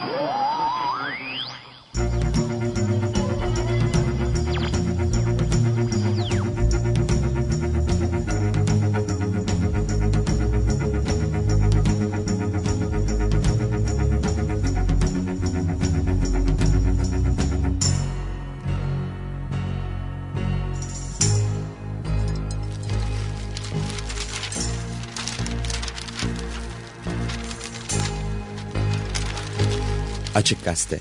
Oh! Açık Gazete.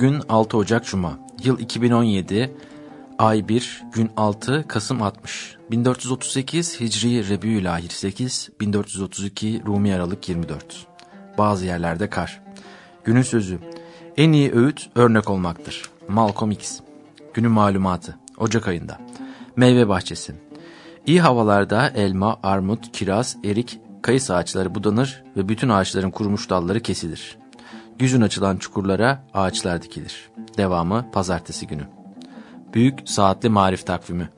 Bugün 6 Ocak Cuma, yıl 2017, ay 1, gün 6, Kasım 60, 1438 Hicri Rebiülahir 8, 1432 Rumi Aralık 24. Bazı yerlerde kar. Günün sözü, en iyi öğüt örnek olmaktır. Malcolm X. Günün malumatı, Ocak ayında. Meyve bahçesi. İyi havalarda elma, armut, kiraz, erik, kayısı ağaçları budanır ve bütün ağaçların kurumuş dalları kesilir. Güzün açılan çukurlara ağaçlar dikilir. Devamı pazartesi günü. Büyük Saatli Marif Takvimi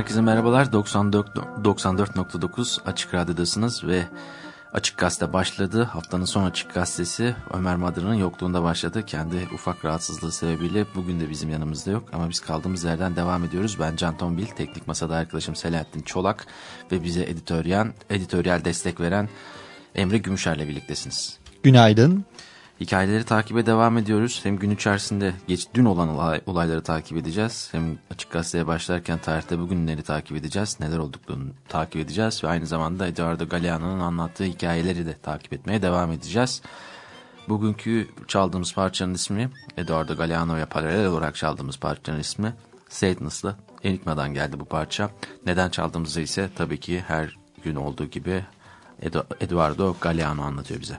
Herkese merhabalar. 94.9 Açık Radyo'dasınız ve Açık Gazete başladı. Haftanın son Açık Gazetesi Ömer Madır'ın yokluğunda başladı. Kendi ufak rahatsızlığı sebebiyle bugün de bizim yanımızda yok. Ama biz kaldığımız yerden devam ediyoruz. Ben Can Tombil, teknik masada arkadaşım Selahattin Çolak ve bize editöryen, editoryal destek veren Emre Gümüşer'le birliktesiniz. Günaydın. Hikayeleri takibe devam ediyoruz. Hem gün içerisinde geç dün olan olay, olayları takip edeceğiz. Hem açık gazeteye başlarken tarihte bugünleri takip edeceğiz. Neler olduklarını takip edeceğiz. Ve aynı zamanda Eduardo Galeano'nun anlattığı hikayeleri de takip etmeye devam edeceğiz. Bugünkü çaldığımız parçanın ismi Eduardo Galeano'ya paralel olarak çaldığımız parçanın ismi Sadness'lı Enigma'dan geldi bu parça. Neden çaldığımızı ise tabii ki her gün olduğu gibi Eduardo Galeano anlatıyor bize.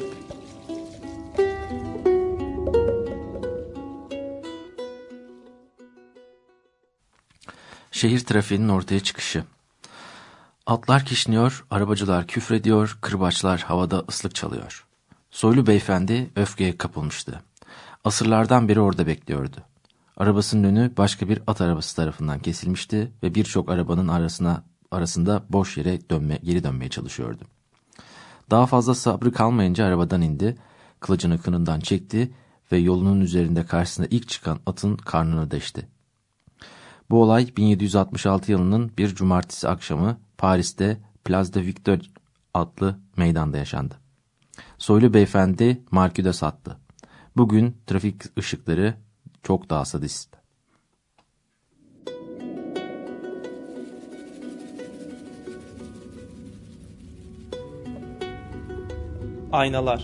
Şehir trafiğinin ortaya çıkışı. Atlar kişniyor, arabacılar küfrediyor, kırbaçlar havada ıslık çalıyor. Soylu beyefendi öfkeye kapılmıştı. Asırlardan beri orada bekliyordu. Arabasının önü başka bir at arabası tarafından kesilmişti ve birçok arabanın arasına arasında boş yere dönme, geri dönmeye çalışıyordu. Daha fazla sabrı kalmayınca arabadan indi, kılıcını kınından çekti ve yolunun üzerinde karşısına ilk çıkan atın karnını deşti. Bu olay 1766 yılının bir cumartesi akşamı Paris'te Place de Victor adlı meydanda yaşandı. Soylu beyefendi Marküde sattı. Bugün trafik ışıkları çok daha sadist. Aynalar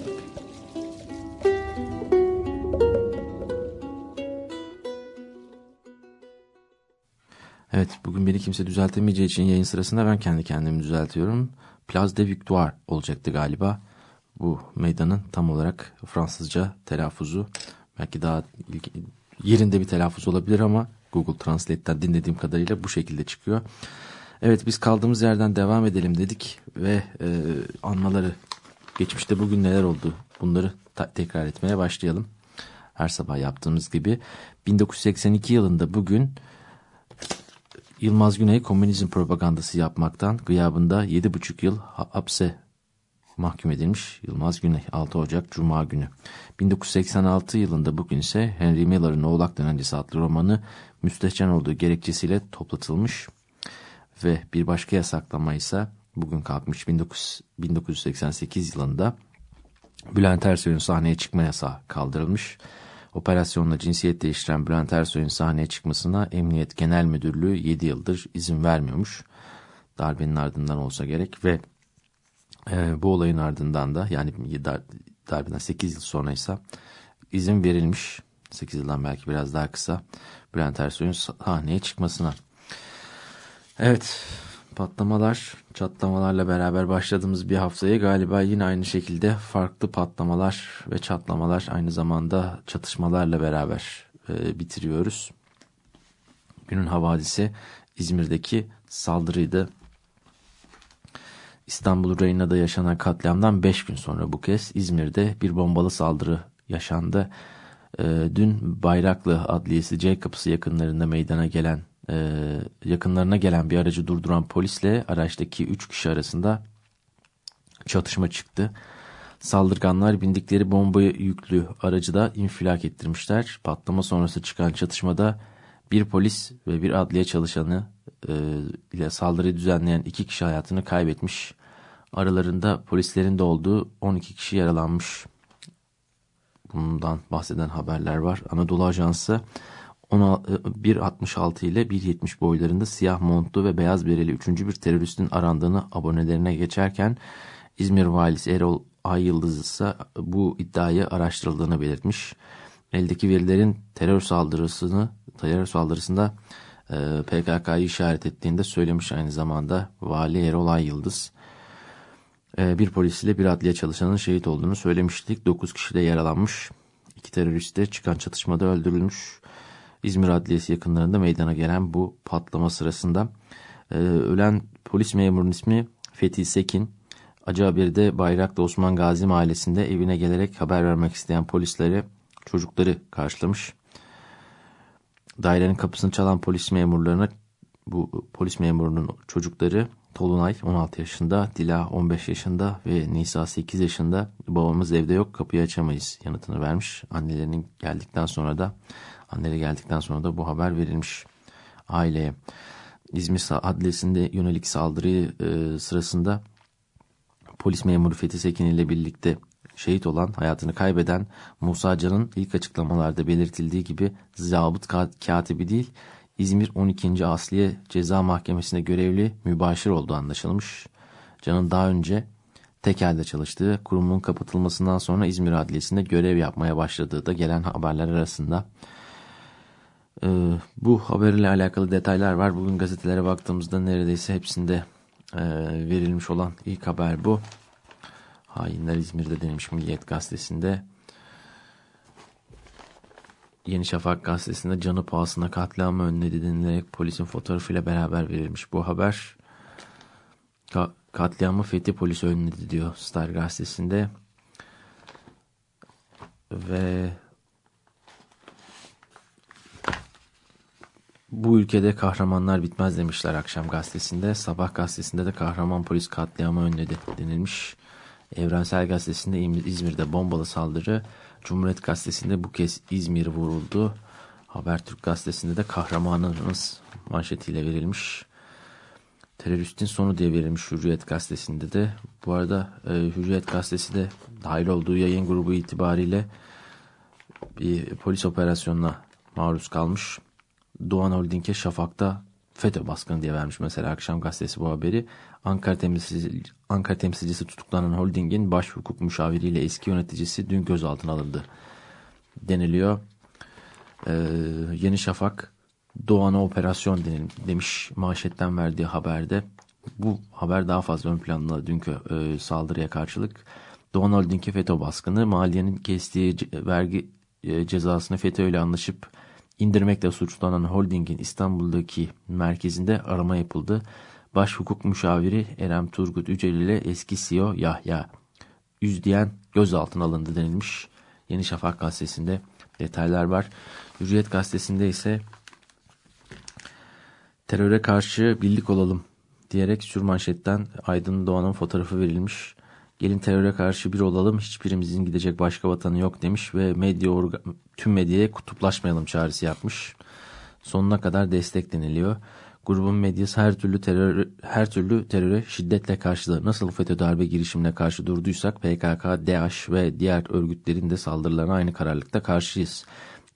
Evet bugün beni kimse düzeltemeyeceği için yayın sırasında ben kendi kendimi düzeltiyorum. Place de Victoire olacaktı galiba. Bu meydanın tam olarak Fransızca telaffuzu. Belki daha yerinde bir telaffuz olabilir ama Google Translate'ten dinlediğim kadarıyla bu şekilde çıkıyor. Evet biz kaldığımız yerden devam edelim dedik ve e, anmaları geçmişte bugün neler oldu bunları tekrar etmeye başlayalım. Her sabah yaptığımız gibi 1982 yılında bugün Yılmaz Güney komünizm propagandası yapmaktan gıyabında 7,5 yıl hapse mahkum edilmiş Yılmaz Güney 6 Ocak Cuma günü. 1986 yılında bugün ise Henry Miller'ın Oğlak Dönencesi adlı romanı müstehcen olduğu gerekçesiyle toplatılmış ve bir başka yasaklama ise bugün kalkmış 19, 1988 yılında Bülent Ersoy'un sahneye çıkma yasağı kaldırılmış. Operasyonla cinsiyet değiştiren Bülent Ersoy'un sahneye çıkmasına Emniyet Genel Müdürlüğü 7 yıldır izin vermiyormuş. Darbenin ardından olsa gerek ve e, bu olayın ardından da yani dar, darbeden 8 yıl sonra ise izin verilmiş. 8 yıldan belki biraz daha kısa Bülent Ersoy'un sahneye çıkmasına. Evet patlamalar, çatlamalarla beraber başladığımız bir haftayı galiba yine aynı şekilde farklı patlamalar ve çatlamalar aynı zamanda çatışmalarla beraber e, bitiriyoruz. Günün havadisi İzmir'deki saldırıydı. İstanbul Reyna'da yaşanan katliamdan 5 gün sonra bu kez İzmir'de bir bombalı saldırı yaşandı. E, dün Bayraklı Adliyesi C kapısı yakınlarında meydana gelen e, yakınlarına gelen bir aracı durduran polisle araçtaki 3 kişi arasında çatışma çıktı. Saldırganlar bindikleri bomba yüklü aracı da infilak ettirmişler. Patlama sonrası çıkan çatışmada bir polis ve bir adliye çalışanı e, ile saldırıyı düzenleyen iki kişi hayatını kaybetmiş. Aralarında polislerin de olduğu 12 kişi yaralanmış. Bundan bahseden haberler var. Anadolu Ajansı 1.66 ile 1.70 boylarında siyah montlu ve beyaz bereli üçüncü bir teröristin arandığını abonelerine geçerken İzmir valisi Erol Ay ise bu iddiayı araştırıldığını belirtmiş. Eldeki verilerin terör saldırısını terör saldırısında e, PKK'yı işaret ettiğinde söylemiş aynı zamanda Vali Erol Ay. E, bir polis ile bir adliye çalışanın şehit olduğunu söylemiştik. 9 kişi de yaralanmış. İki terörist de çıkan çatışmada öldürülmüş. İzmir Adliyesi yakınlarında meydana gelen bu patlama sırasında e, ölen polis memurunun ismi Fethi Sekin. Acı haberi de Bayraklı Osman Gazi mahallesinde evine gelerek haber vermek isteyen polisleri çocukları karşılamış. Dairenin kapısını çalan polis memurlarına bu polis memurunun çocukları Tolunay 16 yaşında, Dila 15 yaşında ve Nisa 8 yaşında babamız evde yok kapıyı açamayız yanıtını vermiş. Annelerinin geldikten sonra da anneleri geldikten sonra da bu haber verilmiş aileye. İzmir Adliyesi'nde yönelik saldırı e, sırasında polis memuru Fethi Sekin ile birlikte şehit olan, hayatını kaybeden Musa Can'ın ilk açıklamalarda belirtildiği gibi zabıt katibi değil, İzmir 12. Asliye Ceza Mahkemesi'nde görevli mübaşir olduğu anlaşılmış. Can'ın daha önce tekelde çalıştığı kurumun kapatılmasından sonra İzmir Adliyesi'nde görev yapmaya başladığı da gelen haberler arasında. Ee, bu haberle alakalı detaylar var. Bugün gazetelere baktığımızda neredeyse hepsinde e, verilmiş olan ilk haber bu. Hainler İzmir'de denilmiş Milliyet Gazetesi'nde. Yeni Şafak gazetesinde canı pahasına katliamı önledi denilerek polisin fotoğrafıyla beraber verilmiş bu haber. Ka katliamı Fethi polisi önledi diyor Star gazetesinde. Ve bu ülkede kahramanlar bitmez demişler akşam gazetesinde. Sabah gazetesinde de kahraman polis katliamı önledi denilmiş. Evrensel gazetesinde İzmir'de bombalı saldırı Cumhuriyet Gazetesi'nde bu kez İzmir vuruldu. Habertürk Gazetesi'nde de kahramanınız manşetiyle verilmiş. Teröristin sonu diye verilmiş Hürriyet Gazetesi'nde de. Bu arada e, Hürriyet Gazetesi de dahil olduğu yayın grubu itibariyle bir polis operasyonuna maruz kalmış. Doğan Holding'e Şafak'ta FETÖ baskını diye vermiş mesela akşam gazetesi bu haberi. Ankara temsilcisi, Ankara temsilcisi tutuklanan holdingin baş hukuk müşaviriyle eski yöneticisi dün gözaltına alındı deniliyor. Ee, Yeni Şafak Doğan'a operasyon denil, demiş manşetten verdiği haberde. Bu haber daha fazla ön planda dünkü e, saldırıya karşılık. Doğan Holding'e FETÖ baskını maliyenin kestiği vergi e, cezasını FETÖ ile anlaşıp indirmekle suçlanan holdingin İstanbul'daki merkezinde arama yapıldı. Baş hukuk müşaviri Erem Turgut Ücel ile eski CEO Yahya Üzdiyen gözaltına alındı denilmiş. Yeni Şafak gazetesinde detaylar var. Hürriyet gazetesinde ise teröre karşı birlik olalım diyerek sürmanşetten Aydın Doğan'ın fotoğrafı verilmiş. Gelin teröre karşı bir olalım hiçbirimizin gidecek başka vatanı yok demiş ve medya tüm medyaya kutuplaşmayalım çağrısı yapmış. Sonuna kadar destek deniliyor. Grubun medyası her türlü terör her türlü teröre şiddetle karşılar. Nasıl FETÖ darbe girişimine karşı durduysak PKK, DAEŞ ve diğer örgütlerin de saldırılarına aynı kararlılıkta karşıyız.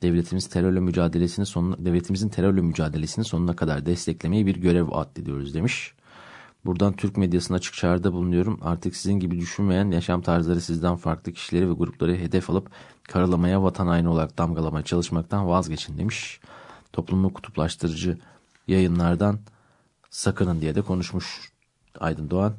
Devletimiz terörle mücadelesini sonuna, devletimizin terörle mücadelesini sonuna kadar desteklemeyi bir görev addediyoruz demiş. Buradan Türk medyasına açık çağrıda bulunuyorum. Artık sizin gibi düşünmeyen yaşam tarzları sizden farklı kişileri ve grupları hedef alıp karalamaya vatan aynı olarak damgalamaya çalışmaktan vazgeçin demiş. Toplumu kutuplaştırıcı yayınlardan sakının diye de konuşmuş Aydın Doğan.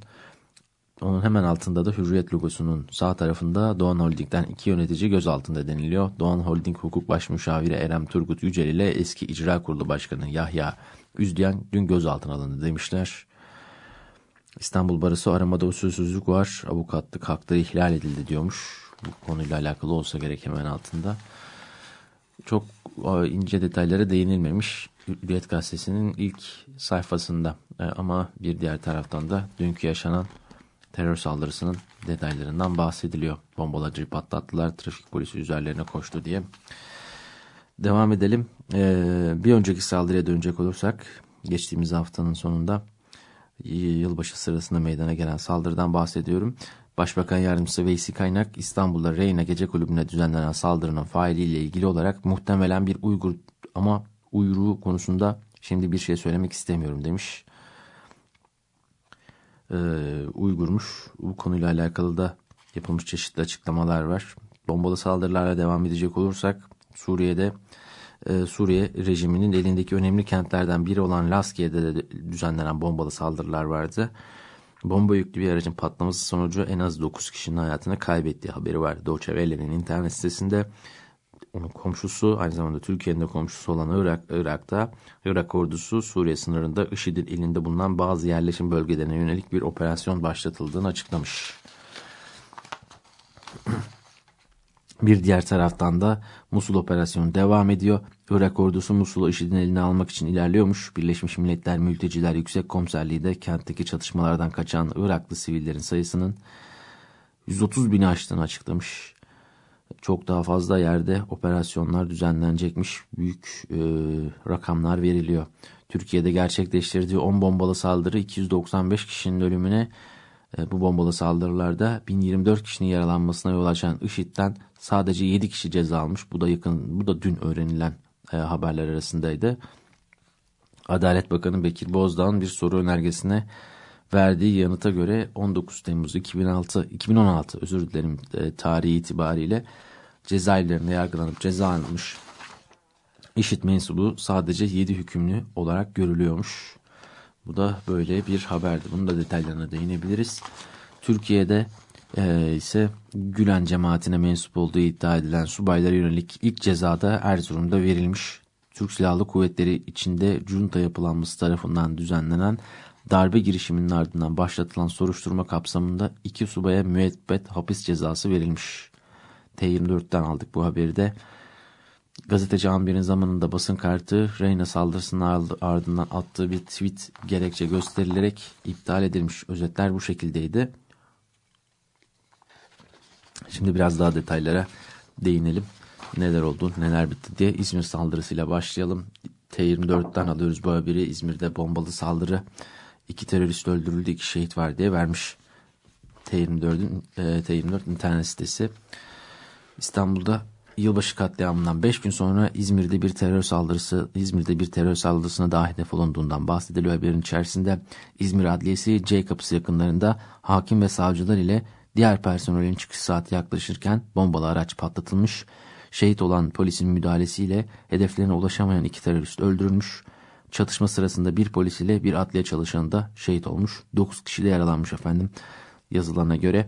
Onun hemen altında da Hürriyet logosunun sağ tarafında Doğan Holding'den iki yönetici gözaltında deniliyor. Doğan Holding Hukuk Baş Müşaviri Erem Turgut Yücel ile eski İcra Kurulu Başkanı Yahya Üzdüyen dün gözaltına alındı demişler. İstanbul Barısı aramada usulsüzlük var, avukatlık hakları ihlal edildi diyormuş. Bu konuyla alakalı olsa gerek hemen altında. Çok ince detaylara değinilmemiş. Hürriyet Gazetesi'nin ilk sayfasında e, ama bir diğer taraftan da dünkü yaşanan terör saldırısının detaylarından bahsediliyor. Bombalacıyı patlattılar, trafik polisi üzerlerine koştu diye. Devam edelim. Ee, bir önceki saldırıya dönecek olursak geçtiğimiz haftanın sonunda yılbaşı sırasında meydana gelen saldırıdan bahsediyorum. Başbakan Yardımcısı Veysi Kaynak İstanbul'da Reyna Gece Kulübü'ne düzenlenen saldırının failiyle ilgili olarak muhtemelen bir Uygur ama uyruğu konusunda şimdi bir şey söylemek istemiyorum demiş. Ee, Uygurmuş. Bu konuyla alakalı da yapılmış çeşitli açıklamalar var. Bombalı saldırılarla devam edecek olursak Suriye'de e, Suriye rejiminin elindeki önemli kentlerden biri olan Laskiye'de de düzenlenen bombalı saldırılar vardı. Bomba yüklü bir aracın patlaması sonucu en az 9 kişinin hayatını kaybettiği haberi var. Deutsche Welle'nin internet sitesinde onun komşusu aynı zamanda Türkiye'nin de komşusu olan Irak, Irak'ta Irak ordusu Suriye sınırında IŞİD'in elinde bulunan bazı yerleşim bölgelerine yönelik bir operasyon başlatıldığını açıklamış. Bir diğer taraftan da Musul operasyonu devam ediyor. Irak ordusu Musul'u IŞİD'in eline almak için ilerliyormuş. Birleşmiş Milletler Mülteciler Yüksek Komiserliği de kentteki çatışmalardan kaçan Iraklı sivillerin sayısının 130 bini aştığını açıklamış. Çok daha fazla yerde operasyonlar düzenlenecekmiş. Büyük e, rakamlar veriliyor. Türkiye'de gerçekleştirdiği 10 bombalı saldırı 295 kişinin ölümüne bu bombalı saldırılarda 1024 kişinin yaralanmasına yol açan IŞİD'den sadece 7 kişi ceza almış. Bu da yakın bu da dün öğrenilen e, haberler arasındaydı. Adalet Bakanı Bekir Bozdağ'ın bir soru önergesine verdiği yanıta göre 19 Temmuz 2006 2016 özür dilerim e, tarihi itibariyle cezaevlerinde yargılanıp ceza almış IŞİD mensubu sadece 7 hükümlü olarak görülüyormuş. Bu da böyle bir haberdi. Bunun da detaylarına değinebiliriz. Türkiye'de e, ise Gülen cemaatine mensup olduğu iddia edilen subaylara yönelik ilk cezada Erzurum'da verilmiş. Türk Silahlı Kuvvetleri içinde junta yapılanması tarafından düzenlenen darbe girişiminin ardından başlatılan soruşturma kapsamında iki subaya müebbet hapis cezası verilmiş. T24'ten aldık bu haberi de. Gazeteci Amber'in zamanında basın kartı Reyna saldırısının ardından attığı bir tweet gerekçe gösterilerek iptal edilmiş. Özetler bu şekildeydi. Şimdi biraz daha detaylara değinelim. Neler oldu, neler bitti diye İzmir saldırısıyla başlayalım. T24'ten alıyoruz bu haberi. İzmir'de bombalı saldırı. İki terörist öldürüldü, iki şehit var diye vermiş. T24'ün e, T24 internet sitesi. İstanbul'da yılbaşı katliamından 5 gün sonra İzmir'de bir terör saldırısı İzmir'de bir terör saldırısına daha hedef olunduğundan bahsediliyor haberin içerisinde. İzmir Adliyesi C kapısı yakınlarında hakim ve savcılar ile diğer personelin çıkış saati yaklaşırken bombalı araç patlatılmış. Şehit olan polisin müdahalesiyle hedeflerine ulaşamayan iki terörist öldürülmüş. Çatışma sırasında bir polis ile bir adliye çalışanı da şehit olmuş. 9 kişi de yaralanmış efendim yazılana göre.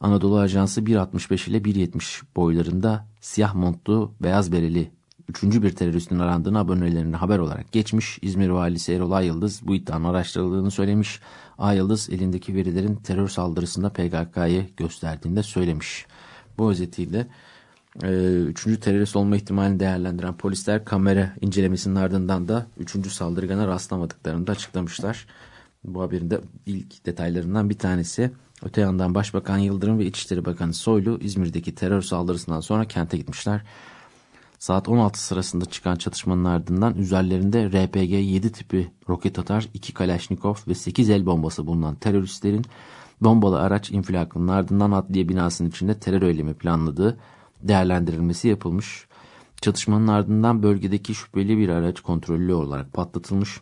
Anadolu Ajansı 1.65 ile 1.70 boylarında siyah montlu beyaz bereli üçüncü bir teröristin arandığını abonelerine haber olarak geçmiş. İzmir valisi Erol Ayıldız bu iddianın araştırıldığını söylemiş. Ayıldız elindeki verilerin terör saldırısında PKK'yı gösterdiğinde söylemiş. Bu özetiyle e, üçüncü terörist olma ihtimalini değerlendiren polisler kamera incelemesinin ardından da üçüncü saldırgana rastlamadıklarını da açıklamışlar. Bu haberin de ilk detaylarından bir tanesi. Öte yandan Başbakan Yıldırım ve İçişleri Bakanı Soylu İzmir'deki terör saldırısından sonra kente gitmişler. Saat 16 sırasında çıkan çatışmanın ardından üzerlerinde RPG-7 tipi roket atar, 2 Kalashnikov ve 8 el bombası bulunan teröristlerin bombalı araç infilakının ardından adliye binasının içinde terör eylemi planladığı değerlendirilmesi yapılmış. Çatışmanın ardından bölgedeki şüpheli bir araç kontrollü olarak patlatılmış.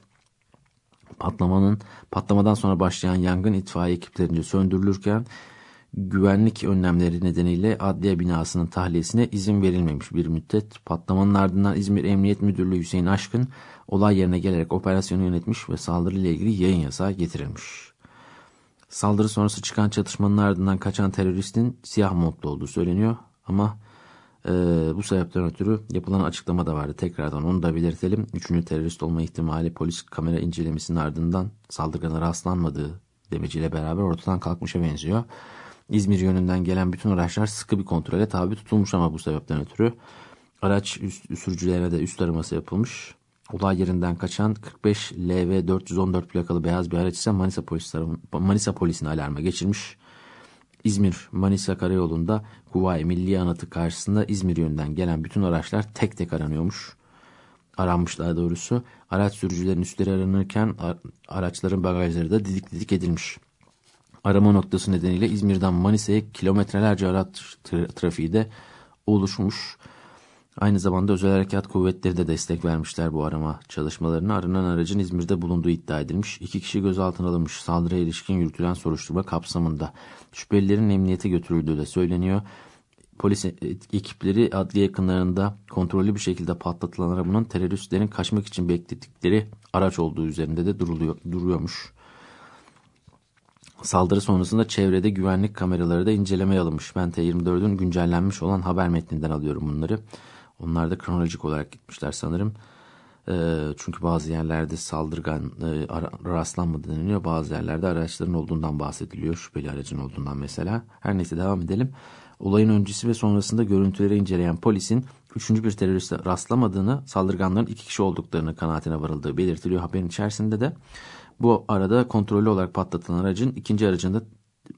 Patlamanın patlamadan sonra başlayan yangın itfaiye ekiplerince söndürülürken güvenlik önlemleri nedeniyle adliye binasının tahliyesine izin verilmemiş bir müddet. Patlamanın ardından İzmir Emniyet Müdürlüğü Hüseyin Aşkın olay yerine gelerek operasyonu yönetmiş ve saldırıyla ilgili yayın yasağı getirilmiş. Saldırı sonrası çıkan çatışmanın ardından kaçan teröristin siyah montlu olduğu söyleniyor ama e, bu sebepten ötürü yapılan açıklama da vardı. Tekrardan onu da belirtelim. Üçüncü terörist olma ihtimali polis kamera incelemesinin ardından saldırgana rastlanmadığı demeciyle beraber ortadan kalkmışa benziyor. İzmir yönünden gelen bütün araçlar sıkı bir kontrole tabi tutulmuş ama bu sebepten ötürü araç üst, sürücülerine de üst araması yapılmış. Olay yerinden kaçan 45 LV 414 plakalı beyaz bir araç ise Manisa, polis Manisa polisine alarma geçirmiş. İzmir Manisa karayolunda Kuvayi Milli Anıtı karşısında İzmir yönünden gelen bütün araçlar tek tek aranıyormuş. aranmış daha doğrusu. Araç sürücülerin üstleri aranırken araçların bagajları da didik didik edilmiş. Arama noktası nedeniyle İzmir'den Manisa'ya kilometrelerce araç trafiği de oluşmuş. Aynı zamanda özel harekat kuvvetleri de destek vermişler bu arama çalışmalarına. Aranan aracın İzmir'de bulunduğu iddia edilmiş. İki kişi gözaltına alınmış. Saldırıya ilişkin yürütülen soruşturma kapsamında. Şüphelilerin emniyete götürüldüğü de söyleniyor. Polis e, ekipleri adliye yakınlarında kontrollü bir şekilde patlatılan arabanın teröristlerin kaçmak için bekledikleri araç olduğu üzerinde de duruluyor, duruyormuş. Saldırı sonrasında çevrede güvenlik kameraları da incelemeye alınmış. Ben T24'ün güncellenmiş olan haber metninden alıyorum bunları. Onlar da kronolojik olarak gitmişler sanırım. E, çünkü bazı yerlerde saldırgan e, rastlanmadı deniliyor. Bazı yerlerde araçların olduğundan bahsediliyor. Şüpheli aracın olduğundan mesela. Her neyse devam edelim. Olayın öncesi ve sonrasında görüntüleri inceleyen polisin üçüncü bir teröriste rastlamadığını, saldırganların iki kişi olduklarını kanaatine varıldığı belirtiliyor haberin içerisinde de. Bu arada kontrollü olarak patlatılan aracın ikinci aracında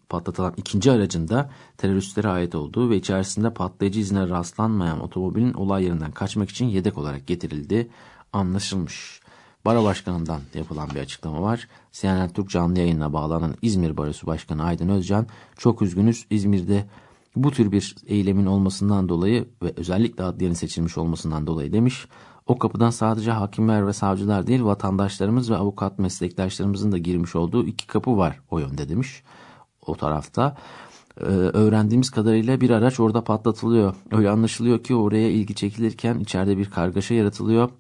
patlatılan ikinci aracında teröristlere ait olduğu ve içerisinde patlayıcı izine rastlanmayan otomobilin olay yerinden kaçmak için yedek olarak getirildi anlaşılmış. Baro Başkanı'ndan yapılan bir açıklama var. CNN Türk canlı yayınına bağlanan İzmir Barosu Başkanı Aydın Özcan çok üzgünüz İzmir'de bu tür bir eylemin olmasından dolayı ve özellikle adliyenin seçilmiş olmasından dolayı demiş. O kapıdan sadece hakimler ve savcılar değil vatandaşlarımız ve avukat meslektaşlarımızın da girmiş olduğu iki kapı var o yönde demiş o tarafta. Ee, öğrendiğimiz kadarıyla bir araç orada patlatılıyor. Öyle anlaşılıyor ki oraya ilgi çekilirken içeride bir kargaşa yaratılıyor.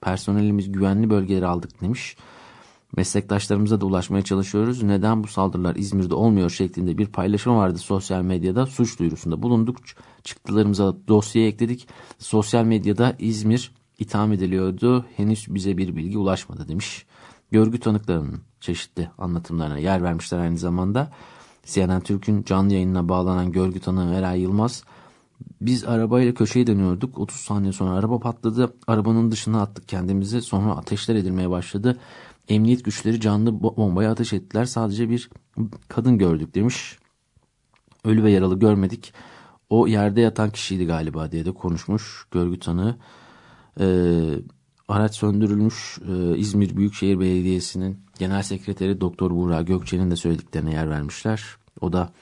Personelimiz güvenli bölgeleri aldık demiş. Meslektaşlarımıza da ulaşmaya çalışıyoruz. Neden bu saldırılar İzmir'de olmuyor şeklinde bir paylaşım vardı sosyal medyada. Suç duyurusunda bulunduk. Çıktılarımıza dosyaya ekledik. Sosyal medyada İzmir itham ediliyordu. Henüz bize bir bilgi ulaşmadı demiş. Görgü tanıklarının çeşitli anlatımlarına yer vermişler aynı zamanda. CNN Türk'ün canlı yayınına bağlanan görgü tanığı Eray Yılmaz biz arabayla köşeyi dönüyorduk. 30 saniye sonra araba patladı. Arabanın dışına attık kendimizi. Sonra ateşler edilmeye başladı. Emniyet güçleri canlı bombaya ateş ettiler. Sadece bir kadın gördük demiş. Ölü ve yaralı görmedik. O yerde yatan kişiydi galiba diye de konuşmuş görgü tanığı. Ee, araç söndürülmüş. Ee, İzmir Büyükşehir Belediyesi'nin genel sekreteri Doktor Buğra Gökçe'nin de söylediklerine yer vermişler. O da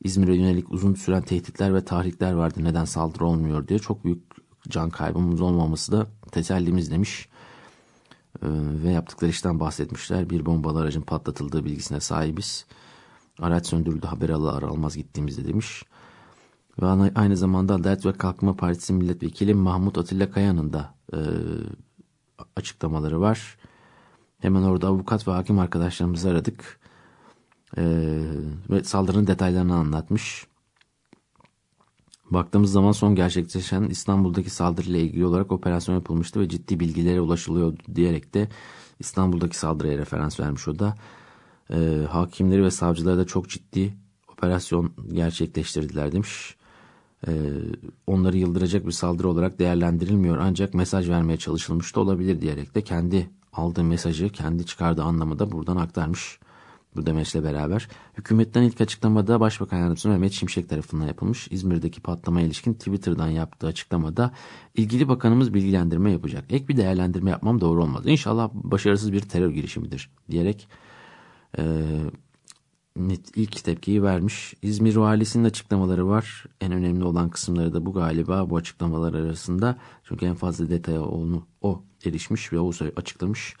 İzmir'e yönelik uzun süren tehditler ve tahrikler vardı. Neden saldırı olmuyor diye. Çok büyük can kaybımız olmaması da tesellimiz demiş. Ee, ve yaptıkları işten bahsetmişler. Bir bombalı aracın patlatıldığı bilgisine sahibiz. Araç söndürüldü haber alır almaz gittiğimizde demiş. Ve aynı zamanda Adalet ve Kalkınma Partisi milletvekili Mahmut Atilla Kaya'nın da e, açıklamaları var. Hemen orada avukat ve hakim arkadaşlarımızı aradık. Ee, ve saldırının detaylarını anlatmış. Baktığımız zaman son gerçekleşen İstanbul'daki saldırıyla ilgili olarak operasyon yapılmıştı ve ciddi bilgilere ulaşılıyor diyerek de İstanbul'daki saldırıya referans vermiş o da. Ee, hakimleri ve savcıları da çok ciddi operasyon gerçekleştirdiler demiş. Ee, onları yıldıracak bir saldırı olarak değerlendirilmiyor ancak mesaj vermeye çalışılmış da olabilir diyerek de kendi aldığı mesajı kendi çıkardığı anlamı da buradan aktarmış bu demeçle beraber. Hükümetten ilk açıklamada Başbakan Yardımcısı Mehmet Şimşek tarafından yapılmış İzmir'deki patlama ilişkin Twitter'dan yaptığı açıklamada ilgili bakanımız bilgilendirme yapacak. Ek bir değerlendirme yapmam doğru olmaz. İnşallah başarısız bir terör girişimidir diyerek e, ilk tepkiyi vermiş. İzmir valisinin açıklamaları var. En önemli olan kısımları da bu galiba bu açıklamalar arasında. Çünkü en fazla detaya onu o erişmiş ve o açıklamış.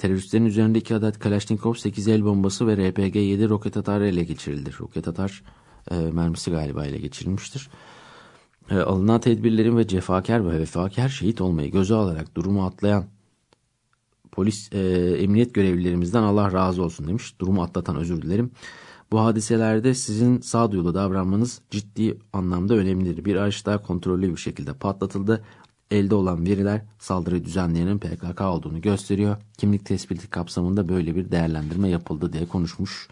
Teröristlerin üzerinde iki adet Kalashnikov 8 el bombası ve RPG-7 roket atarı ele geçirildi. Roket atar e, mermisi galiba ele geçirilmiştir. E, alınan tedbirlerin ve cefakar ve vefakar şehit olmayı göze alarak durumu atlayan polis e, emniyet görevlilerimizden Allah razı olsun demiş. Durumu atlatan özür dilerim. Bu hadiselerde sizin sağduyulu davranmanız ciddi anlamda önemlidir. Bir araç daha kontrollü bir şekilde patlatıldı. Elde olan veriler saldırıyı düzenleyenin PKK olduğunu gösteriyor. Kimlik tespiti kapsamında böyle bir değerlendirme yapıldı diye konuşmuş.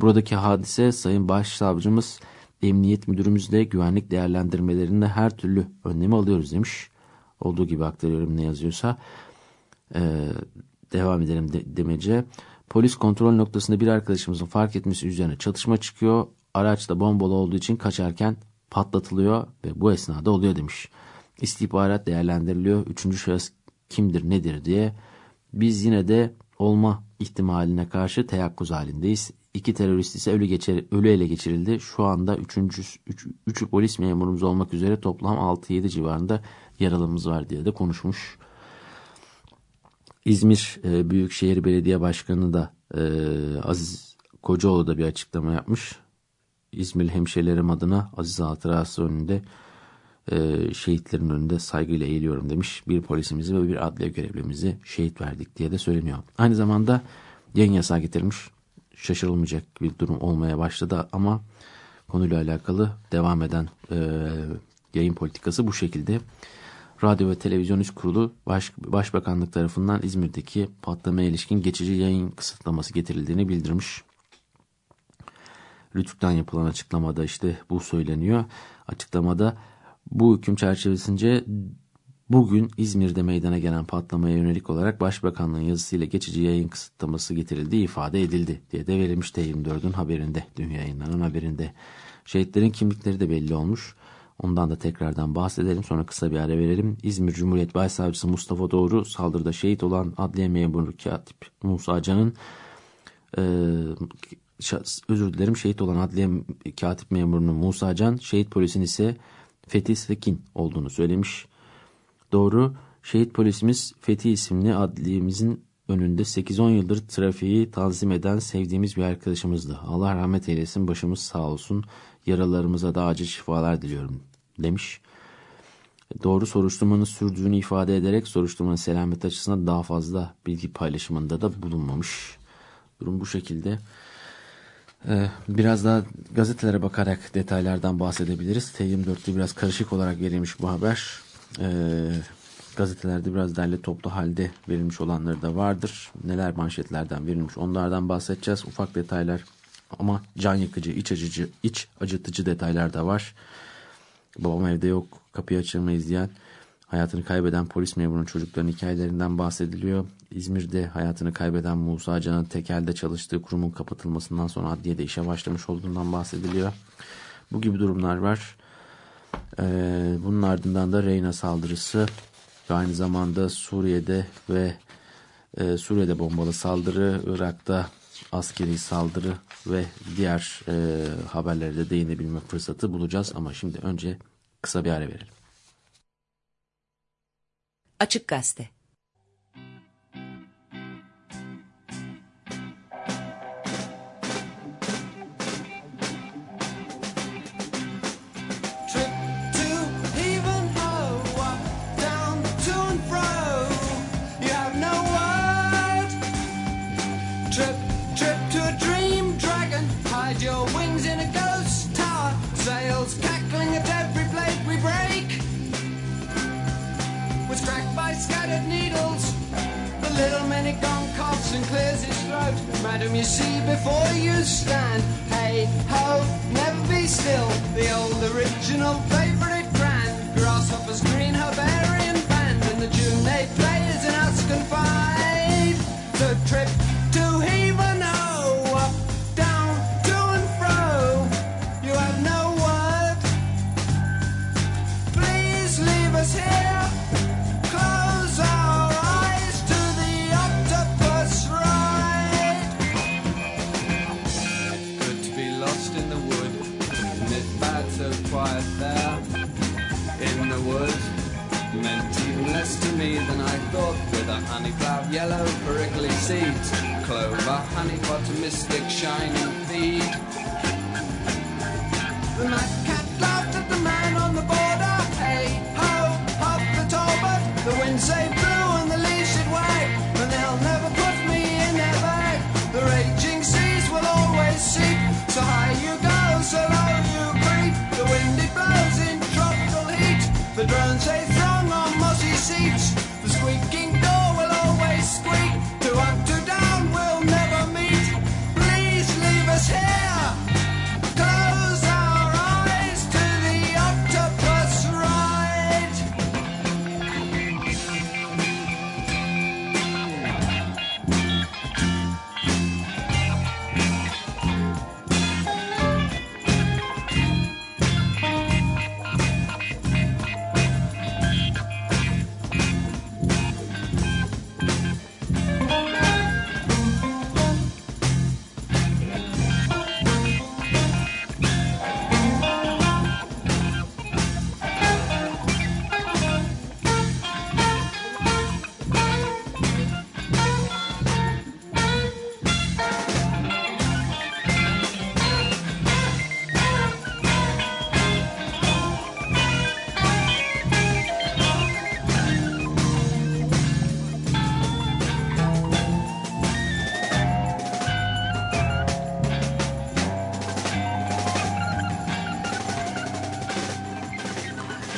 Buradaki hadise Sayın Başsavcımız Emniyet Müdürümüzle güvenlik değerlendirmelerinde her türlü önlemi alıyoruz demiş. Olduğu gibi aktarıyorum ne yazıyorsa. Ee, devam edelim de, demece. Polis kontrol noktasında bir arkadaşımızın fark etmesi üzerine çatışma çıkıyor. Araç da bombalı olduğu için kaçarken patlatılıyor ve bu esnada oluyor demiş. İstihbarat değerlendiriliyor. Üçüncü şahıs kimdir nedir diye biz yine de olma ihtimaline karşı teyakkuz halindeyiz. İki terörist ise ölü, geçer, ölü ele geçirildi. Şu anda üçüncü, üç, üçü polis memurumuz olmak üzere toplam 6-7 civarında yaralımız var diye de konuşmuş. İzmir e, Büyükşehir Belediye Başkanı da e, Aziz Kocaoğlu da bir açıklama yapmış. İzmir hemşehrilerim adına Aziz Hatırası önünde e, şehitlerin önünde saygıyla eğiliyorum demiş. Bir polisimizi ve bir adliye görevlimizi şehit verdik diye de söyleniyor. Aynı zamanda yayın yasağı getirilmiş. Şaşırılmayacak bir durum olmaya başladı ama konuyla alakalı devam eden e, yayın politikası bu şekilde. Radyo ve Televizyon İş Kurulu Baş, Başbakanlık tarafından İzmir'deki patlamaya ilişkin geçici yayın kısıtlaması getirildiğini bildirmiş. Rütük'ten yapılan açıklamada işte bu söyleniyor. Açıklamada bu hüküm çerçevesince bugün İzmir'de meydana gelen patlamaya yönelik olarak Başbakanlığın yazısıyla geçici yayın kısıtlaması getirildiği ifade edildi diye de verilmiş T24'ün haberinde, dün yayınlanan haberinde. Şehitlerin kimlikleri de belli olmuş. Ondan da tekrardan bahsedelim sonra kısa bir ara verelim. İzmir Cumhuriyet Başsavcısı Mustafa Doğru saldırıda şehit olan adliye memuru Katip Musa Can'ın e, özür dilerim şehit olan adliye katip memurunun Musa Can, şehit polisin ise Fethi Sekin olduğunu söylemiş. Doğru, şehit polisimiz Fethi isimli adliyemizin önünde 8-10 yıldır trafiği tanzim eden sevdiğimiz bir arkadaşımızdı. Allah rahmet eylesin, başımız sağ olsun, yaralarımıza da acil şifalar diliyorum demiş. Doğru soruşturmanın sürdüğünü ifade ederek soruşturmanın selamet açısından daha fazla bilgi paylaşımında da bulunmamış. Durum bu şekilde. Ee, biraz daha gazetelere bakarak detaylardan bahsedebiliriz. T24'te biraz karışık olarak verilmiş bu haber. Ee, gazetelerde biraz derli toplu halde verilmiş olanları da vardır. Neler manşetlerden verilmiş onlardan bahsedeceğiz. Ufak detaylar ama can yakıcı, iç acıcı, iç acıtıcı detaylar da var. Babam evde yok, kapıyı açılmayız diyen hayatını kaybeden polis memurunun çocuklarının hikayelerinden bahsediliyor. İzmir'de hayatını kaybeden Musa Can'ın tekelde çalıştığı kurumun kapatılmasından sonra adliyede işe başlamış olduğundan bahsediliyor. Bu gibi durumlar var. Ee, bunun ardından da Reyna saldırısı ve aynı zamanda Suriye'de ve e, Suriye'de bombalı saldırı, Irak'ta askeri saldırı ve diğer e, de değinebilme fırsatı bulacağız. Ama şimdi önce kısa bir ara verelim. Açık Gazete and clears his throat. Madam, you see before you stand. Hey ho, never be still. The old original favourite brand. Grasshoppers, green herbarian band. And the June they play is an us confide. The trip yellow prickly seeds, clover, honey mystic shining feed. The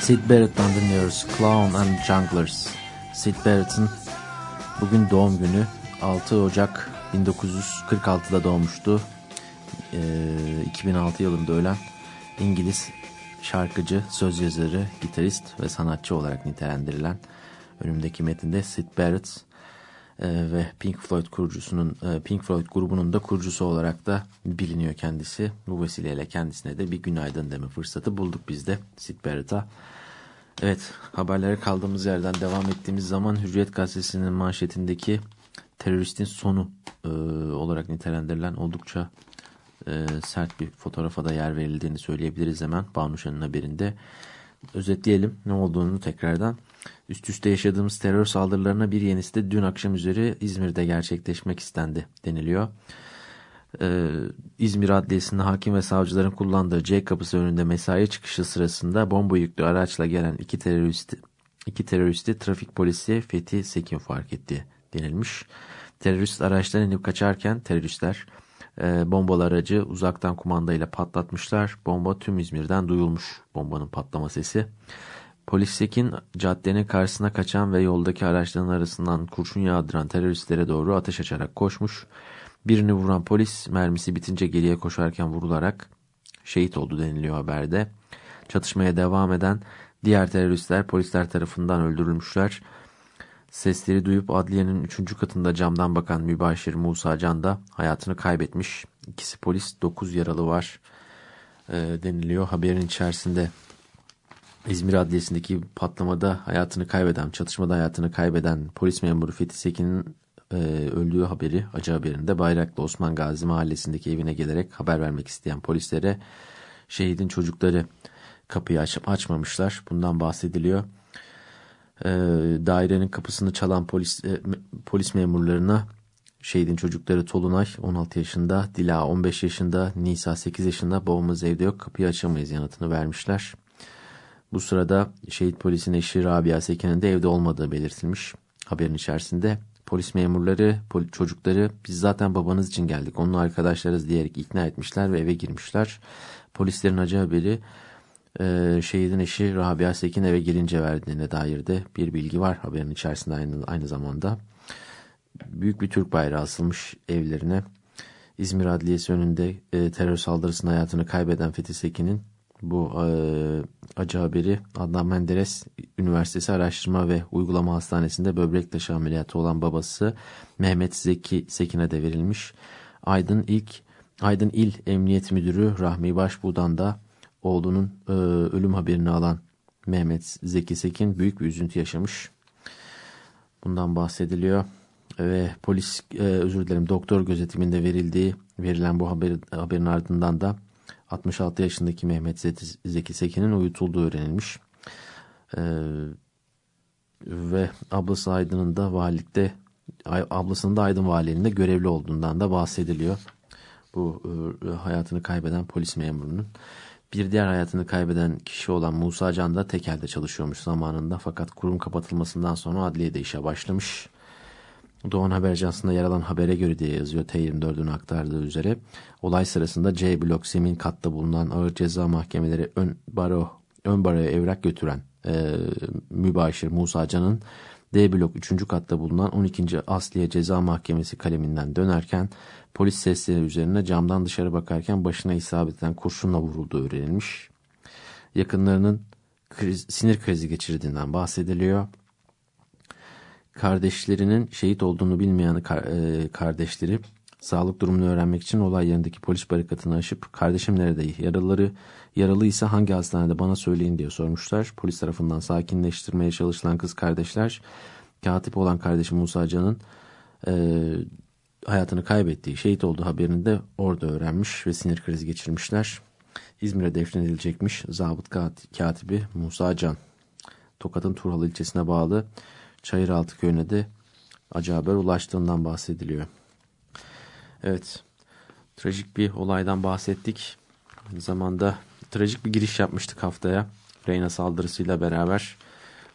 Sid Barrett'tan dinliyoruz. Clown and Junglers. Sid Barrett'ın bugün doğum günü. 6 Ocak 1946'da doğmuştu. Ee, 2006 yılında ölen İngiliz şarkıcı, söz yazarı, gitarist ve sanatçı olarak nitelendirilen önümdeki metinde Sid Barrett e, ve Pink Floyd kurucusunun e, Pink Floyd grubunun da kurucusu olarak da biliniyor kendisi. Bu vesileyle kendisine de bir günaydın deme fırsatı bulduk biz de Sid Barrett'a. Evet haberlere kaldığımız yerden devam ettiğimiz zaman Hürriyet Gazetesi'nin manşetindeki teröristin sonu e, olarak nitelendirilen oldukça e, sert bir fotoğrafa da yer verildiğini söyleyebiliriz hemen Banuşan'ın haberinde. Özetleyelim ne olduğunu tekrardan. Üst üste yaşadığımız terör saldırılarına bir yenisi de dün akşam üzeri İzmir'de gerçekleşmek istendi deniliyor. Ee, İzmir Adliyesi'nde hakim ve savcıların kullandığı C kapısı önünde mesai çıkışı sırasında bomba yüklü araçla gelen iki teröristi, iki teröristi trafik polisi Fethi Sekin fark etti denilmiş. Terörist araçtan inip kaçarken teröristler e, bombalı aracı uzaktan kumandayla patlatmışlar. Bomba tüm İzmir'den duyulmuş bombanın patlama sesi. Polis Sekin caddenin karşısına kaçan ve yoldaki araçların arasından kurşun yağdıran teröristlere doğru ateş açarak koşmuş. Birini vuran polis mermisi bitince geriye koşarken vurularak şehit oldu deniliyor haberde. Çatışmaya devam eden diğer teröristler polisler tarafından öldürülmüşler. Sesleri duyup adliyenin 3. katında camdan bakan mübaşir Musa Can da hayatını kaybetmiş. İkisi polis 9 yaralı var e, deniliyor haberin içerisinde. İzmir Adliyesi'ndeki patlamada hayatını kaybeden, çatışmada hayatını kaybeden polis memuru Fethi Sekin'in e, öldüğü haberi, acı haberinde Bayraklı Osman Gazi mahallesindeki evine gelerek haber vermek isteyen polislere şehidin çocukları kapıyı aç açmamışlar. Bundan bahsediliyor. E, dairenin kapısını çalan polis e, polis memurlarına şehidin çocukları Tolunay 16 yaşında, Dila 15 yaşında, Nisa 8 yaşında babamız evde yok kapıyı açamayız yanıtını vermişler. Bu sırada şehit polisin eşi Rabia Sekin'in de evde olmadığı belirtilmiş. Haberin içerisinde polis memurları, poli çocukları biz zaten babanız için geldik onun arkadaşlarız diyerek ikna etmişler ve eve girmişler. Polislerin acı haberi e, şehidin eşi Rabia Sekin eve girince verdiğine dair de bir bilgi var haberin içerisinde aynı, aynı zamanda. Büyük bir Türk bayrağı asılmış evlerine. İzmir Adliyesi önünde e, terör saldırısında hayatını kaybeden Fethi Sekin'in bu e, acı haberi Adnan Menderes Üniversitesi Araştırma ve Uygulama Hastanesi'nde böbrek taşı ameliyatı olan babası Mehmet Zeki Sekin'e de verilmiş. Aydın ilk Aydın İl Emniyet Müdürü Rahmi Başbuğ'dan da oğlunun e, ölüm haberini alan Mehmet Zeki Sekin büyük bir üzüntü yaşamış. Bundan bahsediliyor ve polis e, özür dilerim doktor gözetiminde verildiği verilen bu haber, haberin ardından da 66 yaşındaki Mehmet Zeki Sekin'in uyutulduğu öğrenilmiş. Ee, ve ablası Aydın'ın da valilikte ablasının da Aydın valiliğinde görevli olduğundan da bahsediliyor. Bu e, hayatını kaybeden polis memurunun. Bir diğer hayatını kaybeden kişi olan Musa Can da tekelde çalışıyormuş zamanında fakat kurum kapatılmasından sonra adliyede işe başlamış. Doğan Haber Ajansı'nda yer alan habere göre diye yazıyor T24'ün aktardığı üzere. Olay sırasında C blok zemin katta bulunan ağır ceza mahkemeleri ön baro ön baroya evrak götüren e, mübaşir Musa Can'ın D blok 3. katta bulunan 12. Asliye Ceza Mahkemesi kaleminden dönerken polis sesleri üzerine camdan dışarı bakarken başına isabet eden kurşunla vurulduğu öğrenilmiş. Yakınlarının kriz, sinir krizi geçirdiğinden bahsediliyor kardeşlerinin şehit olduğunu bilmeyen e, kardeşleri sağlık durumunu öğrenmek için olay yerindeki polis barikatını aşıp kardeşim nerede yaralıları yaralıysa hangi hastanede bana söyleyin diye sormuşlar. Polis tarafından sakinleştirmeye çalışılan kız kardeşler katip olan kardeşim Musa Can'ın e, hayatını kaybettiği şehit olduğu haberini de orada öğrenmiş ve sinir krizi geçirmişler. İzmir'e defnedilecekmiş zabıt katibi Musa Can. Tokat'ın Turhal ilçesine bağlı Çayıraltı köyüne de acı haber ulaştığından bahsediliyor. Evet, trajik bir olaydan bahsettik. Aynı zamanda trajik bir giriş yapmıştık haftaya. Reyna saldırısıyla beraber.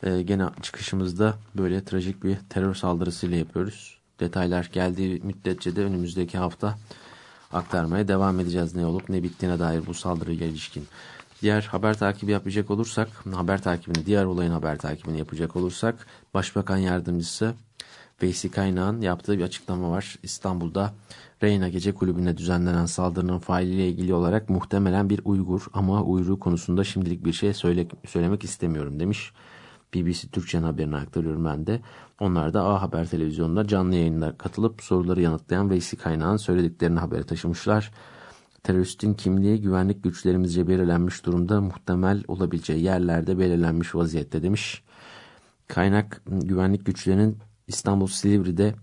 Ee, gene çıkışımızda böyle trajik bir terör saldırısıyla yapıyoruz. Detaylar geldiği müddetçe de önümüzdeki hafta aktarmaya devam edeceğiz ne olup ne bittiğine dair bu saldırıya ilişkin. Diğer haber takibi yapacak olursak, haber takibini, diğer olayın haber takibini yapacak olursak, Başbakan Yardımcısı Veysi Kaynağ'ın yaptığı bir açıklama var. İstanbul'da Reyna Gece Kulübü'ne düzenlenen saldırının failiyle ilgili olarak muhtemelen bir Uygur ama Uyru konusunda şimdilik bir şey söyle, söylemek istemiyorum demiş. BBC Türkçe'nin haberini aktarıyorum ben de. Onlar da A Haber televizyonunda canlı yayında katılıp soruları yanıtlayan Veysi Kaynağ'ın söylediklerini habere taşımışlar. Teröristin kimliği güvenlik güçlerimizce belirlenmiş durumda muhtemel olabileceği yerlerde belirlenmiş vaziyette demiş. Kaynak güvenlik güçlerinin İstanbul Silivri'de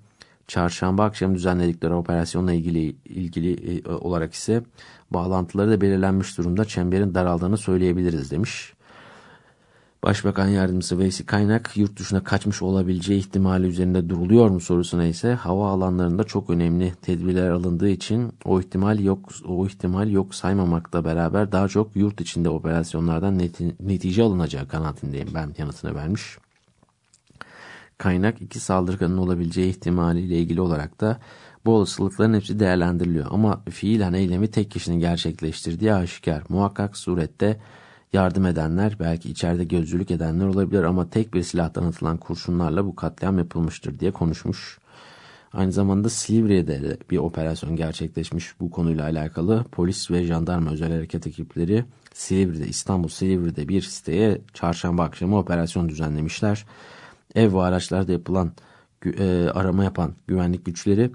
çarşamba akşam düzenledikleri operasyonla ilgili ilgili e, olarak ise bağlantıları da belirlenmiş durumda çemberin daraldığını söyleyebiliriz demiş. Başbakan Yardımcısı Veysi Kaynak yurt dışına kaçmış olabileceği ihtimali üzerinde duruluyor mu sorusuna ise hava alanlarında çok önemli tedbirler alındığı için o ihtimal yok o ihtimal yok saymamakla beraber daha çok yurt içinde operasyonlardan neti, netice alınacağı kanaatindeyim ben yanıtını vermiş. Kaynak iki saldırganın olabileceği ihtimaliyle ilgili olarak da bu olasılıkların hepsi değerlendiriliyor. Ama fiilen eylemi tek kişinin gerçekleştirdiği aşikar. Muhakkak surette yardım edenler, belki içeride gözcülük edenler olabilir ama tek bir silahtan atılan kurşunlarla bu katliam yapılmıştır diye konuşmuş. Aynı zamanda Silivri'de de bir operasyon gerçekleşmiş bu konuyla alakalı. Polis ve jandarma özel hareket ekipleri Silivri'de, İstanbul Silivri'de bir siteye çarşamba akşamı operasyon düzenlemişler. Ev ve araçlarda yapılan e, arama yapan güvenlik güçleri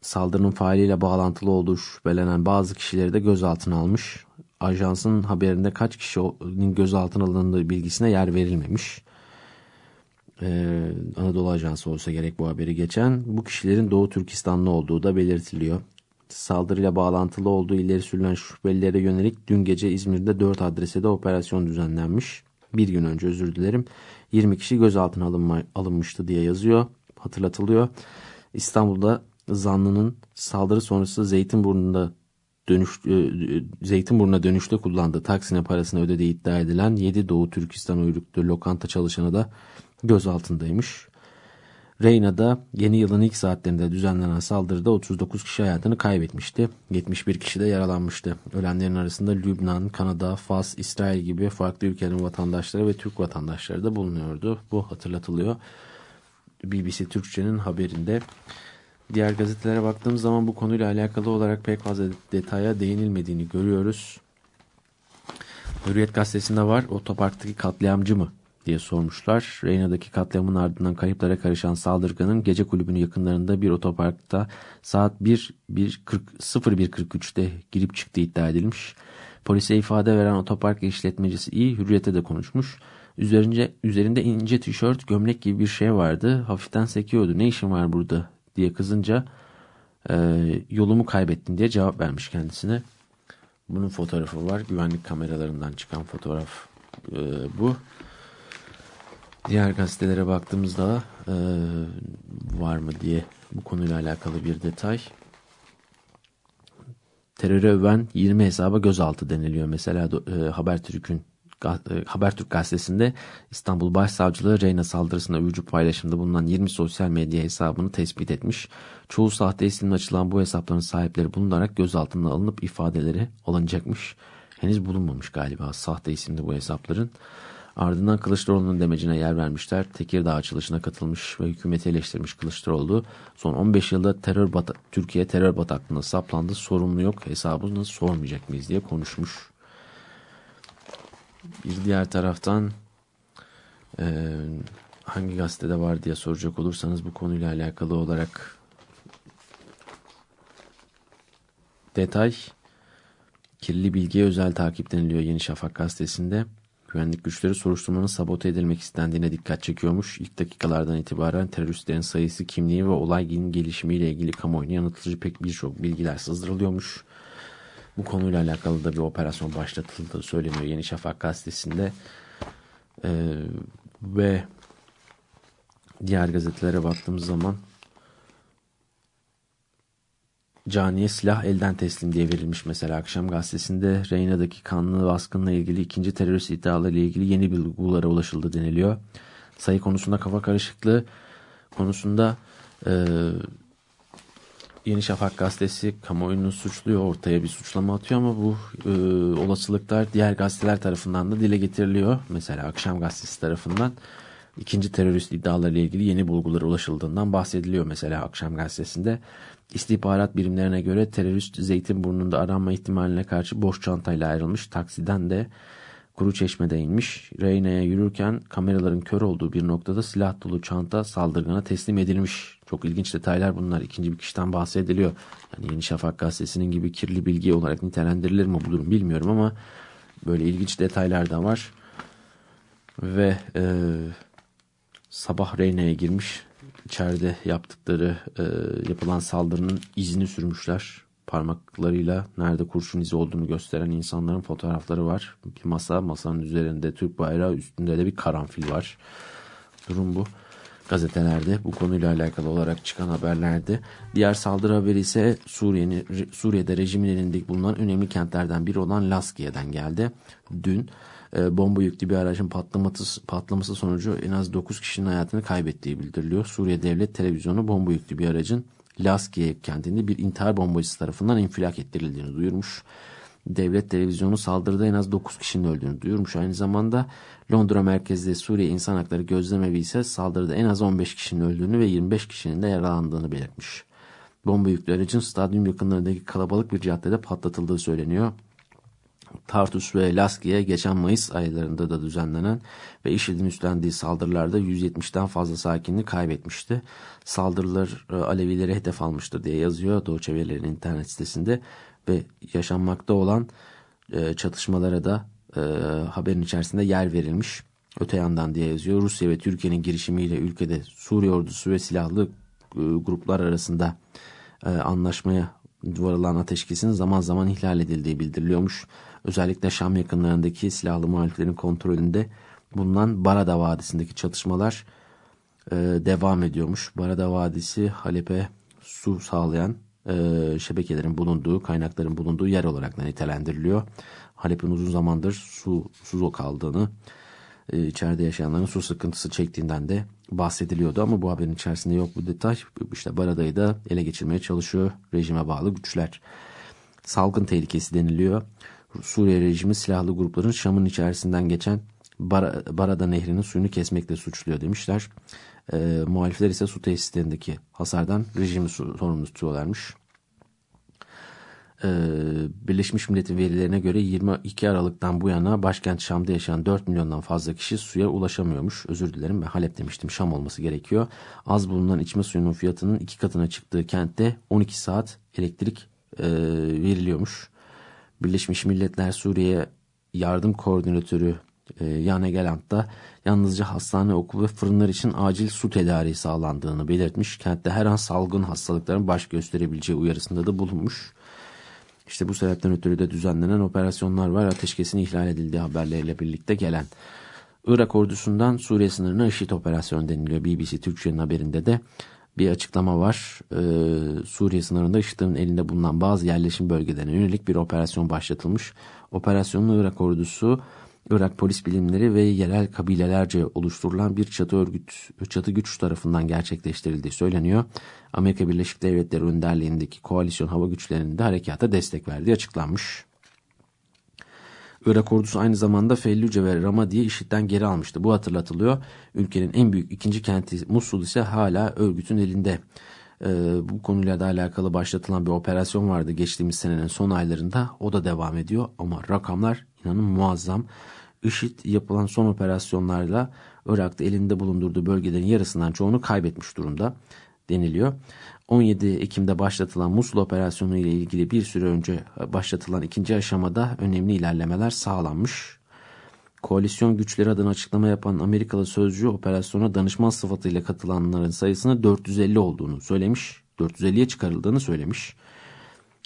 saldırının faaliyle bağlantılı olduğu şüphelenen bazı kişileri de gözaltına almış ajansın haberinde kaç kişinin gözaltına alındığı bilgisine yer verilmemiş. Ee, Anadolu Ajansı olsa gerek bu haberi geçen. Bu kişilerin Doğu Türkistanlı olduğu da belirtiliyor. Saldırıyla bağlantılı olduğu ileri sürülen şüphelilere yönelik dün gece İzmir'de 4 adrese de operasyon düzenlenmiş. Bir gün önce özür dilerim. 20 kişi gözaltına alınma, alınmıştı diye yazıyor. Hatırlatılıyor. İstanbul'da zanlının saldırı sonrası Zeytinburnu'nda dönüş, e, Zeytinburnu'na dönüşte kullandığı taksine parasını ödediği iddia edilen 7 Doğu Türkistan uyruklu lokanta çalışanı da gözaltındaymış. Reyna'da yeni yılın ilk saatlerinde düzenlenen saldırıda 39 kişi hayatını kaybetmişti. 71 kişi de yaralanmıştı. Ölenlerin arasında Lübnan, Kanada, Fas, İsrail gibi farklı ülkelerin vatandaşları ve Türk vatandaşları da bulunuyordu. Bu hatırlatılıyor. BBC Türkçe'nin haberinde Diğer gazetelere baktığımız zaman bu konuyla alakalı olarak pek fazla detaya değinilmediğini görüyoruz. Hürriyet gazetesinde var otoparktaki katliamcı mı diye sormuşlar. Reyna'daki katliamın ardından kayıplara karışan saldırganın gece kulübünün yakınlarında bir otoparkta saat 01.43'te girip çıktığı iddia edilmiş. Polise ifade veren otopark işletmecisi iyi hürriyete de konuşmuş. Üzerince, üzerinde ince tişört, gömlek gibi bir şey vardı. Hafiften sekiyordu. Ne işin var burada diye kızınca e, yolumu kaybettim diye cevap vermiş kendisine. Bunun fotoğrafı var. Güvenlik kameralarından çıkan fotoğraf e, bu. Diğer gazetelere baktığımızda e, var mı diye bu konuyla alakalı bir detay. Teröre öven 20 hesaba gözaltı deniliyor. Mesela e, Habertürk'ün Habertürk gazetesinde İstanbul Başsavcılığı Reyna saldırısında uyucu paylaşımda bulunan 20 sosyal medya hesabını tespit etmiş. Çoğu sahte isimle açılan bu hesapların sahipleri bulunarak gözaltına alınıp ifadeleri alınacakmış. Henüz bulunmamış galiba sahte isimli bu hesapların. Ardından Kılıçdaroğlu'nun demecine yer vermişler. Tekirdağ açılışına katılmış ve hükümeti eleştirmiş Kılıçdaroğlu. Son 15 yılda terör Türkiye terör bataklığına saplandı. Sorumlu yok hesabını sormayacak mıyız diye konuşmuş. Bir diğer taraftan e, hangi gazetede var diye soracak olursanız bu konuyla alakalı olarak detay kirli bilgiye özel takip deniliyor Yeni Şafak gazetesinde. Güvenlik güçleri soruşturmanın sabote edilmek istendiğine dikkat çekiyormuş. İlk dakikalardan itibaren teröristlerin sayısı, kimliği ve olayın gelişimiyle ilgili kamuoyuna yanıltıcı pek birçok bilgiler sızdırılıyormuş. Bu konuyla alakalı da bir operasyon başlatıldığı söyleniyor Yeni Şafak gazetesinde. Ee, ve diğer gazetelere baktığımız zaman Caniye silah elden teslim diye verilmiş mesela akşam gazetesinde Reyna'daki kanlı baskınla ilgili ikinci terörist iddiaları ile ilgili yeni bilgilara ulaşıldı deniliyor. Sayı konusunda kafa karışıklığı konusunda e, Yeni Şafak gazetesi kamuoyunu suçluyor, ortaya bir suçlama atıyor ama bu e, olasılıklar diğer gazeteler tarafından da dile getiriliyor. Mesela Akşam Gazetesi tarafından ikinci terörist iddialarıyla ilgili yeni bulgulara ulaşıldığından bahsediliyor. Mesela Akşam Gazetesi'nde istihbarat birimlerine göre terörist Zeytinburnu'nda aranma ihtimaline karşı boş çantayla ayrılmış. Taksiden de Kuru Çeşme'de inmiş. Reyne'ye yürürken kameraların kör olduğu bir noktada silah dolu çanta saldırgana teslim edilmiş. Çok ilginç detaylar bunlar. İkinci bir kişiden bahsediliyor. Yani Yeni Şafak gazetesinin gibi kirli bilgi olarak nitelendirilir mi bu durum bilmiyorum ama böyle ilginç detaylar da var. Ve e, sabah Reyne'ye girmiş. İçeride yaptıkları e, yapılan saldırının izini sürmüşler parmaklarıyla nerede kurşun izi olduğunu gösteren insanların fotoğrafları var. Bir masa, masanın üzerinde Türk bayrağı, üstünde de bir karanfil var. Durum bu. Gazetelerde bu konuyla alakalı olarak çıkan haberlerde. Diğer saldırı haberi ise Suriye'nin Suriye'de rejimin elinde bulunan önemli kentlerden biri olan Laskiye'den geldi. Dün e, bomba yüklü bir aracın patlaması, patlaması sonucu en az 9 kişinin hayatını kaybettiği bildiriliyor. Suriye Devlet Televizyonu bomba yüklü bir aracın Laskiye kentinde bir intihar bombacısı tarafından infilak ettirildiğini duyurmuş. Devlet televizyonu saldırıda en az 9 kişinin öldüğünü duyurmuş. Aynı zamanda Londra merkezli Suriye İnsan Hakları Gözlemevi ise saldırıda en az 15 kişinin öldüğünü ve 25 kişinin de yaralandığını belirtmiş. Bomba yüklü aracın stadyum yakınlarındaki kalabalık bir caddede patlatıldığı söyleniyor. Tartus ve Laskiye geçen Mayıs aylarında da düzenlenen ve IŞİD'in üstlendiği saldırılarda 170'ten fazla sakinini kaybetmişti. Saldırılar e, Alevilere hedef almıştır diye yazıyor Doğu Çevrelerinin internet sitesinde ve yaşanmakta olan e, çatışmalara da e, haberin içerisinde yer verilmiş. Öte yandan diye yazıyor Rusya ve Türkiye'nin girişimiyle ülkede Suriye ordusu ve silahlı gruplar arasında anlaşmaya varılan ateşkesin zaman zaman ihlal edildiği bildiriliyormuş. Özellikle Şam yakınlarındaki silahlı muhaliflerin kontrolünde bulunan Barada Vadisi'ndeki çatışmalar e, devam ediyormuş. Barada Vadisi Halep'e su sağlayan e, şebekelerin bulunduğu, kaynakların bulunduğu yer olarak da nitelendiriliyor. Halep'in uzun zamandır su, susuz kaldığını, e, içeride yaşayanların su sıkıntısı çektiğinden de bahsediliyordu ama bu haberin içerisinde yok bu detay. İşte Barada'yı da ele geçirmeye çalışıyor rejime bağlı güçler. Salgın tehlikesi deniliyor. Suriye rejimi silahlı grupların Şam'ın içerisinden geçen Bar Barada Nehri'nin suyunu kesmekle suçluyor demişler. E, muhalifler ise su tesislerindeki hasardan rejimi sorumlu tutuyorlarmış. E, Birleşmiş Millet'in verilerine göre 22 Aralık'tan bu yana başkent Şam'da yaşayan 4 milyondan fazla kişi suya ulaşamıyormuş. Özür dilerim ben Halep demiştim Şam olması gerekiyor. Az bulunan içme suyunun fiyatının iki katına çıktığı kentte 12 saat elektrik e, veriliyormuş. Birleşmiş Milletler Suriye Yardım Koordinatörü e, Yane Gelant da yalnızca hastane, okul ve fırınlar için acil su tedariği sağlandığını belirtmiş. Kentte her an salgın hastalıkların baş gösterebileceği uyarısında da bulunmuş. İşte bu sebepten ötürü de düzenlenen operasyonlar var. Ateşkesin ihlal edildiği haberleriyle birlikte gelen. Irak ordusundan Suriye sınırına IŞİD operasyonu deniliyor. BBC Türkçe'nin haberinde de bir açıklama var. Ee, Suriye sınırında IŞİD'in elinde bulunan bazı yerleşim bölgelerine yönelik bir operasyon başlatılmış. Operasyonun Irak ordusu, Irak polis bilimleri ve yerel kabilelerce oluşturulan bir çatı örgüt, çatı güç tarafından gerçekleştirildiği söyleniyor. Amerika Birleşik Devletleri önderliğindeki koalisyon hava güçlerinin de harekata destek verdiği açıklanmış. Irak ordusu aynı zamanda Fellüce ve Ramadi'yi IŞİD'den geri almıştı. Bu hatırlatılıyor. Ülkenin en büyük ikinci kenti Musul ise hala örgütün elinde. Ee, bu konuyla da alakalı başlatılan bir operasyon vardı geçtiğimiz senenin son aylarında. O da devam ediyor ama rakamlar inanın muazzam. IŞİD yapılan son operasyonlarla Irak'ta elinde bulundurduğu bölgelerin yarısından çoğunu kaybetmiş durumda deniliyor. 17 Ekim'de başlatılan Musul operasyonu ile ilgili bir süre önce başlatılan ikinci aşamada önemli ilerlemeler sağlanmış. Koalisyon güçleri adına açıklama yapan Amerikalı sözcü operasyona danışman sıfatıyla katılanların sayısını 450 olduğunu söylemiş. 450'ye çıkarıldığını söylemiş.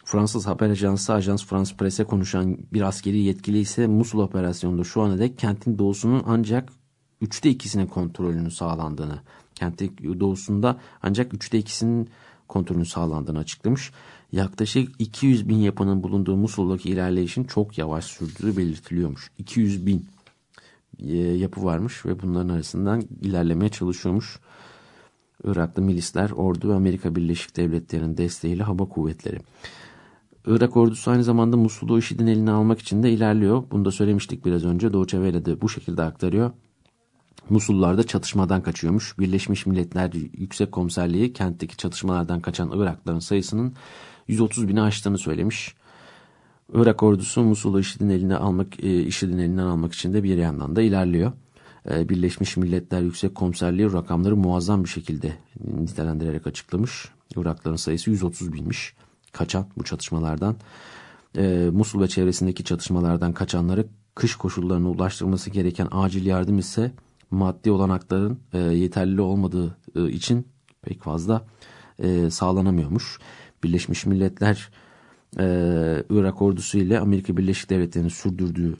Fransız haber ajansı Ajans France Presse konuşan bir askeri yetkili ise Musul operasyonunda şu ana dek kentin doğusunun ancak üçte ikisinin kontrolünü sağlandığını, kentin doğusunda ancak üçte ikisinin kontrolünün sağlandığını açıklamış. Yaklaşık 200 bin yapının bulunduğu Musul'daki ilerleyişin çok yavaş sürdüğü belirtiliyormuş. 200 bin e, yapı varmış ve bunların arasından ilerlemeye çalışıyormuş. Iraklı milisler, ordu ve Amerika Birleşik Devletleri'nin desteğiyle hava kuvvetleri. Irak ordusu aynı zamanda Musul'u IŞİD'in eline almak için de ilerliyor. Bunu da söylemiştik biraz önce. Doğu Çevre'yle de bu şekilde aktarıyor. Musullar da çatışmadan kaçıyormuş. Birleşmiş Milletler Yüksek Komiserliği kentteki çatışmalardan kaçan Iraklıların sayısının 130 bini aştığını söylemiş. Irak ordusu Musul'u IŞİD'in eline almak, e, IŞİD'in elinden almak için de bir yandan da ilerliyor. E, Birleşmiş Milletler Yüksek Komiserliği rakamları muazzam bir şekilde nitelendirerek açıklamış. Irakların sayısı 130 binmiş kaçan bu çatışmalardan. E, Musul ve çevresindeki çatışmalardan kaçanları kış koşullarına ulaştırılması gereken acil yardım ise maddi olanakların e, yeterli olmadığı e, için pek fazla e, sağlanamıyormuş. Birleşmiş Milletler e, Irak ordusu ile Amerika Birleşik Devletleri'nin sürdürdüğü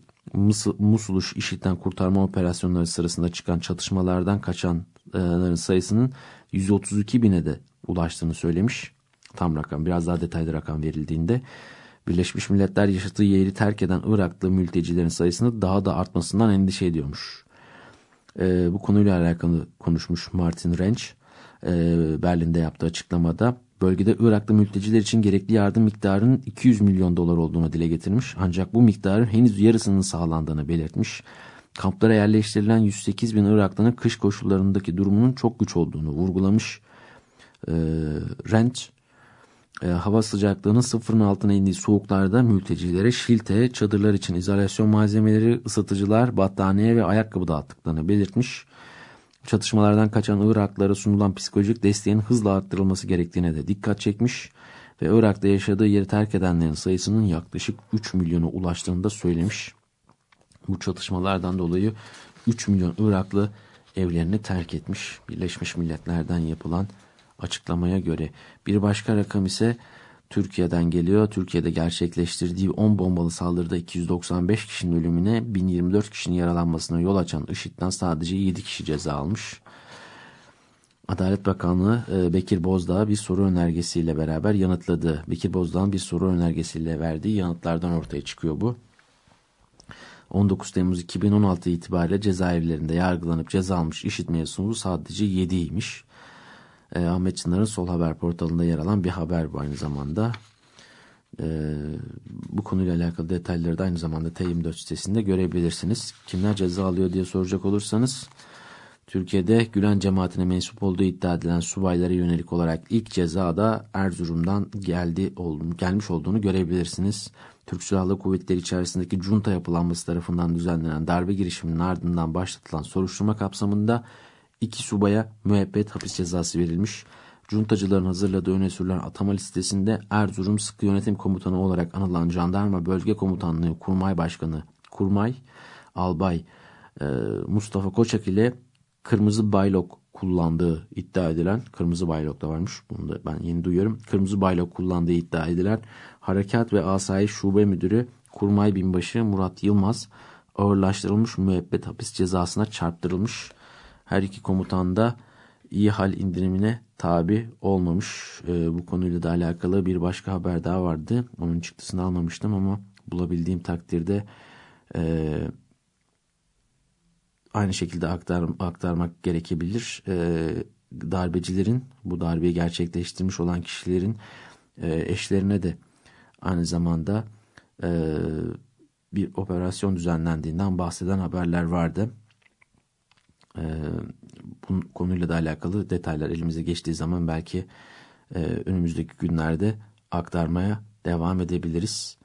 Musul'u IŞİD'den kurtarma operasyonları sırasında çıkan çatışmalardan kaçanların sayısının 132 bine de ulaştığını söylemiş. Tam rakam biraz daha detaylı rakam verildiğinde Birleşmiş Milletler yaşadığı yeri terk eden Iraklı mültecilerin sayısını daha da artmasından endişe ediyormuş. E, bu konuyla alakalı konuşmuş Martin Rench e, Berlin'de yaptığı açıklamada bölgede Iraklı mülteciler için gerekli yardım miktarının 200 milyon dolar olduğunu dile getirmiş. Ancak bu miktarın henüz yarısının sağlandığını belirtmiş. Kamplara yerleştirilen 108 bin Iraklının kış koşullarındaki durumunun çok güç olduğunu vurgulamış. E, Rench e, hava sıcaklığının sıfırın altına indiği soğuklarda mültecilere şilte, çadırlar için izolasyon malzemeleri, ısıtıcılar, battaniye ve ayakkabı dağıttıklarını belirtmiş. Çatışmalardan kaçan Iraklılara sunulan psikolojik desteğin hızla arttırılması gerektiğine de dikkat çekmiş ve Irak'ta yaşadığı yeri terk edenlerin sayısının yaklaşık 3 milyona ulaştığını da söylemiş. Bu çatışmalardan dolayı 3 milyon Iraklı evlerini terk etmiş. Birleşmiş Milletler'den yapılan açıklamaya göre. Bir başka rakam ise Türkiye'den geliyor. Türkiye'de gerçekleştirdiği 10 bombalı saldırıda 295 kişinin ölümüne 1024 kişinin yaralanmasına yol açan IŞİD'den sadece 7 kişi ceza almış. Adalet Bakanlığı e, Bekir Bozdağ bir soru önergesiyle beraber yanıtladı. Bekir Bozdağ'ın bir soru önergesiyle verdiği yanıtlardan ortaya çıkıyor bu. 19 Temmuz 2016 itibariyle cezaevlerinde yargılanıp ceza almış IŞİD mensunu sadece 7'ymiş. E, Ahmet Çınar'ın Sol Haber portalında yer alan bir haber bu aynı zamanda. E, bu konuyla alakalı detayları da aynı zamanda T24 sitesinde görebilirsiniz. Kimler ceza alıyor diye soracak olursanız Türkiye'de Gülen cemaatine mensup olduğu iddia edilen subaylara yönelik olarak ilk ceza da Erzurum'dan geldi, gelmiş olduğunu görebilirsiniz. Türk Silahlı Kuvvetleri içerisindeki junta yapılanması tarafından düzenlenen darbe girişiminin ardından başlatılan soruşturma kapsamında iki subaya müebbet hapis cezası verilmiş. Cuntacıların hazırladığı öne sürülen atama listesinde Erzurum Sıkı Yönetim Komutanı olarak anılan Jandarma Bölge Komutanlığı Kurmay Başkanı Kurmay Albay e, Mustafa Koçak ile kırmızı baylok kullandığı iddia edilen kırmızı baylok da varmış bunu da ben yeni duyuyorum kırmızı baylok kullandığı iddia edilen Harekat ve Asayiş Şube Müdürü Kurmay Binbaşı Murat Yılmaz ağırlaştırılmış müebbet hapis cezasına çarptırılmış. Her iki komutan da iyi hal indirimine tabi olmamış. E, bu konuyla da alakalı bir başka haber daha vardı. Onun çıktısını almamıştım ama bulabildiğim takdirde e, aynı şekilde aktar, aktarmak gerekebilir. E, darbecilerin bu darbeyi gerçekleştirmiş olan kişilerin e, eşlerine de aynı zamanda e, bir operasyon düzenlendiğinden bahseden haberler vardı. E, bu konuyla da alakalı detaylar elimize geçtiği zaman belki e, önümüzdeki günlerde aktarmaya devam edebiliriz.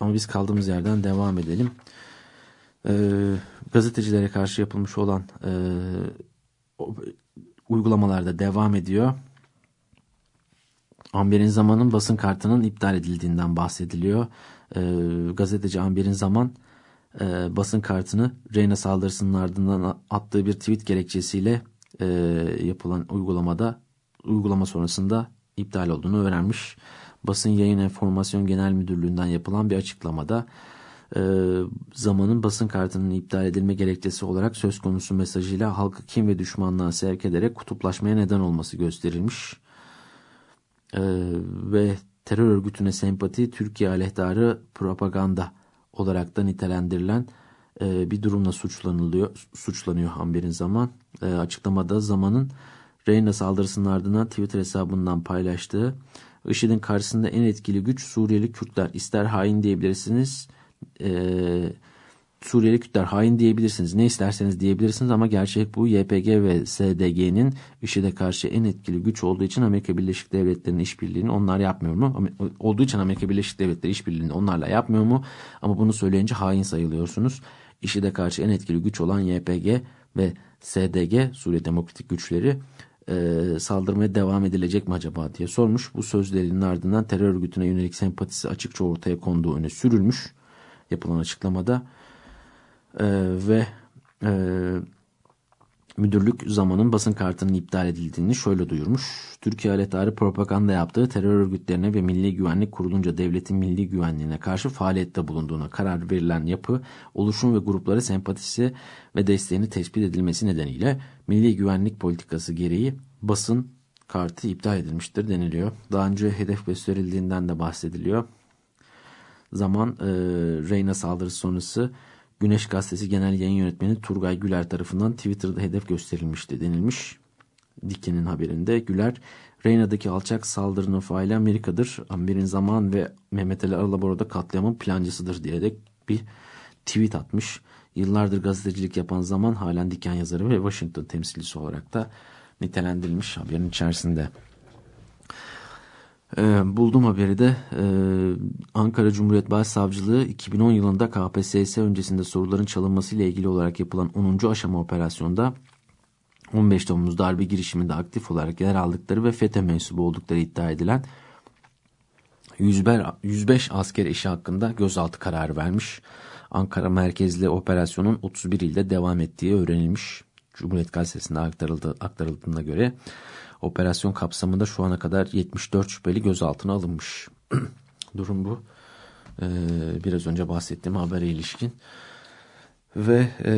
Ama biz kaldığımız yerden devam edelim. E, gazetecilere karşı yapılmış olan e, o, uygulamalarda devam ediyor. Amber'in Zaman'ın basın kartının iptal edildiğinden bahsediliyor. E, gazeteci Amber'in Zaman e, basın kartını Reyna saldırısının ardından attığı bir tweet gerekçesiyle e, yapılan uygulamada uygulama sonrasında iptal olduğunu öğrenmiş. Basın Yayın Enformasyon Genel Müdürlüğü'nden yapılan bir açıklamada e, zamanın basın kartının iptal edilme gerekçesi olarak söz konusu mesajıyla halkı kim ve düşmanlığa sevk ederek kutuplaşmaya neden olması gösterilmiş. E, ve terör örgütüne sempati Türkiye aleyhtarı propaganda olarak da nitelendirilen e, bir durumla suçlanılıyor, suçlanıyor Amber'in zaman. E, açıklamada zamanın Reyna saldırısının ardından Twitter hesabından paylaştığı IŞİD'in karşısında en etkili güç Suriyeli Kürtler. İster hain diyebilirsiniz, e, Suriyeli Kürtler hain diyebilirsiniz, ne isterseniz diyebilirsiniz ama gerçek bu. YPG ve SDG'nin IŞİD'e karşı en etkili güç olduğu için Amerika Birleşik Devletleri'nin işbirliğini onlar yapmıyor mu? Olduğu için Amerika Birleşik Devletleri işbirliğini onlarla yapmıyor mu? Ama bunu söyleyince hain sayılıyorsunuz. IŞİD'e karşı en etkili güç olan YPG ve SDG, Suriye Demokratik Güçleri e, saldırmaya devam edilecek mi acaba diye sormuş. Bu sözlerinin ardından terör örgütüne yönelik sempatisi açıkça ortaya konduğu öne sürülmüş yapılan açıklamada. E, ve e, müdürlük zamanın basın kartının iptal edildiğini şöyle duyurmuş. Türkiye aletari propaganda yaptığı terör örgütlerine ve Milli Güvenlik Kurulunca devletin milli güvenliğine karşı faaliyette bulunduğuna karar verilen yapı, oluşum ve gruplara sempatisi ve desteğini tespit edilmesi nedeniyle milli güvenlik politikası gereği basın kartı iptal edilmiştir deniliyor. Daha önce hedef gösterildiğinden de bahsediliyor. Zaman e, Reyna saldırısı sonrası Güneş Gazetesi Genel Yayın Yönetmeni Turgay Güler tarafından Twitter'da hedef gösterilmişti denilmiş. Diken'in haberinde Güler, Reyna'daki alçak saldırının faili Amerika'dır. Amber'in zaman ve Mehmet Ali Aralabora'da katliamın plancısıdır diyerek bir tweet atmış. Yıllardır gazetecilik yapan zaman halen Diken yazarı ve Washington temsilcisi olarak da nitelendirilmiş haberin içerisinde. E, buldum haberi de e, Ankara Cumhuriyet Başsavcılığı 2010 yılında KPSS öncesinde soruların çalınması ile ilgili olarak yapılan 10. aşama operasyonda 15 Temmuz darbe girişiminde aktif olarak yer aldıkları ve FETÖ mensubu oldukları iddia edilen 105 asker eşi hakkında gözaltı kararı vermiş. Ankara merkezli operasyonun 31 ilde devam ettiği öğrenilmiş. Cumhuriyet Gazetesi'nde aktarıldı, aktarıldığına göre Operasyon kapsamında şu ana kadar 74 şüpheli gözaltına alınmış. Durum bu. Ee, biraz önce bahsettiğim habere ilişkin. Ve e,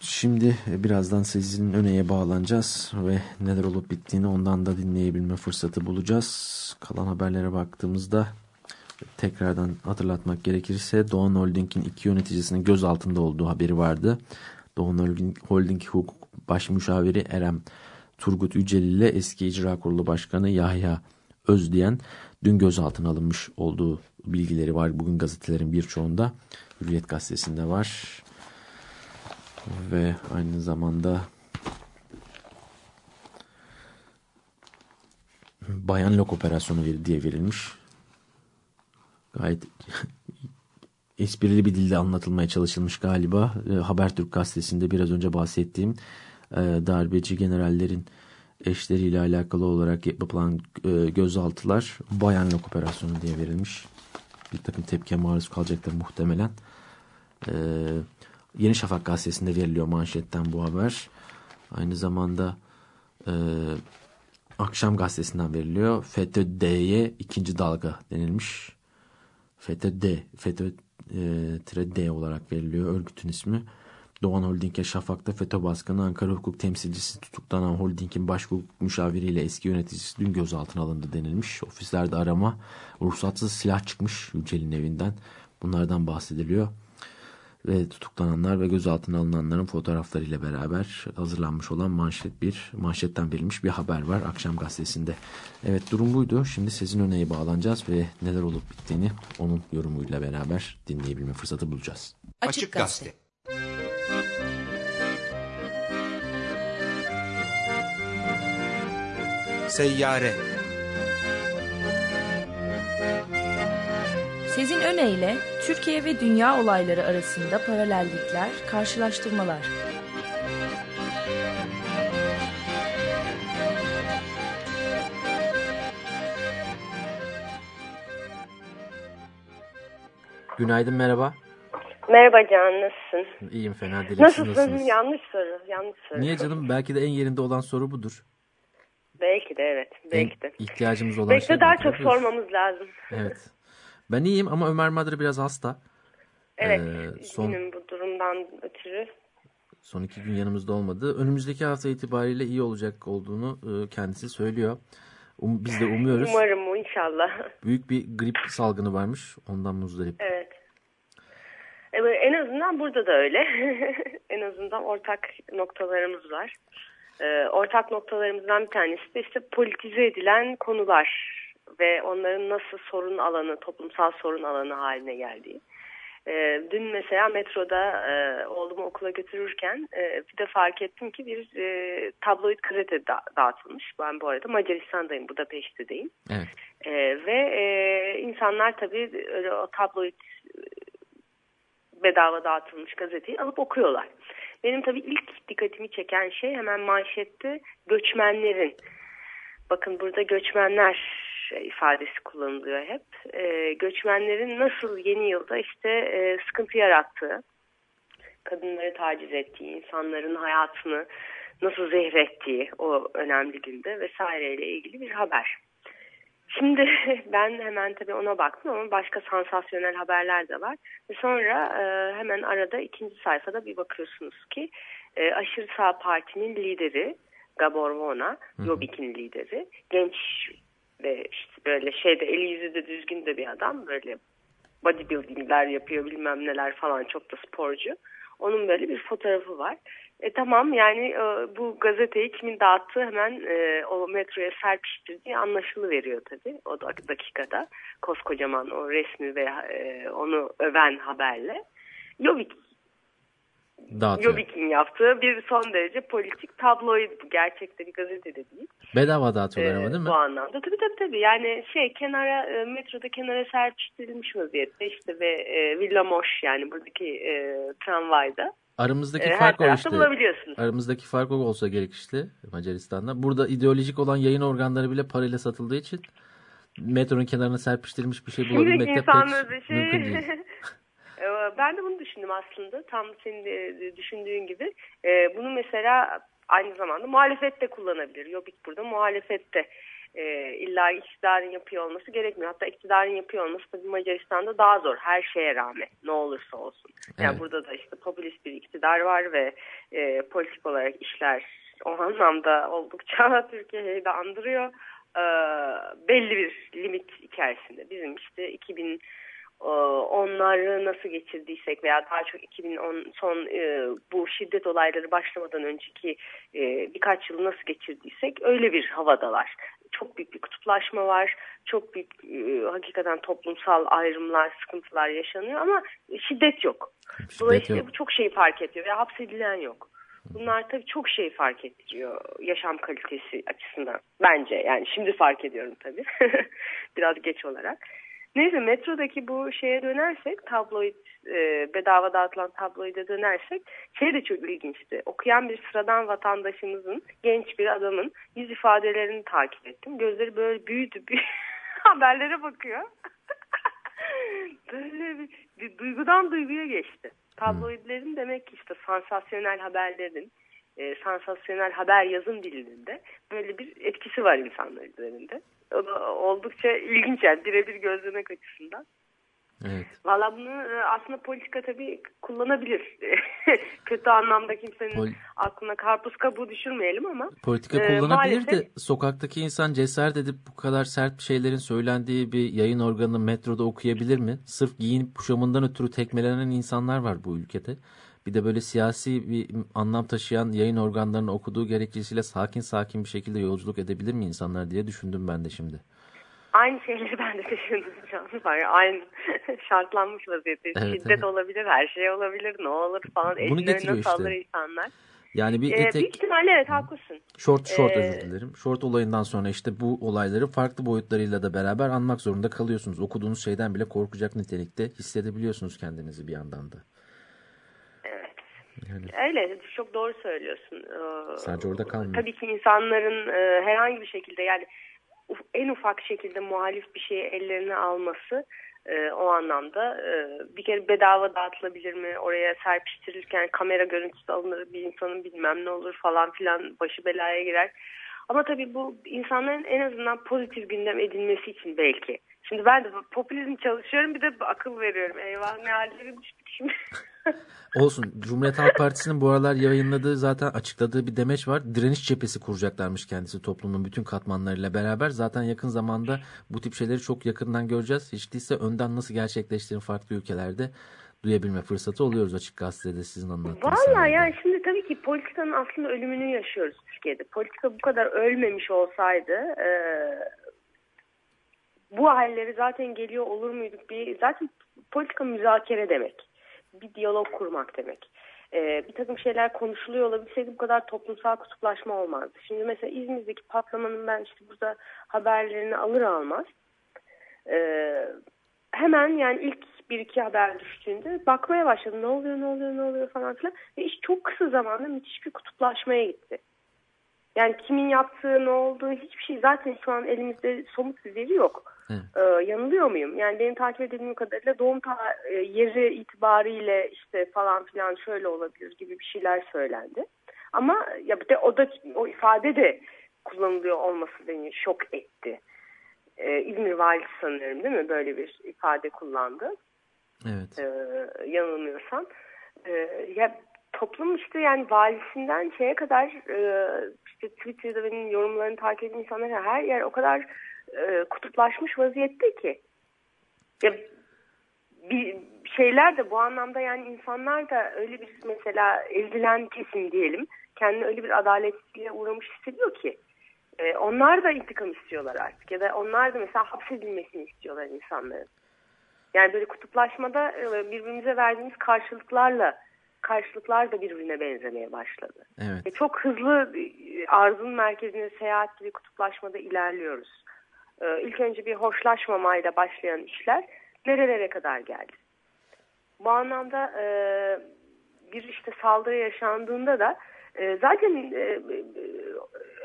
şimdi birazdan sizin öneye bağlanacağız ve neler olup bittiğini ondan da dinleyebilme fırsatı bulacağız. Kalan haberlere baktığımızda tekrardan hatırlatmak gerekirse Doğan Holding'in iki yöneticisinin gözaltında olduğu haberi vardı. Doğan Holding, Holding Hukuk Baş Müşaviri Erem Turgut Yücel ile eski icra kurulu başkanı Yahya Özdiyen dün gözaltına alınmış olduğu bilgileri var. Bugün gazetelerin birçoğunda Hürriyet gazetesinde var. Ve aynı zamanda Bayan Lok operasyonu diye verilmiş. Gayet esprili bir dilde anlatılmaya çalışılmış galiba. Habertürk gazetesinde biraz önce bahsettiğim darbeci generallerin eşleriyle alakalı olarak yapılan e, gözaltılar bayanlık operasyonu diye verilmiş. Bir takım tepkiye maruz kalacaktır muhtemelen. E, Yeni Şafak gazetesinde veriliyor manşetten bu haber. Aynı zamanda e, Akşam gazetesinden veriliyor. FETÖ-D'ye ikinci dalga denilmiş. FETÖ-D, FETÖ-D olarak veriliyor örgütün ismi. Doğan Holding'e Şafak'ta FETÖ Baskını Ankara Hukuk Temsilcisi tutuklanan Holding'in baş müşaviriyle eski yöneticisi dün gözaltına alındı denilmiş. Ofislerde arama, ruhsatsız silah çıkmış Yücel'in evinden. Bunlardan bahsediliyor. Ve tutuklananlar ve gözaltına alınanların fotoğraflarıyla beraber hazırlanmış olan manşet bir manşetten verilmiş bir haber var akşam gazetesinde. Evet durum buydu. Şimdi sizin öneye bağlanacağız ve neler olup bittiğini onun yorumuyla beraber dinleyebilme fırsatı bulacağız. Açık Gazete. Seyyare Sezin Öne Türkiye ve dünya olayları arasında paralellikler, karşılaştırmalar. Günaydın merhaba. Merhaba Can, nasılsın? İyiyim fena değilim. Nasılsın? Nasılsınız? Yanlış soru, yanlış soru. Niye canım? Belki de en yerinde olan soru budur. Belki de evet, belki de. İhtiyacımız olan Belki şey de daha budur. çok sormamız lazım. Evet. Ben iyiyim ama Ömer Madra biraz hasta. Evet, Ee, son- üzgünüm bu durumdan ötürü. Son iki gün yanımızda olmadı. Önümüzdeki hafta itibariyle iyi olacak olduğunu e, kendisi söylüyor. Um- biz de umuyoruz. Umarım o inşallah. Büyük bir grip salgını varmış. Ondan muzdarip. Evet. E, En azından burada da öyle. en azından ortak noktalarımız var. E, ortak noktalarımızdan bir tanesi de işte politize edilen konular ve onların nasıl sorun alanı, toplumsal sorun alanı haline geldiği. E, dün mesela metroda e, oğlumu okula götürürken e, bir de fark ettim ki bir e, tabloid gazete da- dağıtılmış. Ben bu arada Macaristan'dayım, Budapeşte'deyim. Evet. E, ve e, insanlar tabii öyle o tabloid bedava dağıtılmış gazeteyi alıp okuyorlar. Benim tabii ilk dikkatimi çeken şey hemen manşette göçmenlerin. Bakın burada göçmenler ifadesi kullanılıyor hep. E, göçmenlerin nasıl yeni yılda işte e, sıkıntı yarattığı, kadınları taciz ettiği, insanların hayatını nasıl zehrettiği o önemli günde vesaireyle ilgili bir haber. Şimdi ben hemen tabii ona baktım ama başka sansasyonel haberler de var. Ve sonra e, hemen arada ikinci sayfada bir bakıyorsunuz ki e, aşırı sağ partinin lideri Gabor Vona, Jobbik'in lideri. Genç ve işte böyle şeyde eli yüzü de düzgün de bir adam. Böyle bodybuildingler yapıyor bilmem neler falan çok da sporcu. Onun böyle bir fotoğrafı var. E tamam yani e, bu gazeteyi kimin dağıttığı hemen e, o metroya serpiştirdiği anlaşılıveriyor tabii o dak- dakikada. Koskocaman o resmi ve e, onu öven haberle. Jobbik Dağıtıyor. Jobbik'in yaptığı bir son derece politik tabloid bu. Gerçekte bir gazete de değil. Bedava dağıtıyorlar Ee, ama değil mi? Bu anlamda. Tabii tabii tabii. Yani şey kenara e, metroda kenara serpiştirilmiş vaziyette işte ve e, Villa Moş yani buradaki e, tramvayda. Aramızdaki e, fark o işte. bulabiliyorsunuz. Aramızdaki fark o olsa gerek işte Macaristan'da. Burada ideolojik olan yayın organları bile parayla satıldığı için metronun kenarına serpiştirilmiş bir şey bulabilmek de pek şey... mümkün değil. Ee, ben de bunu düşündüm aslında. Tam senin de düşündüğün gibi. Ee, bunu mesela aynı zamanda muhalefette kullanabilir. Jobbik burada muhalefette. Ee, illa iktidarın yapıyor olması gerekmiyor. Hatta iktidarın yapıyor olması tabii Macaristan'da daha zor. Her şeye rağmen ne olursa olsun. Yani Evet. burada da işte popülist bir iktidar var ve e, politik olarak işler o anlamda oldukça Türkiye'yi de andırıyor. Ee, belli bir limit içerisinde. Bizim işte 2000 e, onları nasıl geçirdiysek veya daha çok 2010 son e, bu şiddet olayları başlamadan önceki e, birkaç yılı nasıl geçirdiysek öyle bir havadalar. Çok büyük bir kutuplaşma var. Çok büyük e, hakikaten toplumsal ayrımlar, sıkıntılar yaşanıyor ama şiddet yok. Şiddet Dolayısıyla yok. bu çok şeyi fark ediyor ve hapsedilen yok. Bunlar tabii çok şey fark ettiriyor yaşam kalitesi açısından. Bence yani şimdi fark ediyorum tabii. Biraz geç olarak. Neyse metrodaki bu şeye dönersek tabloid e, bedava dağıtılan tabloide dönersek şey de çok ilginçti. Okuyan bir sıradan vatandaşımızın genç bir adamın yüz ifadelerini takip ettim. Gözleri böyle büyüdü. büyüdü. Haberlere bakıyor. böyle bir, bir duygudan duyguya geçti. Tabloidlerin demek ki işte sansasyonel haberlerin e, sansasyonel haber yazım dilinde böyle bir etkisi var insanlar üzerinde. O da oldukça ilginç yani birebir gözlemek açısından. Evet. Valla bunu e, aslında politika tabii kullanabilir. Kötü anlamda kimsenin Pol- aklına karpuz kabuğu düşürmeyelim ama. Politika e, kullanabilir de maalesef- sokaktaki insan cesaret edip bu kadar sert şeylerin söylendiği bir yayın organını metroda okuyabilir mi? Sırf giyinip kuşamından ötürü tekmelenen insanlar var bu ülkede. Bir de böyle siyasi bir anlam taşıyan yayın organlarını okuduğu gerekçesiyle sakin sakin bir şekilde yolculuk edebilir mi insanlar diye düşündüm ben de şimdi. Aynı şeyleri ben de düşündüm var. ya, Aynı şartlanmış vaziyette. Evet, Şiddet evet. olabilir, her şey olabilir, ne olur falan. Bunu getiriyor işte. saldırı insanlar. Yani bir Ee, büyük etek ihtimalle evet haklısın. Short short Ee, özür dilerim. Short olayından sonra işte bu olayları farklı boyutlarıyla da beraber anmak zorunda kalıyorsunuz. Okuduğunuz şeyden bile korkacak nitelikte hissedebiliyorsunuz kendinizi bir yandan da. Yani Öyle çok doğru söylüyorsun. Ee, Sadece orada kalmıyor. Tabii ki insanların e, herhangi bir şekilde yani en ufak şekilde muhalif bir şeyi ellerine alması e, o anlamda e, bir kere bedava dağıtılabilir mi? Oraya serpiştirirken kamera görüntüsü alınır bir insanın bilmem ne olur falan filan başı belaya girer. Ama tabii bu insanların en azından pozitif gündem edilmesi için belki. Şimdi ben de popülizm çalışıyorum bir de akıl veriyorum. Eyvah ne hallere düştük şimdi. Olsun. Cumhuriyet Halk Partisi'nin bu aralar yayınladığı zaten açıkladığı bir demeç var. Direniş cephesi kuracaklarmış kendisi toplumun bütün katmanlarıyla beraber. Zaten yakın zamanda bu tip şeyleri çok yakından göreceğiz. Hiç değilse önden nasıl gerçekleştiğini farklı ülkelerde duyabilme fırsatı oluyoruz açık gazetede sizin anlattığınız. Valla yani şimdi tabii ki politikanın aslında ölümünü yaşıyoruz Türkiye'de. Politika bu kadar ölmemiş olsaydı e, bu halleri zaten geliyor olur muyduk? Bir, zaten politika müzakere demek. Bir diyalog kurmak demek. E, bir takım şeyler konuşuluyor olabilseydi bu kadar toplumsal kutuplaşma olmazdı. Şimdi mesela İzmir'deki patlamanın ben işte burada haberlerini alır almaz e, hemen yani ilk bir iki haber düştüğünde bakmaya başladım. Ne oluyor ne oluyor ne oluyor falan filan. Ve iş çok kısa zamanda müthiş bir kutuplaşmaya gitti. Yani kimin yaptığı ne olduğu hiçbir şey zaten şu an elimizde somut bir veri yok. Evet. Ee, yanılıyor muyum? Yani benim takip edildiğim kadarıyla doğum ta- e, yeri itibariyle işte falan filan şöyle olabilir gibi bir şeyler söylendi. Ama ya bir de o da o ifade de kullanılıyor olması beni şok etti. Ee, İzmir valisi sanıyorum değil mi? Böyle bir ifade kullandı Evet. e, yanılmıyorsam. E, ya toplum işte yani valisinden şeye kadar e, işte Twitter'da benim yorumlarını takip eden insanlar her yer o kadar e, kutuplaşmış vaziyette ki. Ya bir şeyler de bu anlamda yani insanlar da öyle bir mesela ezilen kesim diyelim kendini öyle bir adaletsizliğe uğramış hissediyor ki e, onlar da intikam istiyorlar artık ya da onlar da mesela hapsedilmesini istiyorlar insanların. Yani böyle kutuplaşmada e, birbirimize verdiğimiz karşılıklarla karşılıklar da birbirine benzemeye başladı. Evet. E, çok hızlı arzun merkezine seyahat gibi kutuplaşmada ilerliyoruz. E, ilk önce bir hoşlaşmamayla başlayan işler nerelere kadar geldi? Bu anlamda e, bir işte saldırı yaşandığında da e, zaten e,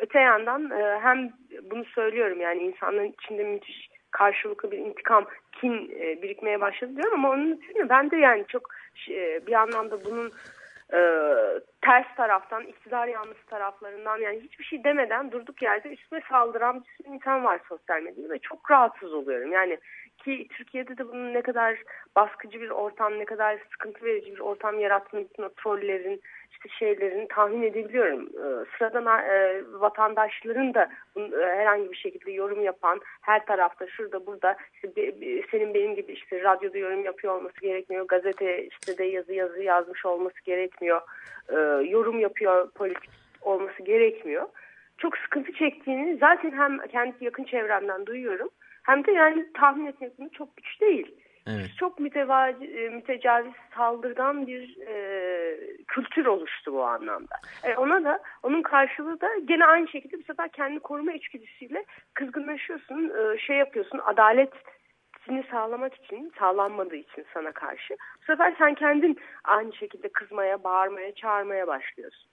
öte yandan e, hem bunu söylüyorum yani insanların içinde müthiş karşılıklı bir intikam, kin e, birikmeye başladı diyorum ama onun için ben de yani çok bir anlamda bunun e, ters taraftan, iktidar yanlısı taraflarından yani hiçbir şey demeden durduk yerde üstüme saldıran bir sürü insan var sosyal medyada ve çok rahatsız oluyorum. Yani ki Türkiye'de de bunun ne kadar baskıcı bir ortam, ne kadar sıkıntı verici bir ortam o trollerin, işte şeylerin tahmin edebiliyorum. Ee, sıradan e, vatandaşların da e, herhangi bir şekilde yorum yapan her tarafta şurada burada işte senin benim gibi işte radyoda yorum yapıyor olması gerekmiyor. Gazete işte de yazı yazı yazmış olması gerekmiyor. Ee, yorum yapıyor politik olması gerekmiyor. Çok sıkıntı çektiğini zaten hem kendi yakın çevremden duyuyorum. Hem de yani tahmin etmek çok güç değil. Evet. Çok mütevazi, e, mütecaviz saldırgan bir e, kültür oluştu bu anlamda. E, ona da onun karşılığı da gene aynı şekilde bir sefer kendi koruma içgüdüsüyle kızgınlaşıyorsun, e, şey yapıyorsun, adaletini sağlamak için, sağlanmadığı için sana karşı. Bu sefer sen kendin aynı şekilde kızmaya, bağırmaya, çağırmaya başlıyorsun.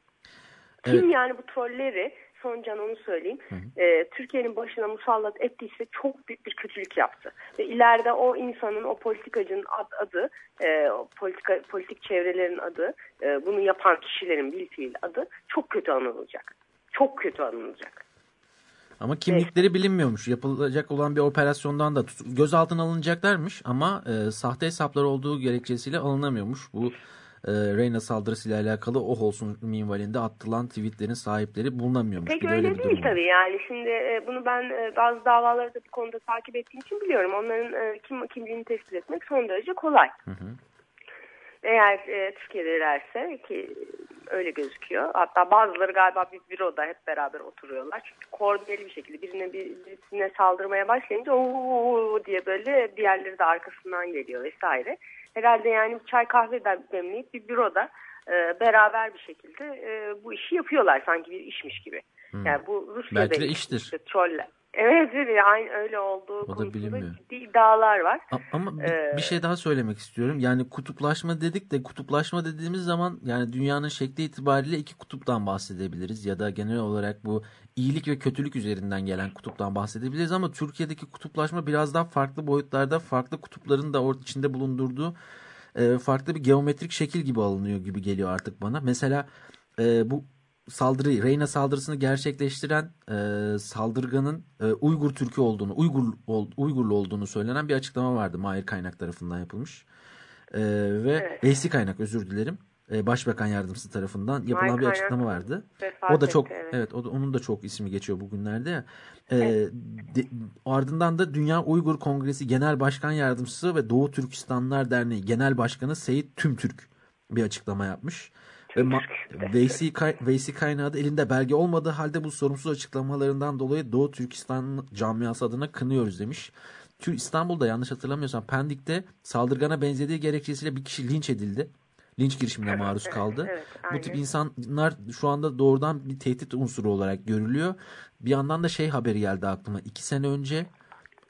Kim Evet. yani bu trolleri son can onu söyleyeyim. e, Türkiye'nin başına musallat ettiyse çok büyük bir kötülük yaptı. Ve ileride o insanın, o politikacının ad- adı, e, o politika, politik çevrelerin adı, e, bunu yapan kişilerin bilfiil adı çok kötü anılacak. Çok kötü anılacak. Ama kimlikleri bilinmiyormuş. Yapılacak olan bir operasyondan da gözaltına alınacaklarmış ama e, sahte hesaplar olduğu gerekçesiyle alınamıyormuş. Bu e, Reyna saldırısıyla alakalı o olsun minvalinde attılan tweetlerin sahipleri bulunamıyormuş. Pek öyle bir değil durum tabii yani şimdi e, bunu ben e, bazı davaları da bu konuda takip ettiğim için biliyorum. Onların e, kim kimliğini tespit etmek son derece kolay. Hı hı. Eğer e, Türkiye'delerse ki öyle gözüküyor. Hatta bazıları galiba bir büroda hep beraber oturuyorlar. Çünkü koordineli bir şekilde birine bir- birisine saldırmaya başlayınca ooo diye böyle diğerleri de arkasından geliyor vesaire. Herhalde yani çay kahve de- demleyip bir büroda e, beraber bir şekilde e, bu işi yapıyorlar sanki bir işmiş gibi. Yani bu Rusya'da Belki de iştir. işte troller. Evet, aynı öyle olduğu da konusunda bilinmiyor. ciddi iddialar var. Ama bir, Ee, bir şey daha söylemek istiyorum. Yani kutuplaşma dedik de kutuplaşma dediğimiz zaman yani dünyanın şekli itibariyle iki kutuptan bahsedebiliriz. Ya da genel olarak bu iyilik ve kötülük üzerinden gelen kutuptan bahsedebiliriz. Ama Türkiye'deki kutuplaşma biraz daha farklı boyutlarda farklı kutupların da içinde bulundurduğu e, farklı bir geometrik şekil gibi alınıyor gibi geliyor artık bana. Mesela e, bu saldırıyı, Reyna saldırısını gerçekleştiren e, saldırganın e, Uygur Türk'ü olduğunu, Uygur ol, Uygurlu olduğunu söylenen bir açıklama vardı Mahir Kaynak tarafından yapılmış. E, ve Evet. Veysi Kaynak özür dilerim. e, Başbakan Yardımcısı tarafından yapılan Mike bir açıklama Kaynak vardı. vefat O da etti, çok evet. evet o da, onun da çok ismi geçiyor bugünlerde. ya. E, de- ardından da Dünya Uygur Kongresi Genel Başkan Yardımcısı ve Doğu Türkistanlar Derneği Genel Başkanı Seyit Tümtürk bir açıklama yapmış. Ve ma- Veysi, Kay- Veysi kaynağı da elinde belge olmadığı halde bu sorumsuz açıklamalarından dolayı Doğu Türkistan camiası adına kınıyoruz demiş. Tür İstanbul'da yanlış hatırlamıyorsam Pendik'te saldırgana benzediği gerekçesiyle bir kişi linç edildi. Linç girişimine maruz kaldı. evet, bu tip insanlar şu anda doğrudan bir tehdit unsuru olarak görülüyor. Bir yandan da şey haberi geldi aklıma. İki sene önce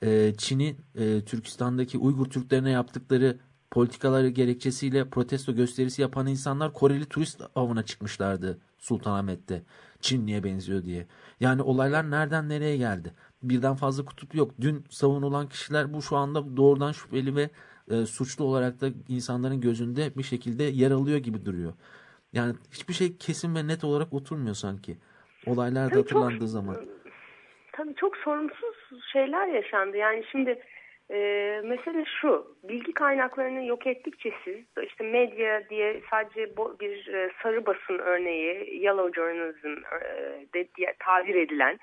e, Çin'i e, Türkistan'daki Uygur Türklerine yaptıkları politikaları gerekçesiyle protesto gösterisi yapan insanlar Koreli turist avına çıkmışlardı Sultanahmet'te. Çin niye benziyor diye. Yani olaylar nereden nereye geldi? Birden fazla kutup yok. Dün savunulan kişiler bu şu anda doğrudan şüpheli ve e, suçlu olarak da insanların gözünde bir şekilde yer alıyor gibi duruyor. Yani hiçbir şey kesin ve net olarak oturmuyor sanki. Olaylar da Tabii çok- hatırlandığı zaman. Tabii çok sorumsuz şeyler yaşandı. Yani şimdi e, mesele şu, bilgi kaynaklarını yok ettikçe siz, işte medya diye sadece bir e, sarı basın örneği, yellow journalism e, diye tabir edilen,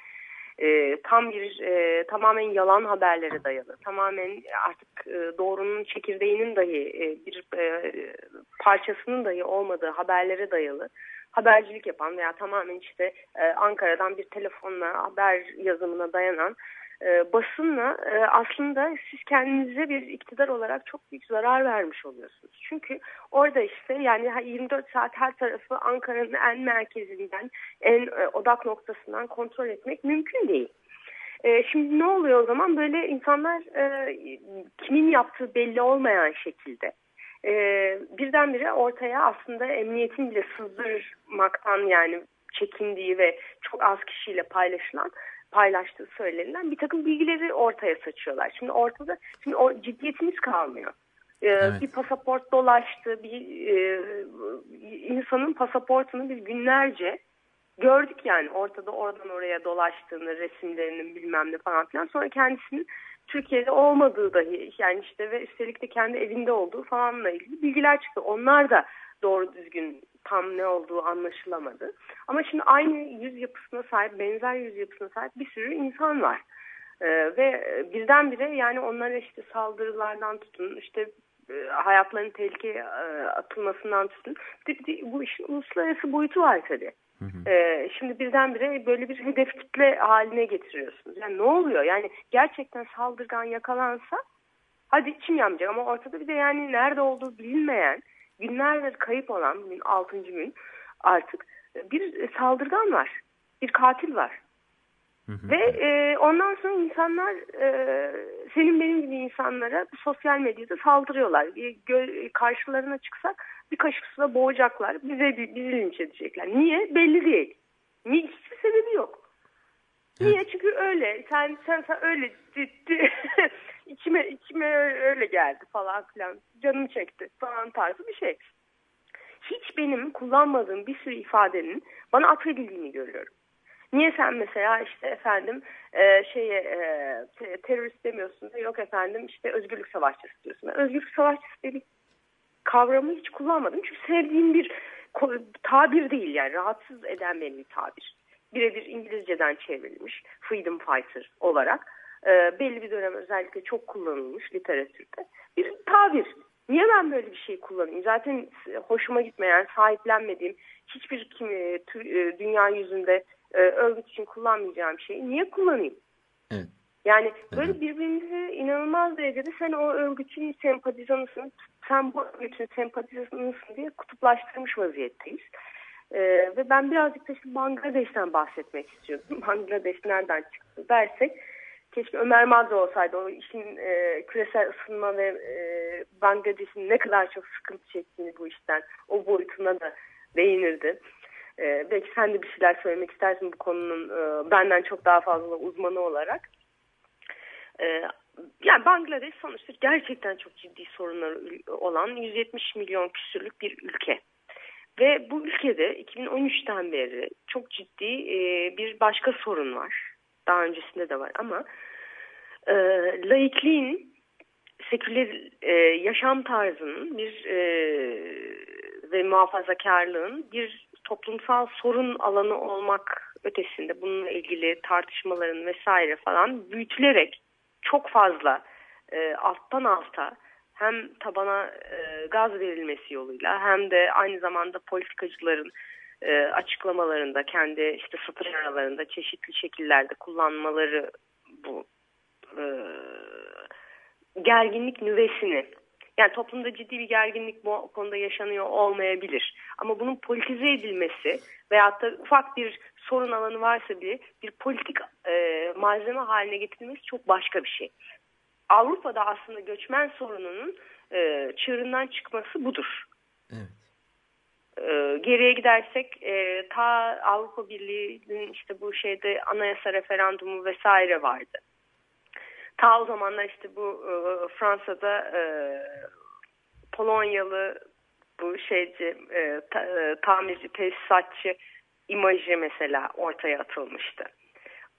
e, tam bir e, tamamen yalan haberlere dayalı, tamamen artık e, doğrunun çekirdeğinin dahi e, bir e, parçasının dahi olmadığı haberlere dayalı habercilik yapan veya tamamen işte e, Ankara'dan bir telefonla haber yazımına dayanan e, basınla e, aslında siz kendinize bir iktidar olarak çok büyük zarar vermiş oluyorsunuz. Çünkü orada işte yani 24 saat her tarafı Ankara'nın en merkezinden, en e, odak noktasından kontrol etmek mümkün değil. E, şimdi ne oluyor o zaman? Böyle insanlar kimin yaptığı belli olmayan şekilde birdenbire ortaya aslında emniyetin bile sızdırmaktan yani çekindiği ve çok az kişiyle paylaşılan paylaştığı söylenilen bir takım bilgileri ortaya saçıyorlar. Şimdi ortada şimdi o ciddiyetimiz kalmıyor. Ee, Evet. Bir pasaport dolaştı, bir e, insanın pasaportunu biz günlerce gördük yani ortada oradan oraya dolaştığını, resimlerinin bilmem ne falan filan. Sonra kendisinin Türkiye'de olmadığı dahi yani işte ve üstelik de kendi evinde olduğu falanla ilgili bilgiler çıktı. Onlar da doğru düzgün tam ne olduğu anlaşılamadı. Ama şimdi aynı yüz yapısına sahip, benzer yüz yapısına sahip bir sürü insan var. Ee, ve birdenbire yani onlara işte saldırılardan tutun, işte e, hayatlarının tehlikeye e, atılmasından tutun. Bir de- bu işin uluslararası boyutu var tabii. Ee, şimdi birdenbire böyle bir hedef kitle haline getiriyorsunuz. Yani ne oluyor? Yani gerçekten saldırgan yakalansa hadi içim yanmayacak ama ortada bir de yani nerede olduğu bilinmeyen günlerdir kayıp olan bugün 6. gün artık bir saldırgan var. Bir katil var. Ve e, ondan sonra insanlar e, senin benim gibi insanlara sosyal medyada saldırıyorlar. Bir gö- karşılarına çıksak bir kaşık suda boğacaklar. Bize bizi linç edecekler. Niye? Belli değil. Niye? Hiçbir sebebi yok. Niye? Çünkü öyle. Sen sen, sen öyle ciddi içime içime öyle geldi falan filan. Canım çekti falan tarzı bir şey. Hiç benim kullanmadığım bir sürü ifadenin bana atfedildiğini görüyorum. Niye sen mesela işte efendim e, şeye e, te- terörist demiyorsun da yok efendim işte özgürlük savaşçısı diyorsun. Ben özgürlük savaşçısı dedik kavramı hiç kullanmadım. Çünkü sevdiğim bir tabir değil yani rahatsız eden benim bir tabir. Birebir İngilizceden çevrilmiş freedom fighter olarak e, belli bir dönem özellikle çok kullanılmış literatürde bir tabir. Niye ben böyle bir şey kullanayım? Zaten hoşuma gitmeyen, sahiplenmediğim hiçbir kim, e, tü- e, dünya yüzünde e, örgüt için kullanmayacağım şeyi niye kullanayım? Evet. Yani böyle birbirimizi inanılmaz derecede sen o örgütün sempatizanısın, sen bu örgütün sempatizanısın diye kutuplaştırmış vaziyetteyiz. Ee, ve ben birazcık da işte Bangladeş'ten bahsetmek istiyordum. Bangladeş nereden çıktı dersek keşke Ömer Madra olsaydı o işin e, küresel ısınma ve e, Bangladeş'in ne kadar çok sıkıntı çektiğini bu işten o boyutuna da değinirdi. Ee, belki sen de bir şeyler söylemek istersin bu konunun e, benden çok daha fazla uzmanı olarak. Ee, yani Bangladeş sonuçta gerçekten çok ciddi sorunları olan 170 milyon küsürlük bir ülke. Ve bu ülkede 2013'ten beri çok ciddi e, bir başka sorun var. Daha öncesinde de var ama e, laikliğin seküler e, yaşam tarzının bir e, ve muhafazakarlığın bir toplumsal sorun alanı olmak ötesinde bununla ilgili tartışmaların vesaire falan büyütülerek çok fazla e, alttan alta hem tabana e, gaz verilmesi yoluyla hem de aynı zamanda politikacıların e, açıklamalarında kendi işte satır aralarında çeşitli şekillerde kullanmaları bu e, gerginlik nüvesini yani toplumda ciddi bir gerginlik bu konuda yaşanıyor olmayabilir. Ama bunun politize edilmesi veyahut da ufak bir sorun alanı varsa bile bir politik e, malzeme haline getirilmesi çok başka bir şey. Avrupa'da aslında göçmen sorununun e, çığırından çıkması budur. Evet. E, geriye gidersek e, ta Avrupa Birliği'nin işte bu şeyde anayasa referandumu vesaire vardı. Ta o zamanlar işte bu e, Fransa'da e, Polonyalı bu şeyci e, ta, e, tamirci tesisatçı imajı mesela ortaya atılmıştı.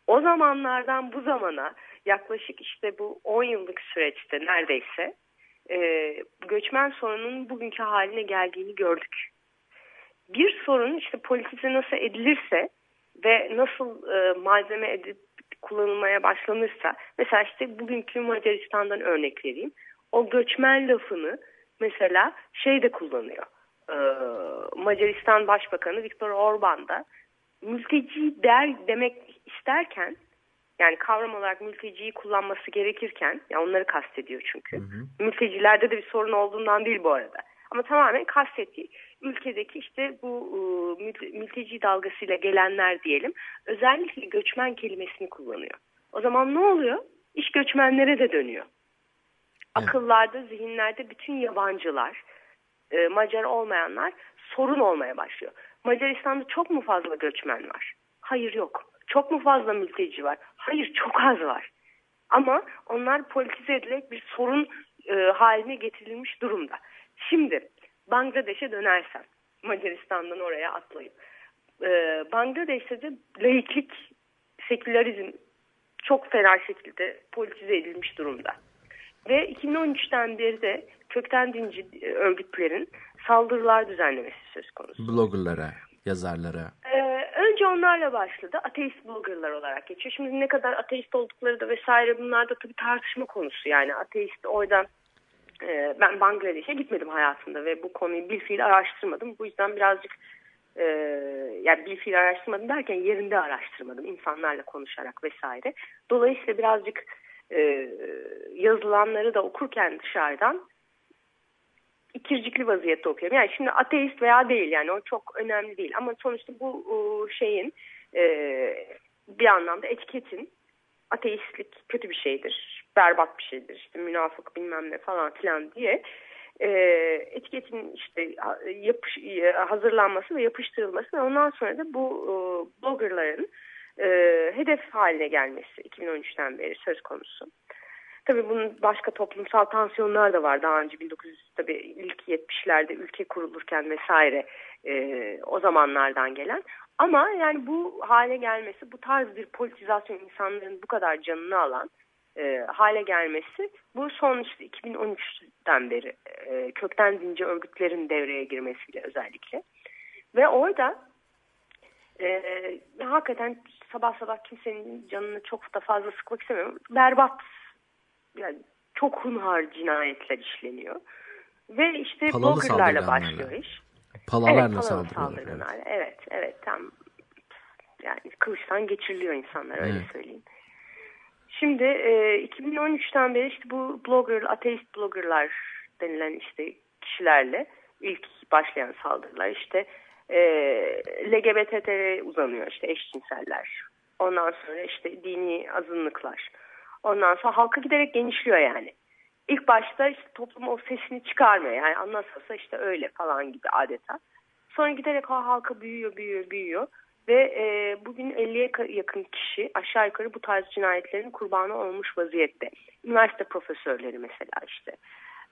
O zamanlardan bu zamana yaklaşık işte bu 10 yıllık süreçte neredeyse e, göçmen sorunun bugünkü haline geldiğini gördük. Bir sorun işte politize nasıl edilirse ve nasıl e, malzeme edip kullanılmaya başlanırsa mesela işte bugünkü Macaristan'dan örnek vereyim. O göçmen lafını mesela şey de kullanıyor. Ee, Macaristan Başbakanı Viktor Orban da mülteci der demek isterken yani kavram olarak mülteciyi kullanması gerekirken ya onları kastediyor çünkü. Hı hı. Mültecilerde de bir sorun olduğundan değil bu arada. Ama tamamen kastettiği ülkedeki işte bu e, mülteci dalgasıyla gelenler diyelim özellikle göçmen kelimesini kullanıyor. O zaman ne oluyor? İş göçmenlere de dönüyor. Evet. Akıllarda, zihinlerde bütün yabancılar, e, Macar olmayanlar sorun olmaya başlıyor. Macaristan'da çok mu fazla göçmen var? Hayır yok. Çok mu fazla mülteci var? Hayır çok az var. Ama onlar politize edilerek bir sorun e, haline getirilmiş durumda. Şimdi Bangladeş'e dönersem Macaristan'dan oraya atlayıp e, Bangladeş'te de laiklik, sekülerizm çok fena şekilde politize edilmiş durumda. Ve 2013'ten beri de kökten dinci e, örgütlerin saldırılar düzenlemesi söz konusu. Bloggerlara, yazarlara. Ee, önce onlarla başladı. Ateist bloggerlar olarak geçiyor. Şimdi ne kadar ateist oldukları da vesaire bunlar da tabii tartışma konusu. Yani ateist oradan e, ben Bangladeş'e gitmedim hayatımda ve bu konuyu bir fiil araştırmadım. Bu yüzden birazcık e, yani bir fiil araştırmadım derken yerinde araştırmadım. insanlarla konuşarak vesaire. Dolayısıyla birazcık e, yazılanları da okurken dışarıdan ikircikli vaziyette okuyorum. Yani şimdi ateist veya değil yani o çok önemli değil. Ama sonuçta bu şeyin e, bir anlamda etiketin ateistlik kötü bir şeydir, berbat bir şeydir, işte münafık bilmem ne falan filan diye e, etiketin işte yapış, hazırlanması ve yapıştırılması ve ondan sonra da bu e, bloggerların e, hedef haline gelmesi 2013'ten beri söz konusu. Tabii bunun başka toplumsal tansiyonlar da var. Daha önce 1900 tabii ilk 70'lerde ülke kurulurken vesaire e, o zamanlardan gelen. Ama yani bu hale gelmesi, bu tarz bir politizasyon insanların bu kadar canını alan e, hale gelmesi bu son işte 2013'ten beri e, kökten zinci örgütlerin devreye girmesiyle özellikle. Ve orada e, hakikaten sabah sabah kimsenin canını çok da fazla sıkmak istemiyorum. Berbat yani çok hunhar cinayetler işleniyor. Ve işte Palalı bloggerlarla başlıyor iş. Palalarla evet, saldırıyorlar. Evet. evet, evet tam yani kılıçtan geçiriliyor insanlar öyle evet. söyleyeyim. Şimdi e, 2013'ten beri işte bu blogger, ateist bloggerlar denilen işte kişilerle ilk başlayan saldırılar işte e, LGBT'ye uzanıyor işte eşcinseller. Ondan sonra işte dini azınlıklar. Ondan sonra halka giderek genişliyor yani. İlk başta işte toplum o sesini çıkarmıyor. Yani anlatsa işte öyle falan gibi adeta. Sonra giderek o halka büyüyor, büyüyor, büyüyor. Ve e, bugün 50'ye yakın kişi aşağı yukarı bu tarz cinayetlerin kurbanı olmuş vaziyette. Üniversite profesörleri mesela işte.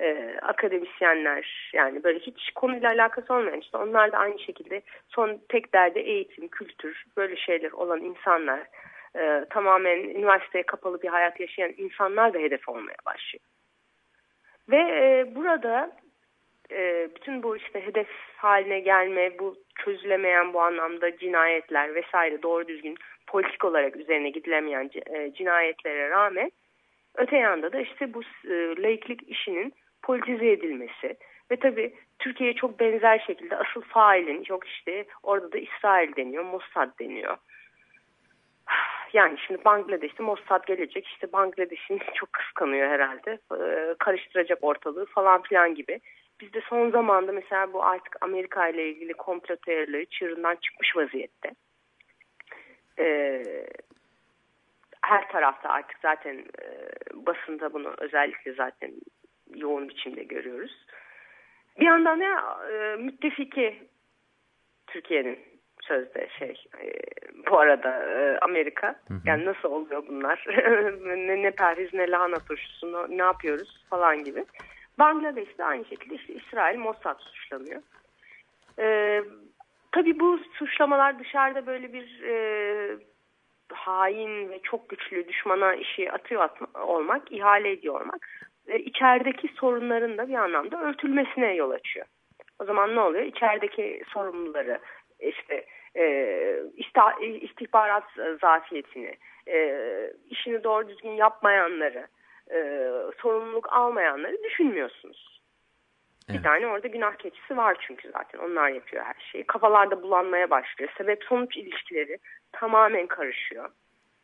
E, akademisyenler yani böyle hiç konuyla alakası olmayan işte onlar da aynı şekilde son tek derdi eğitim, kültür böyle şeyler olan insanlar e, tamamen üniversiteye kapalı bir hayat yaşayan insanlar da hedef olmaya başlıyor. Ve e, burada e, bütün bu işte hedef haline gelme, bu çözülemeyen bu anlamda cinayetler vesaire doğru düzgün politik olarak üzerine gidilemeyen e, cinayetlere rağmen öte yanda da işte bu e, laiklik işinin politize edilmesi ve tabii Türkiye'ye çok benzer şekilde asıl failin çok işte orada da İsrail deniyor, Mossad deniyor. Yani şimdi Bangladeş'te Mossad gelecek işte Bangladeş'in çok kıskanıyor herhalde ee, karıştıracak ortalığı falan filan gibi. Bizde son zamanda mesela bu artık Amerika ile ilgili komplo teorileri çığırından çıkmış vaziyette. Ee, her tarafta artık zaten e, basında bunu özellikle zaten yoğun biçimde görüyoruz. Bir yandan da e, müttefiki Türkiye'nin sözde şey e, bu arada e, Amerika. Hı hı. Yani nasıl oluyor bunlar? ne, ne perhiz ne lahana turşusu ne yapıyoruz falan gibi. Bangladeş'te aynı şekilde işte İsrail Mossad suçlanıyor. E, tabii bu suçlamalar dışarıda böyle bir e, hain ve çok güçlü düşmana işi atıyor atma, olmak, ihale ediyor olmak e, içerideki sorunların da bir anlamda örtülmesine yol açıyor. O zaman ne oluyor? İçerideki sorumluları işte istihbarat zafiyetini, e, işini doğru düzgün yapmayanları, e, sorumluluk almayanları düşünmüyorsunuz. Evet. Bir tane orada günah keçisi var çünkü zaten onlar yapıyor her şeyi. Kafalarda bulanmaya başlıyor. Sebep sonuç ilişkileri tamamen karışıyor.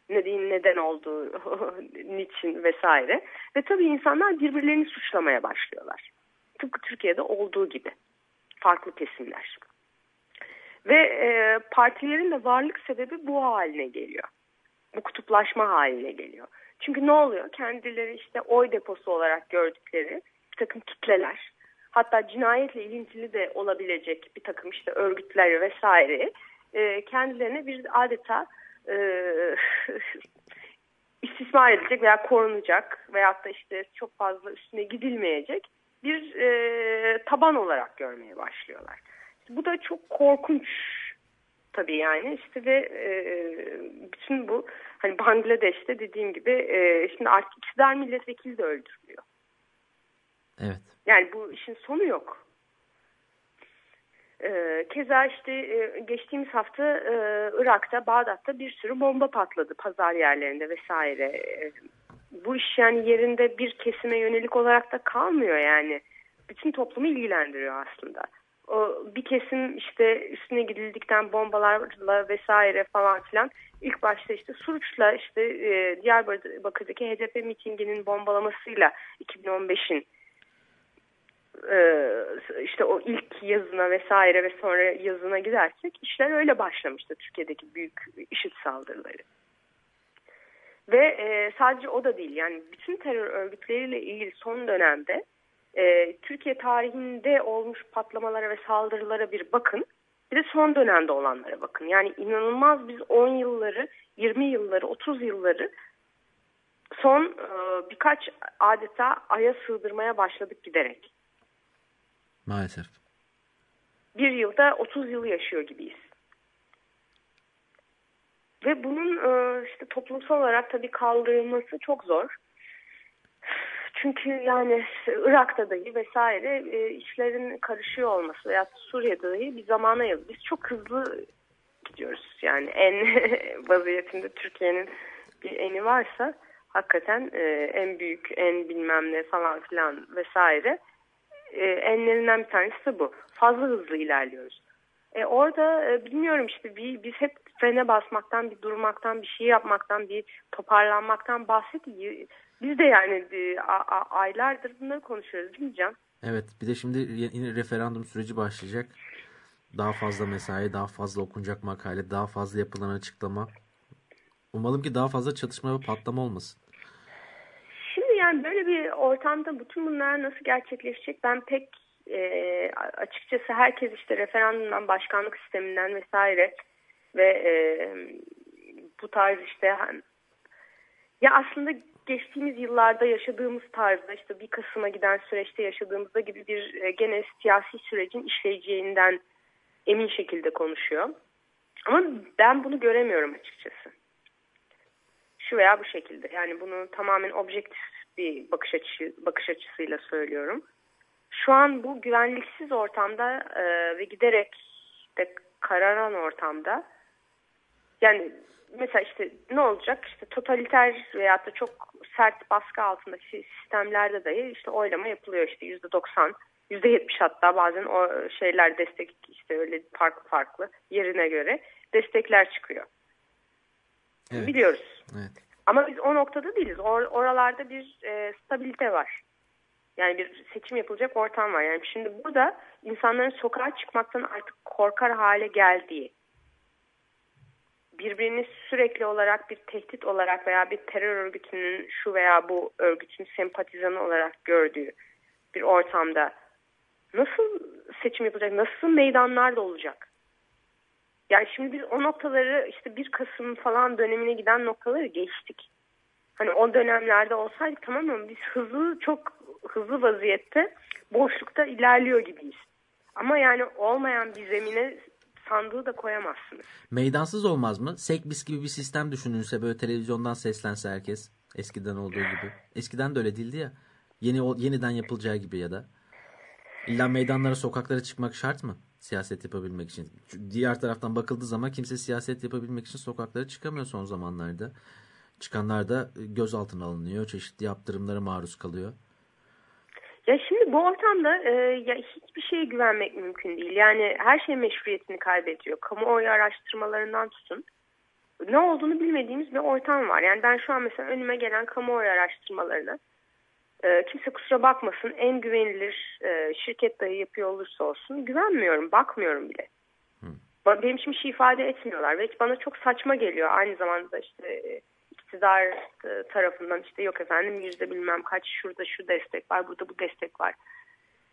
Ne diyeyim neden olduğu, niçin vesaire. Ve tabii insanlar birbirlerini suçlamaya başlıyorlar. Tıpkı Türkiye'de olduğu gibi. Farklı kesimler. Ve e, partilerin de varlık sebebi bu haline geliyor. Bu kutuplaşma haline geliyor. Çünkü ne oluyor? Kendileri işte oy deposu olarak gördükleri bir takım kitleler, hatta cinayetle ilintili de olabilecek bir takım işte örgütler vesaire e, kendilerine bir adeta e, istismar edilecek veya korunacak veyahut da işte çok fazla üstüne gidilmeyecek bir e, taban olarak görmeye başlıyorlar. Bu da çok korkunç tabii yani işte ve e, bütün bu hani Bangladeş'te dediğim gibi e, şimdi artık iktidar milletvekili de öldürülüyor. Evet. Yani bu işin sonu yok. E, keza işte e, geçtiğimiz hafta e, Irak'ta, Bağdat'ta bir sürü bomba patladı pazar yerlerinde vesaire. E, bu iş yani yerinde bir kesime yönelik olarak da kalmıyor yani. Bütün toplumu ilgilendiriyor aslında bir kesim işte üstüne gidildikten bombalarla vesaire falan filan ilk başta işte Suruç'la işte e, Diyarbakır'daki HDP mitinginin bombalamasıyla 2015'in e, işte o ilk yazına vesaire ve sonra yazına gidersek işler öyle başlamıştı Türkiye'deki büyük işit saldırıları. Ve e, sadece o da değil yani bütün terör örgütleriyle ilgili son dönemde e, Türkiye tarihinde olmuş patlamalara ve saldırılara bir bakın. Bir de son dönemde olanlara bakın. Yani inanılmaz biz 10 yılları, 20 yılları, 30 yılları son e, birkaç adeta aya sığdırmaya başladık giderek. Maalesef. Bir yılda 30 yıl yaşıyor gibiyiz. Ve bunun e, işte toplumsal olarak tabii kaldırılması çok zor. Çünkü yani Irak'ta dahi vesaire e, işlerin karışıyor olması veya Suriye'de dahi bir zamana yazı. Biz çok hızlı gidiyoruz. Yani en vaziyetinde Türkiye'nin bir eni varsa hakikaten e, en büyük, en bilmem ne falan filan vesaire e, enlerinden bir tanesi de bu. Fazla hızlı ilerliyoruz. E, orada e, bilmiyorum işte bir, biz hep frene basmaktan, bir durmaktan, bir şey yapmaktan, bir toparlanmaktan bahsediyoruz biz de yani aylardır bunları konuşuyoruz değil mi Can? Evet bir de şimdi yine referandum süreci başlayacak. Daha fazla mesai, daha fazla okunacak makale, daha fazla yapılan açıklama. Umalım ki daha fazla çatışma ve patlama olmasın. Şimdi yani böyle bir ortamda bütün bunlar nasıl gerçekleşecek ben pek e, açıkçası herkes işte referandumdan, başkanlık sisteminden vesaire ve e, bu tarz işte ya aslında geçtiğimiz yıllarda yaşadığımız tarzda işte bir Kasım'a giden süreçte yaşadığımızda gibi bir e, gene siyasi sürecin işleyeceğinden emin şekilde konuşuyor. Ama ben bunu göremiyorum açıkçası. Şu veya bu şekilde. Yani bunu tamamen objektif bir bakış açı bakış açısıyla söylüyorum. şu an bu güvenliksiz ortamda e, ve giderek de kararan ortamda yani mesela işte ne olacak işte totaliter veyahut da çok sert baskı altındaki sistemlerde dahi işte oylama yapılıyor işte yüzde doksan yüzde yetmiş hatta bazen o şeyler destek işte öyle farklı farklı yerine göre destekler çıkıyor. Evet. Biliyoruz. Evet. Ama biz o noktada değiliz. Or- oralarda bir e, stabilite var. Yani bir seçim yapılacak ortam var. Yani şimdi burada insanların sokağa çıkmaktan artık korkar hale geldiği, birbirini sürekli olarak bir tehdit olarak veya bir terör örgütünün şu veya bu örgütün sempatizanı olarak gördüğü bir ortamda nasıl seçim yapılacak, nasıl meydanlar da olacak? Yani şimdi biz o noktaları işte 1 Kasım falan dönemine giden noktaları geçtik. Hani o dönemlerde olsaydık tamam ama biz hızlı çok hızlı vaziyette boşlukta ilerliyor gibiyiz. Ama yani olmayan bir zemine sandığı da koyamazsınız. Meydansız olmaz mı? Sekbis gibi bir sistem düşünülse böyle televizyondan seslense herkes. Eskiden olduğu gibi. Eskiden de öyle değildi ya. Yeni yeniden yapılacağı gibi ya da. İlla meydanlara, sokaklara çıkmak şart mı? Siyaset yapabilmek için. Diğer taraftan bakıldığı zaman kimse siyaset yapabilmek için sokaklara çıkamıyor son zamanlarda. Çıkanlar da gözaltına alınıyor. Çeşitli yaptırımlara maruz kalıyor. Ya şimdi bu ortamda e, ya hiçbir şeye güvenmek mümkün değil. Yani her şey meşruiyetini kaybediyor. Kamuoyu araştırmalarından tutun. Ne olduğunu bilmediğimiz bir ortam var. Yani ben şu an mesela önüme gelen kamuoyu araştırmalarını e, kimse kusura bakmasın en güvenilir e, şirket dahi yapıyor olursa olsun güvenmiyorum, bakmıyorum bile. Ba- Benim için bir şey ifade etmiyorlar ve bana çok saçma geliyor. Aynı zamanda işte e, iktidar e, tarafından işte yok efendim yüzde bilmem kaç şurada şu destek var, burada bu destek var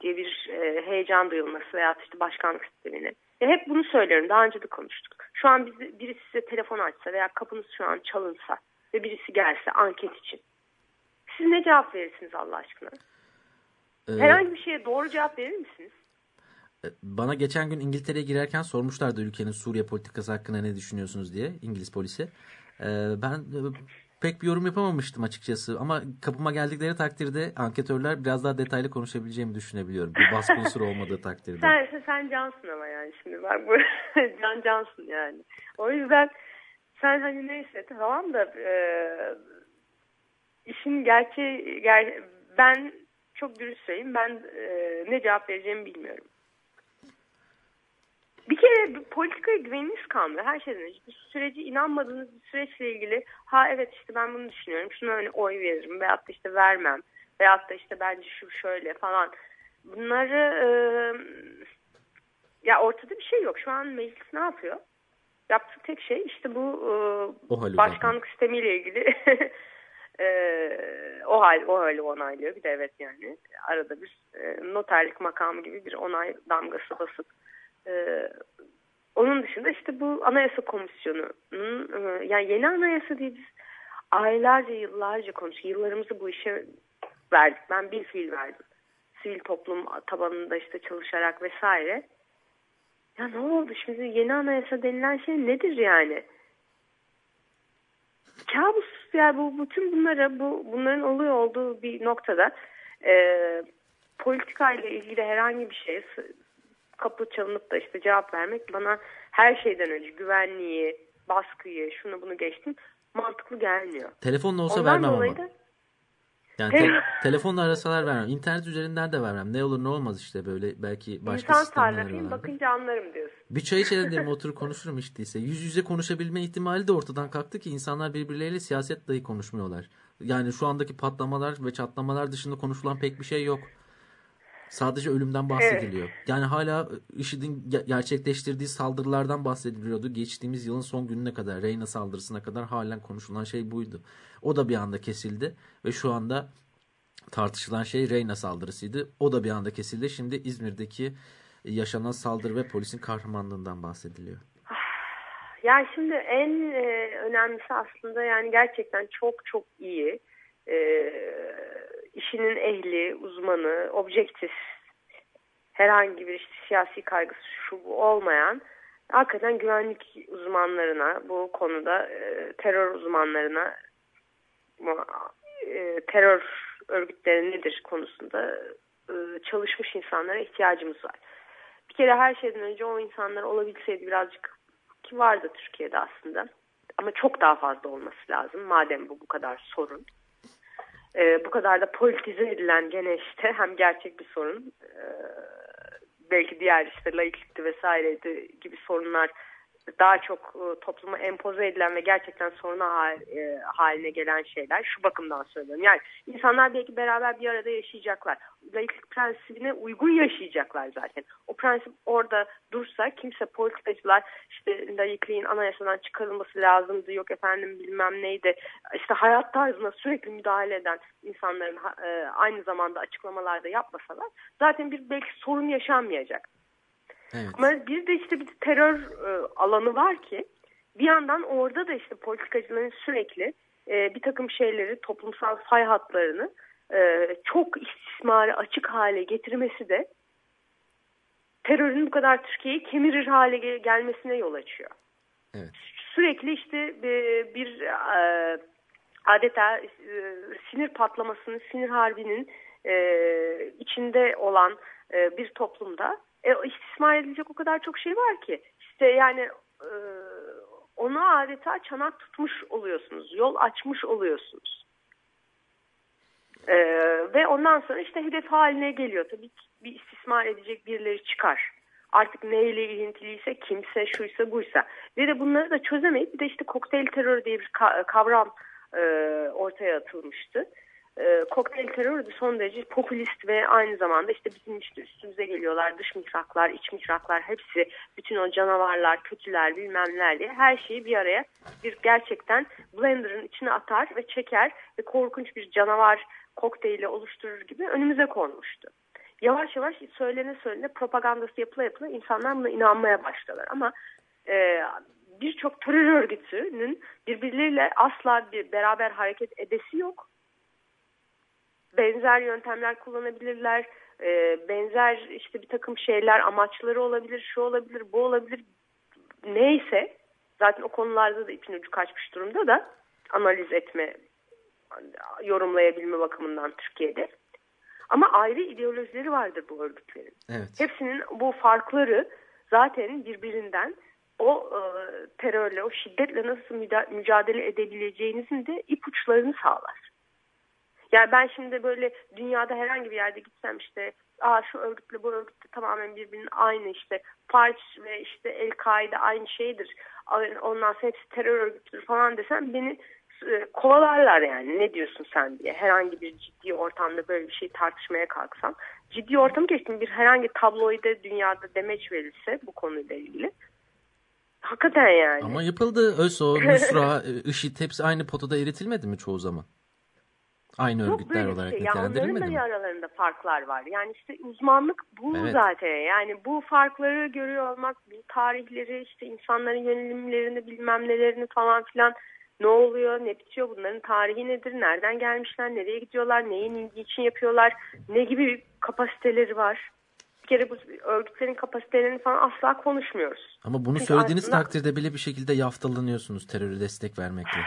diye bir e, heyecan duyulması veya işte başkanlık sistemini. Ya hep bunu söylüyorum. Daha önce de konuştuk. Şu an bizi, birisi size telefon açsa veya kapınız şu an çalınsa ve birisi gelse anket için. Siz ne cevap verirsiniz Allah aşkına? Ee, Herhangi bir şeye doğru cevap verir misiniz? Bana geçen gün İngiltere'ye girerken sormuşlardı ülkenin Suriye politikası hakkında ne düşünüyorsunuz diye İngiliz polisi. Ee, ben e, pek bir yorum yapamamıştım açıkçası ama kapıma geldikleri takdirde anketörler biraz daha detaylı konuşabileceğimi düşünebiliyorum. Bir baskı unsuru olmadığı takdirde. Sen, sen cansın ama yani şimdi bak bu can cansın yani. O yüzden sen hani neyse tamam da e, işin gerçeği ger, ben çok dürüst söyleyeyim ben e, ne cevap vereceğimi bilmiyorum. Bir kere politikaya güveniniz kalmıyor her şeyden önce. Bir süreci inanmadığınız bir süreçle ilgili ha evet işte ben bunu düşünüyorum şuna hani oy veririm veyahut da işte vermem veyahut da işte bence şu şöyle falan. Bunları e, ya ortada bir şey yok. Şu an meclis ne yapıyor? Yaptığı tek şey işte bu e, başkanlık sistemiyle ilgili e, o hal o hali onaylıyor. Bir de evet yani arada bir e, noterlik makamı gibi bir onay damgası basıp e, onun dışında işte bu anayasa komisyonunun e, yani yeni anayasa diye biz aylarca yıllarca konuştuk. Yıllarımızı bu işe verdik. Ben bir fiil verdim. Sivil toplum tabanında işte çalışarak vesaire. Ya ne oldu şimdi yeni anayasa denilen şey nedir yani? Kabus yani bu bütün bunlara bu bunların oluyor olduğu bir noktada e, politika ile ilgili herhangi bir şey kapı çalınıp da işte cevap vermek bana her şeyden önce güvenliği, baskıyı, şunu bunu geçtim mantıklı gelmiyor. Telefonla olsa Ondan vermem ama. da Yani te- telefonla arasalar vermem. İnternet üzerinden de vermem. Ne olur ne olmaz işte böyle belki başka insan arıyorlar. bakınca anlarım diyorsun. Bir çay içelim derim oturur konuşurum hiç değilse. Yüz yüze konuşabilme ihtimali de ortadan kalktı ki insanlar birbirleriyle siyaset dahi konuşmuyorlar. Yani şu andaki patlamalar ve çatlamalar dışında konuşulan pek bir şey yok. Sadece ölümden bahsediliyor. Yani hala IŞİD'in ge- gerçekleştirdiği saldırılardan bahsediliyordu. Geçtiğimiz yılın son gününe kadar, Reyna saldırısına kadar halen konuşulan şey buydu. O da bir anda kesildi ve şu anda tartışılan şey Reyna saldırısıydı. O da bir anda kesildi. Şimdi İzmir'deki yaşanan saldırı ve polisin kahramanlığından bahsediliyor. Yani şimdi en e, önemlisi aslında yani gerçekten çok çok iyi e, işinin ehli, uzmanı, objektif herhangi bir işte siyasi kaygısı şu bu olmayan hakikaten güvenlik uzmanlarına bu konuda e, terör uzmanlarına e, terör örgütleri nedir konusunda e, çalışmış insanlara ihtiyacımız var. Bir kere her şeyden önce o insanlar olabilseydi birazcık ki vardı Türkiye'de aslında. Ama çok daha fazla olması lazım madem bu bu kadar sorun. E, bu kadar da politize edilen gene işte hem gerçek bir sorun e, belki diğer işte laiklikti vesaireydi gibi sorunlar daha çok e, topluma empoze edilen ve gerçekten soruna hal, e, haline gelen şeyler şu bakımdan söylüyorum. Yani insanlar belki beraber bir arada yaşayacaklar. Laiklik prensibine uygun yaşayacaklar zaten. O prensip orada dursa kimse politikacılar işte laikliğin anayasadan çıkarılması lazımdı yok efendim bilmem neydi. İşte hayat tarzına sürekli müdahale eden insanların e, aynı zamanda açıklamalarda yapmasalar zaten bir belki sorun yaşanmayacak. Evet. Ama bir de işte bir terör e, alanı var ki bir yandan orada da işte politikacıların sürekli e, bir takım şeyleri toplumsal fay hatlarını e, çok istismara açık hale getirmesi de terörün bu kadar Türkiye'yi kemirir hale gel- gelmesine yol açıyor. Evet. Sürekli işte e, bir e, adeta e, sinir patlamasının, sinir harbinin e, içinde olan e, bir toplumda e, istismar edilecek o kadar çok şey var ki. İşte yani e, ona adeta çanak tutmuş oluyorsunuz. Yol açmış oluyorsunuz. E, ve ondan sonra işte hedef haline geliyor. Tabii bir istismar edecek birileri çıkar. Artık neyle ilintiliyse kimse şuysa buysa. Ve de bunları da çözemeyip bir de işte kokteyl terörü diye bir ka- kavram e, ortaya atılmıştı e, kokteyl terörü de son derece popülist ve aynı zamanda işte bizim işte üstümüze geliyorlar dış mihraklar, iç mihraklar hepsi bütün o canavarlar, kötüler bilmem diye her şeyi bir araya bir gerçekten blenderın içine atar ve çeker ve korkunç bir canavar kokteyli oluşturur gibi önümüze konmuştu. Yavaş yavaş söylene söylene propagandası yapıla yapıla insanlar buna inanmaya başladılar ama e, birçok terör örgütünün birbirleriyle asla bir beraber hareket edesi yok benzer yöntemler kullanabilirler. E, benzer işte bir takım şeyler amaçları olabilir, şu olabilir, bu olabilir. Neyse zaten o konularda da ipin ucu kaçmış durumda da analiz etme, yorumlayabilme bakımından Türkiye'de. Ama ayrı ideolojileri vardır bu örgütlerin. Evet. Hepsinin bu farkları zaten birbirinden o e, terörle, o şiddetle nasıl mücadele edebileceğinizin de ipuçlarını sağlar. Yani ben şimdi böyle dünyada herhangi bir yerde gitsem işte Aa, şu örgütle bu örgütle tamamen birbirinin aynı işte Parç ve işte El-Kaide aynı şeydir. Ondan sonra hepsi terör örgütüdür falan desem beni e, kovalarlar yani ne diyorsun sen diye herhangi bir ciddi ortamda böyle bir şey tartışmaya kalksam ciddi ortamı geçtim bir herhangi tabloide dünyada demeç verilse bu konuyla ilgili hakikaten yani. Ama yapıldı ÖSO, Nusra, IŞİD hepsi aynı potada eritilmedi mi çoğu zaman? Aynı Yok örgütler böyle olarak şey. ya nitelendirilmedi onların da mi? aralarında farklar var. Yani işte uzmanlık bu Evet. zaten. Yani bu farkları görüyor olmak, bu tarihleri, işte insanların yönelimlerini, bilmem nelerini falan filan ne oluyor, ne bitiyor, bunların tarihi nedir, nereden gelmişler, nereye gidiyorlar, neyin ilgi için yapıyorlar, ne gibi kapasiteleri var. Bir kere bu örgütlerin kapasitelerini falan asla konuşmuyoruz. Ama bunu Çünkü söylediğiniz aslında- takdirde bile bir şekilde yaftalanıyorsunuz teröre destek vermekle.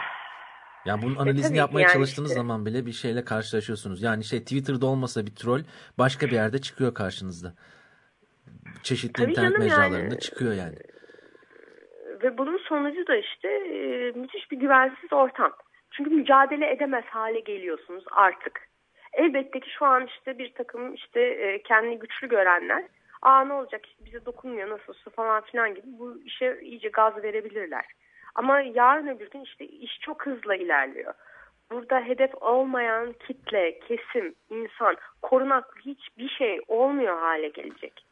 Yani bunun E, analizini tabii yapmaya yani çalıştığınız işte. zaman bile bir şeyle karşılaşıyorsunuz. Yani şey Twitter'da olmasa bir troll başka bir yerde çıkıyor karşınızda. Çeşitli Tabii internet mecralarında yani. çıkıyor yani. Ve bunun sonucu da işte e, müthiş bir güvensiz ortam. Çünkü mücadele edemez hale geliyorsunuz artık. Elbette ki şu an işte bir takım işte e, kendini güçlü görenler aa ne olacak işte bize dokunmuyor nasılsa falan filan gibi bu işe iyice gaz verebilirler. Ama yarın öbür gün işte iş çok hızla ilerliyor. Burada hedef olmayan kitle, kesim, insan, korunaklı hiçbir şey olmuyor hale gelecek.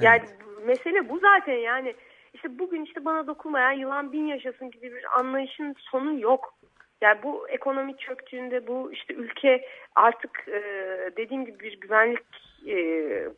Yani bu- mesele bu zaten yani işte bugün işte bana dokunmayan yılan bin yaşasın gibi bir anlayışın sonu yok. Yani bu ekonomi çöktüğünde bu işte ülke artık e, dediğim gibi bir güvenlik e,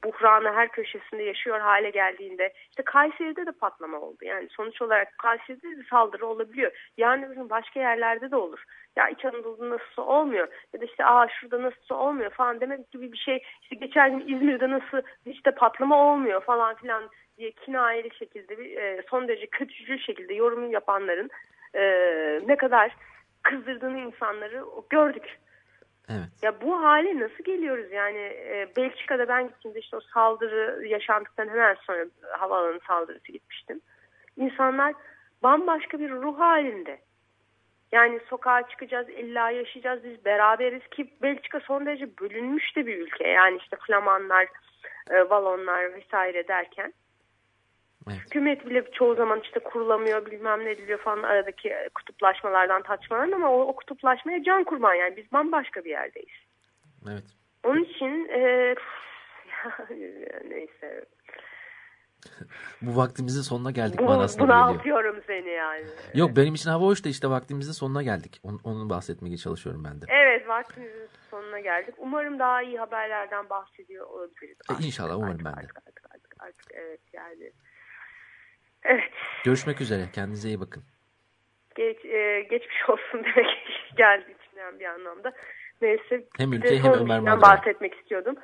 buhranı her köşesinde yaşıyor hale geldiğinde işte Kayseri'de de patlama oldu. Yani sonuç olarak Kayseri'de de saldırı olabiliyor. Yani bizim başka yerlerde de olur. Ya İç Anadolu'da nasılsa olmuyor ya da işte aa şurada nasılsa olmuyor falan demek gibi bir şey. İşte geçen gün İzmir'de nasıl işte patlama olmuyor falan filan diye kinayeli şekilde bir, e, son derece kötücül şekilde yorum yapanların e, ne kadar kızdırdığını insanları gördük. Evet. Ya bu hale nasıl geliyoruz yani e, Belçika'da ben gittiğimde işte o saldırı yaşandıktan hemen sonra havaalanı saldırısı gitmiştim. İnsanlar bambaşka bir ruh halinde. Yani sokağa çıkacağız, illa yaşayacağız, biz beraberiz ki Belçika son derece bölünmüş de bir ülke. Yani işte Flamanlar, e, Valonlar vesaire derken. Evet. Hükümet bile çoğu zaman işte kurulamıyor bilmem ne ediliyor falan aradaki kutuplaşmalardan taçmaların ama o, o kutuplaşmaya can kurban yani biz bambaşka bir yerdeyiz. Evet. Onun için e, neyse Bu vaktimizin sonuna geldik bu, manasına buna geliyor. atıyorum seni yani. Yok benim için hava hoş da işte vaktimizin sonuna geldik. Onu, onu bahsetmeye çalışıyorum ben de. Evet vaktimizin sonuna geldik. Umarım daha iyi haberlerden bahsediyor olabiliriz. E, inşallah, umarım artık, ben de. Artık, artık, artık, artık, evet yani. Evet Görüşmek üzere. Kendinize iyi bakın. geç, e, geçmiş olsun demek geldi içinden bir anlamda. Neyse. Hem ülke hem Ömer işinden Madra. bahsetmek istiyordum.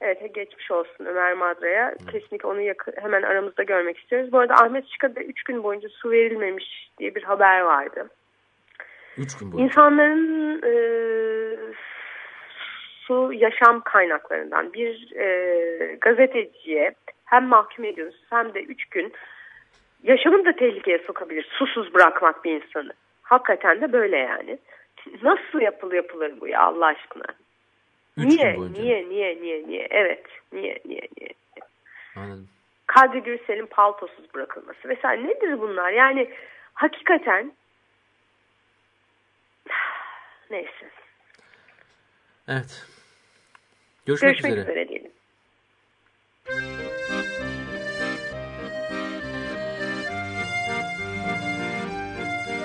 Evet geçmiş olsun Ömer Madra'ya. Kesinlikle onu yakın, hemen aramızda görmek istiyoruz. Bu arada Ahmet Çıka'da 3 gün boyunca su verilmemiş diye bir haber vardı. Üç gün boyunca. İnsanların e, su yaşam kaynaklarından bir e, gazeteciye hem mahkum ediyoruz hem de 3 gün yaşamını da tehlikeye sokabilir susuz bırakmak bir insanı. Hakikaten de böyle yani. Nasıl yapıl yapılır bu ya Allah aşkına? Üç niye, niye, niye, niye, niye? Evet, niye, niye, niye? Anladım. Kadri Gürsel'in paltosuz bırakılması vesaire nedir bunlar? Yani hakikaten neyse. Evet. Görüşmek, Görüşmek üzere. üzere diyelim.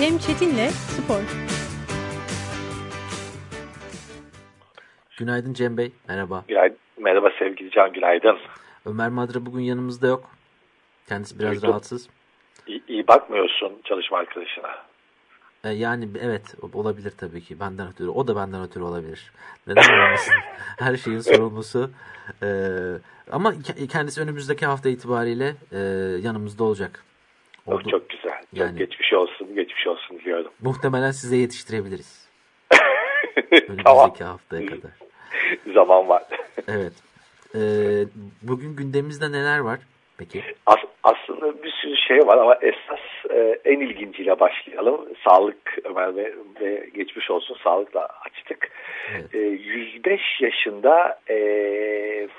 Cem Çetin'le Spor. Günaydın Cem Bey. Merhaba. Günaydın. Merhaba sevgili Can Günaydın. Ömer Madra bugün yanımızda yok. Kendisi biraz Duydum. rahatsız. İyi, iyi bakmıyorsun çalışma arkadaşına. E, yani evet olabilir tabii ki. Benden ötürü. O da benden ötürü olabilir. Neden olmasın? Her şeyin sorumlusu. E, ama ke- kendisi önümüzdeki hafta itibariyle e, yanımızda olacak. Oldu. çok güzel. Çok Yani- geçmiş olsun, geçmiş olsun diliyorum. Muhtemelen size yetiştirebiliriz. Önümüzdeki tamam. haftaya kadar. Zaman var. Evet. E, bugün gündemimizde neler var? Peki. As, aslında bir sürü şey var ama esas e, en ilginciyle başlayalım. Sağlık Ömer ve, ve geçmiş olsun sağlıkla açtık. Evet. E, 105 yaşında e,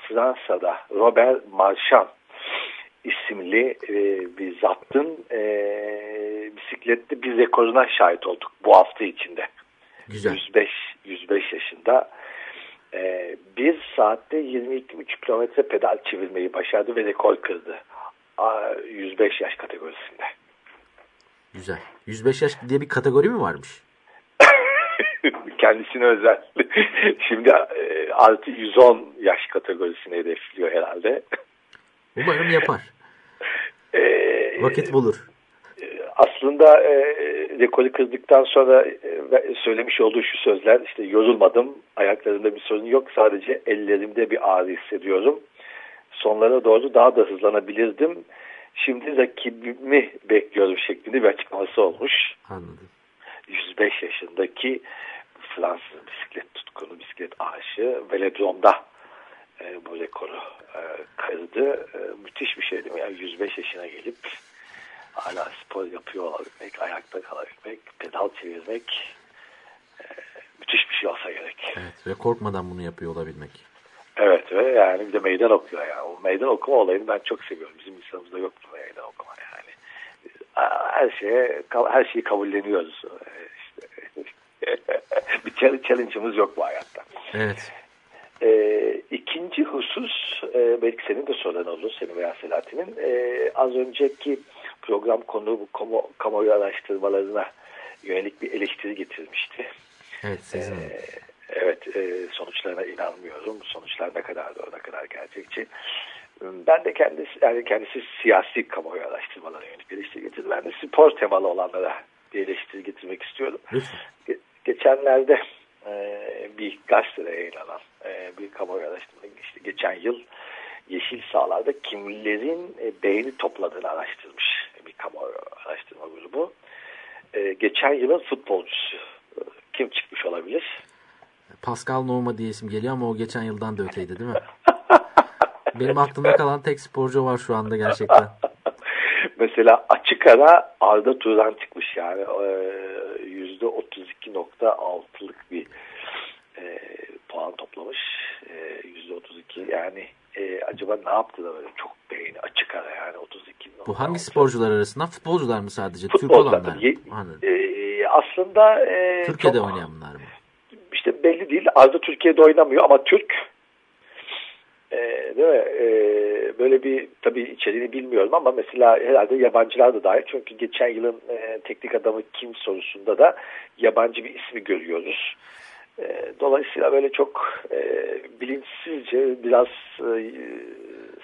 Fransa'da Robert Marchand isimli e, bir zattın e, bisiklette bir rekoruna şahit olduk bu hafta içinde. Güzel. 105 105 yaşında e, bir saatte 22,5 kilometre pedal çevirmeyi başardı ve rekor kırdı. A, 105 yaş kategorisinde. Güzel. 105 yaş diye bir kategori mi varmış? Kendisine özel. Şimdi e, artı 110 yaş kategorisine hedefliyor herhalde. Umarım yapar. E, Vakit bulur. aslında e, rekoru kırdıktan sonra e, söylemiş olduğu şu sözler işte yorulmadım, ayaklarımda bir sorun yok sadece ellerimde bir ağrı hissediyorum. Sonlara doğru daha da hızlanabilirdim. Şimdi rakibimi bekliyorum şeklinde bir açıklaması olmuş. Anladım. 105 yaşındaki Fransız bisiklet tutkunu, bisiklet aşığı Velodrom'da e, bu rekoru e, kırdı. E, müthiş bir şey değil mi? Yani 105 yaşına gelip hala spor yapıyor olabilmek, ayakta kalabilmek, pedal çevirmek e, müthiş bir şey olsa gerek. Evet ve korkmadan bunu yapıyor olabilmek. Evet ve yani bir de meydan okuyor yani. O meydan okuma olayını ben çok seviyorum. Bizim insanımızda yok bu meydan okuma yani. Her şeye her şeyi kabulleniyoruz. Ee, İşte bir challenge- challenge'ımız yok bu hayatta. Evet. Ee, ikinci husus e, belki senin de soran olur senin veya Selahattin'in e, az önceki program konu bu kamu, kamuoyu araştırmalarına yönelik bir eleştiri getirmişti. Evet Sezin Hanım. Evet e, sonuçlarına inanmıyorum. Sonuçlar ne kadar doğru ne kadar gerçekçi. Ben de kendisi yani kendisi siyasi kamuoyu araştırmalarına yönelik bir eleştiri getirdi. Ben de spor temalı olanlara bir eleştiri getirmek istiyorum. Lütfen. Ge- geçenlerde e, bir gazetede yayınlanan e, bir kamuoyu araştırma işte geçen yıl yeşil sahalarda kimlerin e, beğeni topladığını araştırmış bir kamuoyu araştırma grubu. E, geçen yılın futbolcusu e, kim çıkmış olabilir? Pascal Nouma diye isim geliyor ama o geçen yıldan da öteydi değil mi? Benim aklımda kalan tek sporcu var şu anda gerçekten. Mesela açık ara Arda Turan çıkmış yani e, yüzde 32.6'lık bir e, puan toplamış. E, Yüzde 32 yani e, acaba ne yaptı da böyle çok beğeni açık ara yani 32. Bu hangi sporcular arasından? Futbolcular mı sadece? Türk Futbolcular. olanlar mı? E, aslında e, Türkiye'de çok- oynayan bunlar mı? işte belli değil. Arda Türkiye'de oynamıyor ama Türk. Ee, değil mi? Ee, böyle bir tabii içeriğini bilmiyorum ama mesela herhalde yabancılar da dahil. Çünkü geçen yılın e, teknik adamı kim sorusunda da yabancı bir ismi görüyoruz. Ee, dolayısıyla böyle çok e, bilinçsizce biraz e,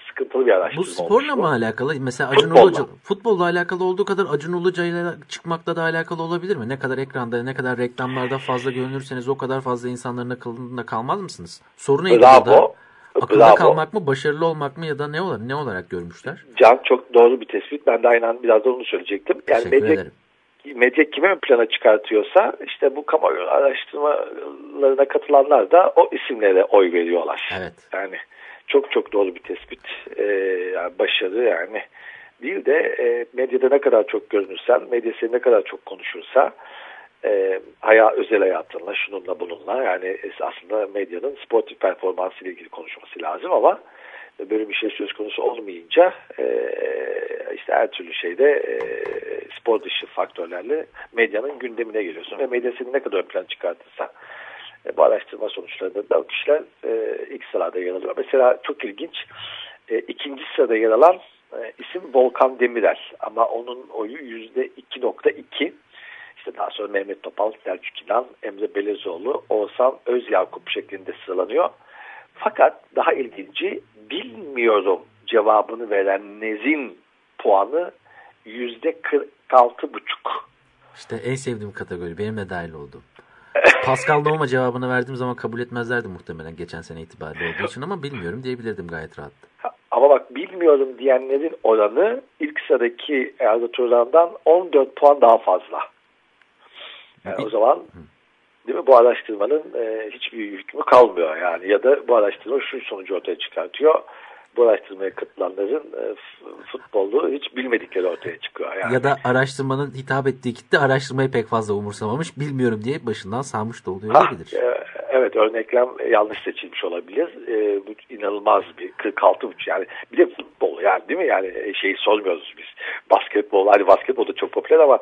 sıkıntılı bir araştırma Bu sporla mı alakalı? Mesela Acun Futbolla. Futbolla alakalı olduğu kadar Acun Ilıcalı'yla çıkmakla da alakalı olabilir mi? Ne kadar ekranda, ne kadar reklamlarda fazla görünürseniz o kadar fazla insanların akılında kalmaz mısınız? Soru neydi Bravo. burada? Akılda Bravo. kalmak mı, başarılı olmak mı ya da ne olarak, ne olarak görmüşler? Can çok doğru bir tespit. Ben de aynen biraz da onu söyleyecektim. Yani Teşekkür medya ederim. medya kime plana çıkartıyorsa işte bu kamuoyu araştırmalarına katılanlar da o isimlere oy veriyorlar. Evet. Yani çok çok doğru bir tespit. Ee, yani başarı yani değil de e, medyada ne kadar çok görünürsen, medya seni ne kadar çok konuşursa e, haya, özel hayatınla, şununla bununla yani aslında medyanın sportif performansı ile ilgili konuşması lazım ama böyle bir şey söz konusu olmayınca e, işte her türlü şeyde e, spor dışı faktörlerle medyanın gündemine geliyorsun ve medya ne kadar ön plan çıkartırsa e, bu araştırma sonuçlarında da o kişiler e, ilk sırada yer alıyor. Mesela çok ilginç e, ikinci sırada yer alan e, isim Volkan Demirel ama onun oyu yüzde 2.2 işte daha sonra Mehmet Topal, Selçuk İnan, Emre Belezoğlu, Oğuzhan Özyakup şeklinde sıralanıyor. Fakat daha ilginci bilmiyorum cevabını veren Nez'in puanı yüzde 46,5. İşte en sevdiğim kategori. Benim de dahil oldum. Pascal Nouma cevabını verdiğim zaman kabul etmezlerdi muhtemelen geçen sene itibariyle olduğu için ama bilmiyorum diyebilirdim gayet rahat. Ama bak bilmiyorum diyenlerin oranı ilk sıradaki Erdo Turan'dan 14 puan daha fazla. Yani o zaman değil mi bu araştırmanın e, hiçbir hükmü kalmıyor yani ya da bu araştırma şu sonucu ortaya çıkartıyor. Bu araştırmaya katılanların e, futbolu hiç bilmedikleri ortaya çıkıyor. Yani. Ya da araştırmanın hitap ettiği kitle araştırmayı pek fazla umursamamış. Bilmiyorum diye başından salmış da oluyor Ha, olabilir. e, evet örneklem yanlış seçilmiş olabilir. E, bu inanılmaz bir 46 buçuk yani bir de futbol yani değil mi yani e, şeyi sormuyoruz biz. Basketbol hadi basketbol da çok popüler ama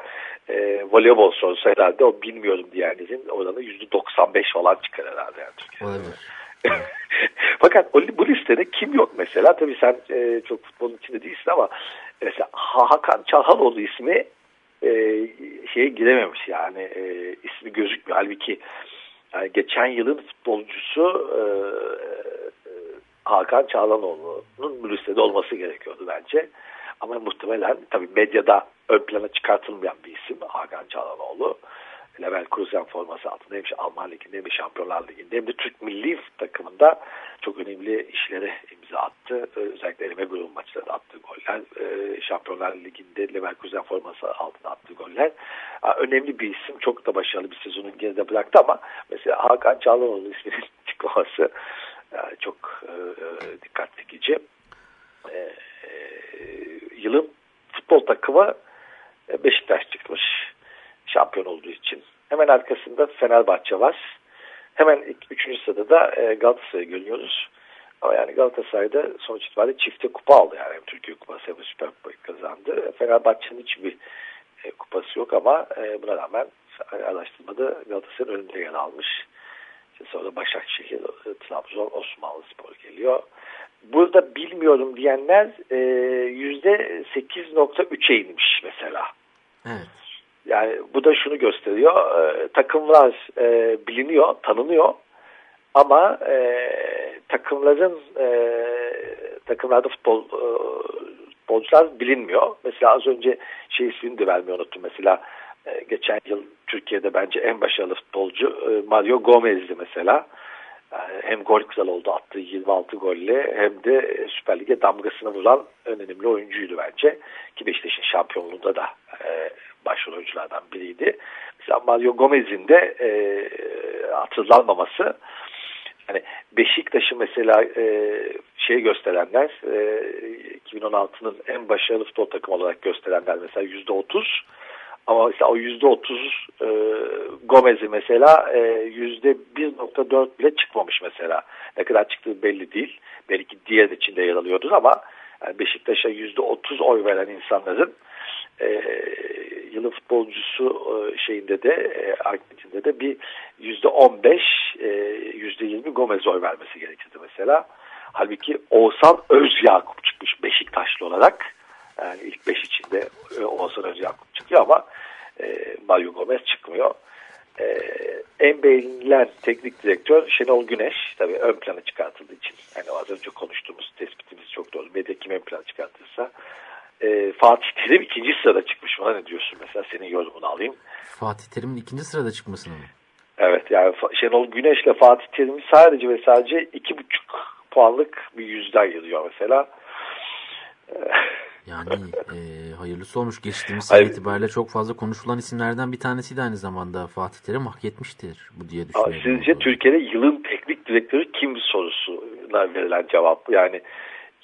e, voleybol sorsa herhalde o bilmiyorum diyenlerin oranı %95 falan çıkar herhalde yani Türkiye'de. Olabilir. Fakat bu listede kim yok mesela? Tabii sen e, çok futbolun içinde değilsin ama mesela Hakan Çalhanoğlu ismi e, şeye girememiş yani e, ismi gözükmüyor. Halbuki geçen yılın futbolcusu e, Hakan Çağlanoğlu'nun listede olması gerekiyordu bence. Ama muhtemelen tabii medyada ön plana çıkartılmayan bir isim Hakan Çağlanoğlu. Leverkusen forması altında hem Alman Ligi'nde hem Şampiyonlar Ligi'nde hem de Türk milli takımında çok önemli işlere imza attı. Özellikle eleme grubu maçlarında attığı goller. Şampiyonlar Ligi'nde Leverkusen forması altında attığı goller. Önemli bir isim. Çok da başarılı bir sezonu geride bıraktı ama mesela Hakan Çağlanoğlu isminin çıkmaması çok dikkat çekici. Yılın futbol takımı Beşiktaş çıkmış şampiyon olduğu için. Hemen arkasında Fenerbahçe var. Hemen üçüncü sırada da e, Galatasaray'ı görüyoruz. Ama yani Galatasaray'da sonuç itibariyle çifte kupa aldı. Yani hem Türkiye Kupası hem Süper Kupayı kazandı. Fenerbahçe'nin hiçbir e, kupası yok ama e, buna rağmen araştırmada Galatasaray'ın önünde yer almış. İşte sonra Başakşehir, Trabzon, Osmanlı Spor geliyor. Burada bilmiyorum diyenler yüzde 8.3'e inmiş mesela. Evet. Yani bu da şunu gösteriyor. E, takımlar e, biliniyor, tanınıyor ama e, takımların e, takımlarda futbol e, futbolcular bilinmiyor. Mesela az önce şey ismini de vermeyi unuttum. Mesela e, geçen yıl Türkiye'de bence en başarılı futbolcu e, Mario Gomez'di mesela. Yani hem gol kralı oldu attığı 26 golle hem de Süper Lig'e damgasını vuran en önemli oyuncuydu bence. Ki Beşiktaş'ın şampiyonluğunda da e, başrol oyunculardan biriydi. Mesela Mario Gomez'in de e, hatırlanmaması yani Beşiktaş'ı mesela e, şey gösterenler e, 2016'nın en başarılı futbol takımı olarak gösterenler mesela yüzde otuz ama mesela o yüzde otuz e, Gomez'i mesela e, yüzde 1.4 bile çıkmamış mesela. Ne kadar çıktığı belli değil. Belki diğer içinde yer alıyordur ama yani Beşiktaş'a yüzde otuz oy veren insanların e, yılın futbolcusu e, şeyinde de e, anketinde de bir yüzde on beş e, yüzde yirmi Gomez oy vermesi gerekirdi mesela. Halbuki Oğuzhan Öz Yakup çıkmış Beşiktaşlı olarak. Yani ilk beş içinde e, Oğuzhan Öz Yakup çıkıyor ama e, Mario Gomez çıkmıyor. E, en beğenilen teknik direktör Şenol Güneş tabii ön plana çıkartıldığı için. Yani az önce konuştuğumuz tespitimiz çok doğru. Medya kim ön plana çıkartırsa e, Fatih Terim ikinci sırada çıkmış. Bana ne diyorsun mesela senin yorumunu alayım. Fatih Terim'in ikinci sırada çıkmasını mı? Evet yani Şenol Güneş'le Fatih Terim'i sadece ve sadece iki buçuk puanlık bir yüzde ayırıyor mesela. Yani e, hayırlısı olmuş. Geçtiğimiz sene itibariyle çok fazla konuşulan isimlerden bir tanesiydi aynı zamanda. Fatih Terim hak etmiştir bu diye düşünüyorum. Sizce Türkiye'de yılın teknik direktörü kim sorusuna verilen cevap. Yani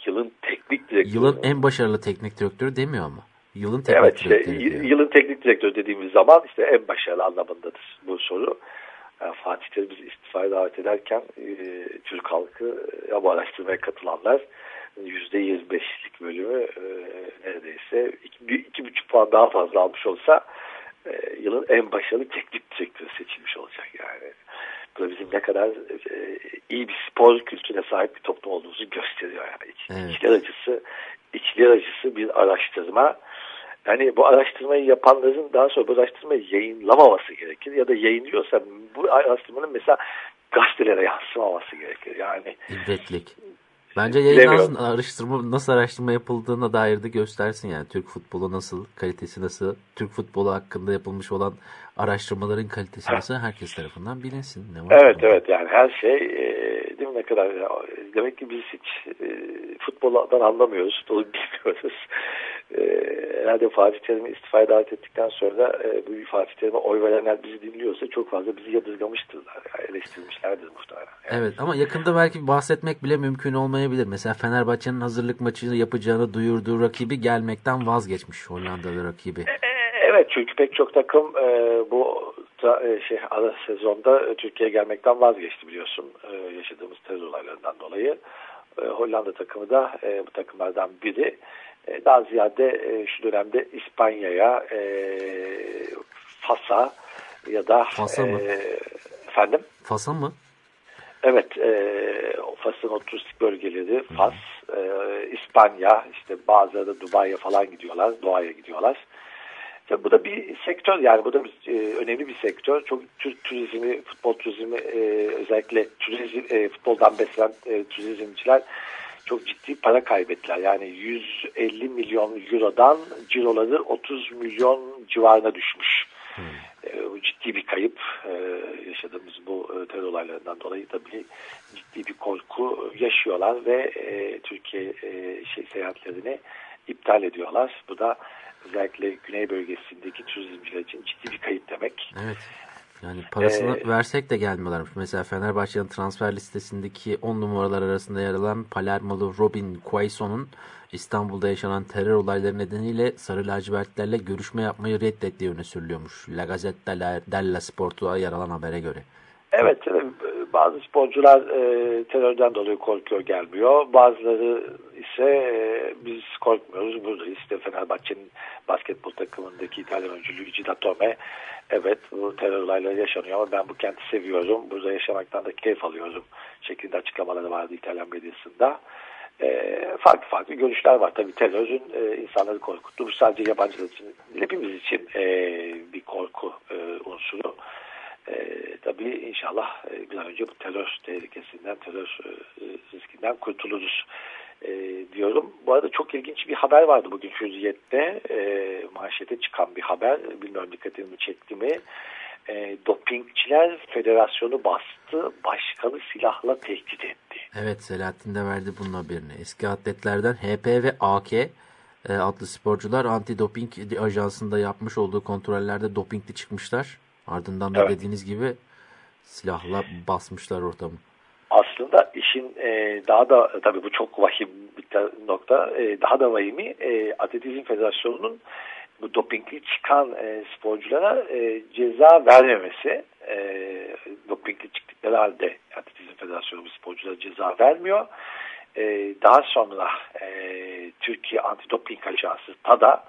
yılın teknik direktörü. Yılın en başarılı teknik direktörü demiyor ama. Yılın teknik Evet işte direktörü yılın teknik direktörü dediğimiz zaman işte en başarılı anlamındadır bu soru. Yani Fatih Terim bizi istifaya davet ederken e, Türk halkı ya bu araştırmaya katılanlar %25'lik bölümü e, neredeyse iki, bir- iki buçuk puan daha fazla almış olsa e, yılın en başarılı teknik direktörü seçilmiş olacak yani. Bu da bizim ne kadar e, iyi bir spor kültürüne sahip bir toplum olduğumuzu gösteriyor yani. İç, Evet. içler acısı, içler acısı bir araştırma. Yani bu araştırmayı yapanların daha sonra bu araştırmayı yayınlamaması gerekir ya da yayınlıyorsa bu araştırmanın mesela gazetelere yansımaması gerekir. Yani İbretlik. Bence yayınlansın araştırma nasıl araştırma yapıldığına dair de göstersin yani. Türk futbolu nasıl, kalitesi nasıl, Türk futbolu hakkında yapılmış olan araştırmaların kalitesi nasıl herkes tarafından bilinsin. Ne var Evet bunda? evet yani her şey e, değil mi ne kadar demek ki biz hiç e, futboldan anlamıyoruz futbolu bilmiyoruz. E, herhalde Fatih Terim'i istifaya davet ettikten sonra e, bu Fatih Terim'e oy verenler bizi dinliyorsa çok fazla bizi yadırgamıştırlar. Yani eleştirmişlerdir muhtemelen. Yani. Evet ama yakında belki bahsetmek bile mümkün olmayabilir. Mesela Fenerbahçe'nin hazırlık maçı yapacağını duyurduğu rakibi gelmekten vazgeçmiş Hollandalı rakibi. E, Evet çünkü pek çok takım e, bu da, e, şey ara sezonda e, Türkiye'ye gelmekten vazgeçti biliyorsun e, yaşadığımız terör olaylarından dolayı. E, Hollanda takımı da e, bu takımlardan biri. E, daha ziyade e, şu dönemde İspanya'ya, e, Fas'a ya da Fas'a mı? e, efendim Fasa mı? Evet, e, Fas'ın o turistik bölgeleri, Fas, e, İspanya, işte bazıları da Dubai'ye falan gidiyorlar, Doğa'ya gidiyorlar. Tabii bu da bir sektör yani bu da bir, e, önemli bir sektör. Çok Türk turizmi, futbol turizmi e, özellikle turizm, e, futboldan beslenen e, turizmciler çok ciddi para kaybettiler. Yani 150 milyon eurodan ciroları 30 milyon civarına düşmüş. E, bu ciddi bir kayıp. E, yaşadığımız bu e, terör olaylarından dolayı tabii ciddi bir korku yaşıyorlar ve e, Türkiye e, şey seyahatlerini iptal ediyorlar. Bu da özellikle güney bölgesindeki turizmciler için ciddi bir kayıp demek. Evet. Yani parasını Ee, versek de gelmiyorlarmış. Mesela Fenerbahçe'nin transfer listesindeki 10 numaralar arasında yer alan Palermo'lu Robin Quaison'un İstanbul'da yaşanan terör olayları nedeniyle Sarı Lacivertlerle görüşme yapmayı reddettiği öne sürülüyormuş. La Gazzetta della Sport'a yer alan habere göre. Evet, e, bazı sporcular e, terörden dolayı korkuyor gelmiyor. Bazıları ise e, biz korkmuyoruz buradayız. İşte Fenerbahçe'nin basketbol takımındaki İtalyan oyuncu Luigi Datome evet bu terör olayları yaşanıyor ama ben bu kenti seviyorum. Burada yaşamaktan da keyif alıyorum şeklinde açıklamaları vardı İtalyan medyasında. E, farklı farklı görüşler var. Tabii terörün e, insanları korkuttu. Bu sadece yabancılar için, hepimiz için e, bir korku e, unsuru. E, tabii inşallah e, bir an önce bu terör tehlikesinden, terör e, riskinden kurtuluruz e, diyorum. Bu arada çok ilginç bir haber vardı bugün Hürriyet'te. E, manşete çıkan bir haber. Bilmiyorum dikkatimi çekti mi? E, Dopingçiler Federasyonu bastı, başkanı silahla tehdit etti. Evet Selahattin de verdi bunun haberini. Eski atletlerden HP ve AK e, adlı sporcular anti-doping ajansında yapmış olduğu kontrollerde dopingli çıkmışlar. Ardından da Evet. dediğiniz gibi silahla basmışlar ortamı. Aslında işin e, daha da tabii bu çok vahim bir ta- nokta. E, daha da vahimi e, Atletizm Federasyonu'nun bu dopingli çıkan e, sporculara e, ceza vermemesi. E, dopingli çıktıkları halde Atletizm Federasyonu bu sporculara ceza vermiyor. E, daha sonra e, Türkiye Antidoping Ajansı TADA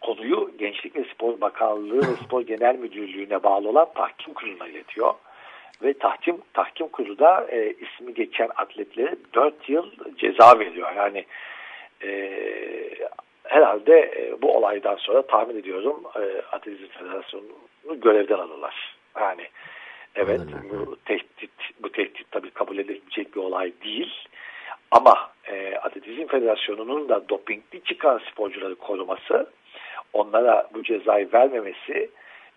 konuyu Gençlik ve Spor Bakanlığı ve Spor Genel Müdürlüğü'ne bağlı olan tahkim kuruluna iletiyor ve tahkim tahkim kurulu da e, ismi geçen atletlere 4 yıl ceza veriyor. Yani e, herhalde e, bu olaydan sonra tahmin ediyorum e, Atletizm Federasyonu'nu görevden alırlar. Yani evet bu tehdit bu tehdit tabii kabul edilecek bir olay değil. Ama e, Atletizm Federasyonu'nun da dopingli çıkan sporcuları koruması, onlara bu cezayı vermemesi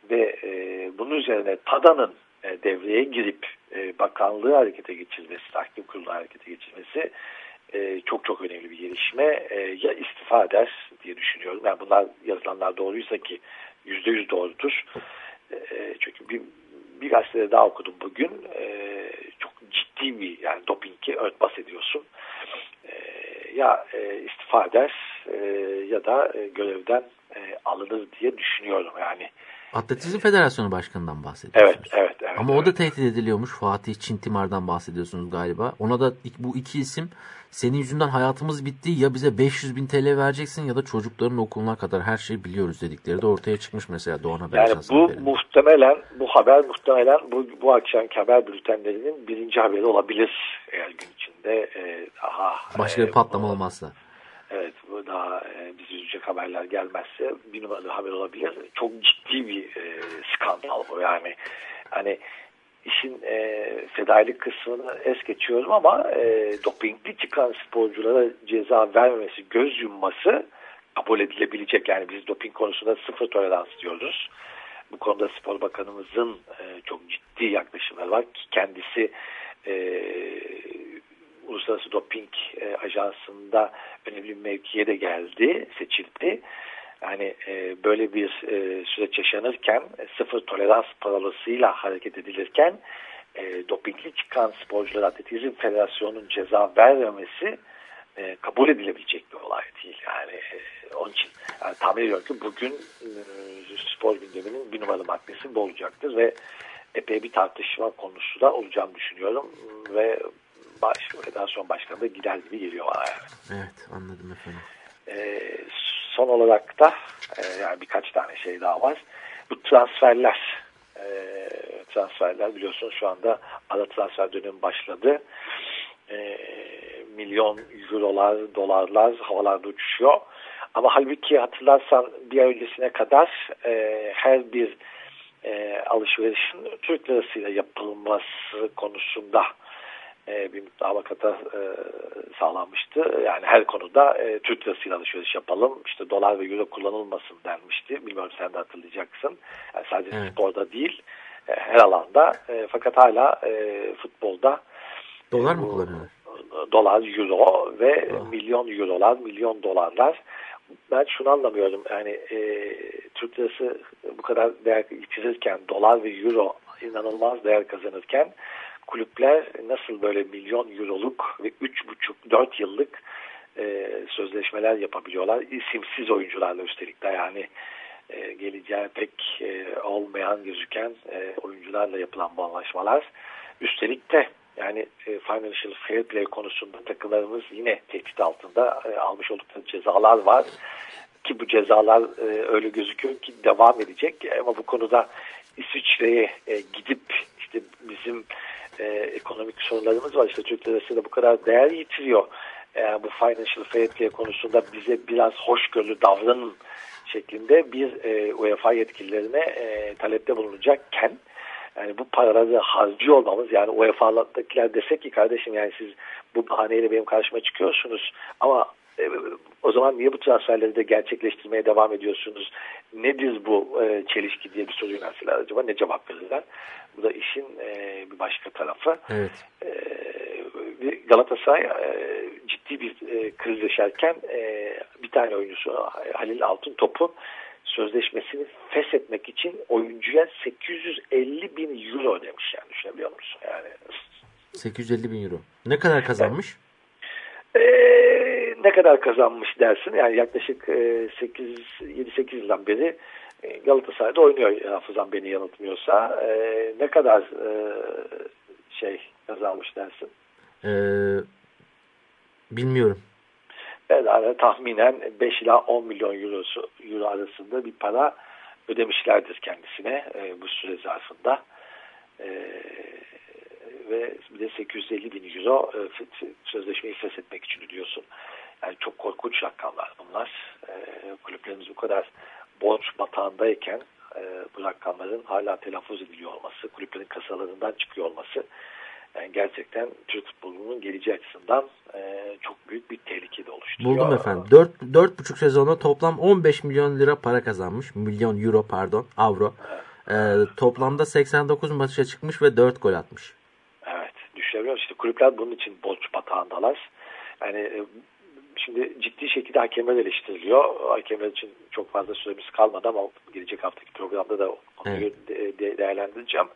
ve e, bunun üzerine TADA'nın e, devreye girip e, bakanlığı harekete geçirmesi, tahkim kurulu harekete geçirmesi e, çok çok önemli bir gelişme. E, ya istifa eder diye düşünüyorum. Yani bunlar yazılanlar doğruysa ki yüzde yüz doğrudur. E, çünkü bir, bir gazetede daha okudum bugün. E, çok ciddi bir yani dopingi örtbas ediyorsun. E, ya e, istifa eder e, ya da e, görevden e, alınır diye düşünüyorum yani. Atletizm Federasyonu Başkanı'ndan bahsediyorsunuz. Evet, evet, evet. Ama evet. o da tehdit ediliyormuş. Fatih Çintimar'dan bahsediyorsunuz galiba. Ona da bu iki isim senin yüzünden hayatımız bitti ya bize 500 bin TL vereceksin ya da çocukların okuluna kadar her şeyi biliyoruz dedikleri de ortaya çıkmış mesela Doğan Haber Yani bu haberinde. muhtemelen bu haber muhtemelen bu, bu akşamki haber bültenlerinin birinci haberi olabilir eğer gün içinde e, daha Başka e, bir patlama olmazsa. Evet bu daha e, bizi üzecek haberler gelmezse bir numaralı haber olabilir. Çok ciddi bir e, skandal bu yani. Hani işin e, fedailik kısmını es geçiyorum ama e, dopingli çıkan sporculara ceza vermemesi, göz yumması kabul edilebilecek. Yani biz doping konusunda sıfır tolerans diyoruz. Bu konuda Spor Bakanımızın e, çok ciddi yaklaşımları var ki kendisi e, Uluslararası Doping e, Ajansı'nda önemli bir mevkiye de geldi, seçildi. Yani e, böyle bir e, süreç yaşanırken e, sıfır tolerans parolasıyla hareket edilirken e, dopingli çıkan sporcular Atletizm Federasyonu'nun ceza vermemesi e, kabul edilebilecek bir olay değil. Yani e, onun için yani, tahmin ediyorum ki bugün e, spor gündeminin bir numaralı maddesi bu olacaktır ve epey bir tartışma konusu da olacağını düşünüyorum ve baş, federasyon başkanı da gider gibi geliyor bana yani. Evet anladım efendim. E, son olarak da e, yani birkaç tane şey daha var. Bu transferler e, transferler biliyorsunuz şu anda ara transfer dönemi başladı. E, milyon eurolar, dolarlar havalarda uçuşuyor. Ama halbuki hatırlarsan bir ay öncesine kadar e, her bir e, alışverişin Türk lirasıyla yapılması konusunda e, bir mutabakata e, sağlanmıştı. Yani her konuda e, Türk lirasıyla alışveriş yapalım. İşte dolar ve euro kullanılmasın denmişti. Bilmiyorum sen de hatırlayacaksın. Yani sadece Evet. sporda değil e, her alanda. E, fakat hala e, futbolda Dolar mı kullanıyorlar? dolar, euro ve Ah. milyon eurolar, milyon dolarlar. Ben şunu anlamıyorum. Yani e, Türk lirası bu kadar değer yitirirken dolar ve euro inanılmaz değer kazanırken kulüpler nasıl böyle milyon euroluk ve 3,5-4 yıllık e, sözleşmeler yapabiliyorlar. İsimsiz oyuncularla üstelik de yani e, geleceği pek e, olmayan gözüken e, oyuncularla yapılan bu anlaşmalar. Üstelik de yani e, financial fair play konusunda takımlarımız yine tehdit altında e, almış oldukları cezalar var. Ki bu cezalar e, öyle gözüküyor ki devam edecek. Ama bu konuda İsviçre'ye e, gidip işte bizim e, ekonomik sorunlarımız var. İşte Türk lirası da bu kadar değer yitiriyor. e, bu financial fair play konusunda bize biraz hoşgörülü davranın şeklinde bir e, UEFA yetkililerine e, talepte bulunacakken yani bu paraları harcıyor olmamız yani UEFA'dakiler desek ki kardeşim yani siz bu bahaneyle benim karşıma çıkıyorsunuz ama e, o zaman niye bu transferleri de gerçekleştirmeye devam ediyorsunuz? Nedir bu e, çelişki diye bir soru yönelseler acaba ne cevap verirler? Bu da işin e, bir başka tarafı. Evet. E, Galatasaray e, ciddi bir e, kriz yaşarken e, bir tane oyuncusu Halil Altın topu sözleşmesini feshetmek için oyuncuya 850 bin euro ödemiş yani düşünebiliyor musun? Yani 850 bin euro. Ne kadar kazanmış? e, ne kadar kazanmış dersin? Yani yaklaşık e, 8 7-8 yıldan beri e, Galatasaray'da oynuyor hafızam beni yanıltmıyorsa. E, ne kadar e, şey kazanmış dersin? Ee, bilmiyorum. Yani tahminen 5 ila 10 milyon eurosu, euro arasında bir para ödemişlerdir kendisine e, bu süre zarfında. E, ve bir de 850 bin euro e, sözleşmeyi feshetmek için ödüyorsun. Yani çok korkunç rakamlar bunlar. E, kulüplerimiz bu kadar borç batağındayken e, bu rakamların hala telaffuz ediliyor olması, kulüplerin kasalarından çıkıyor olması yani gerçekten Türk futbolunun geleceği açısından e, çok büyük bir tehlike de oluşturuyor. Buldum efendim. 4 4,5 sezonda toplam 15 milyon lira para kazanmış. Milyon euro pardon, avro. Ee, toplamda 89 maça çıkmış ve 4 gol atmış. Evet, düşünebiliyor musun? İşte kulüpler bunun için borç batağındalar. Yani e, şimdi ciddi şekilde hakemler eleştiriliyor. Hakemler için çok fazla süremiz kalmadı ama gelecek haftaki programda da onu Evet. de- de- değerlendireceğim.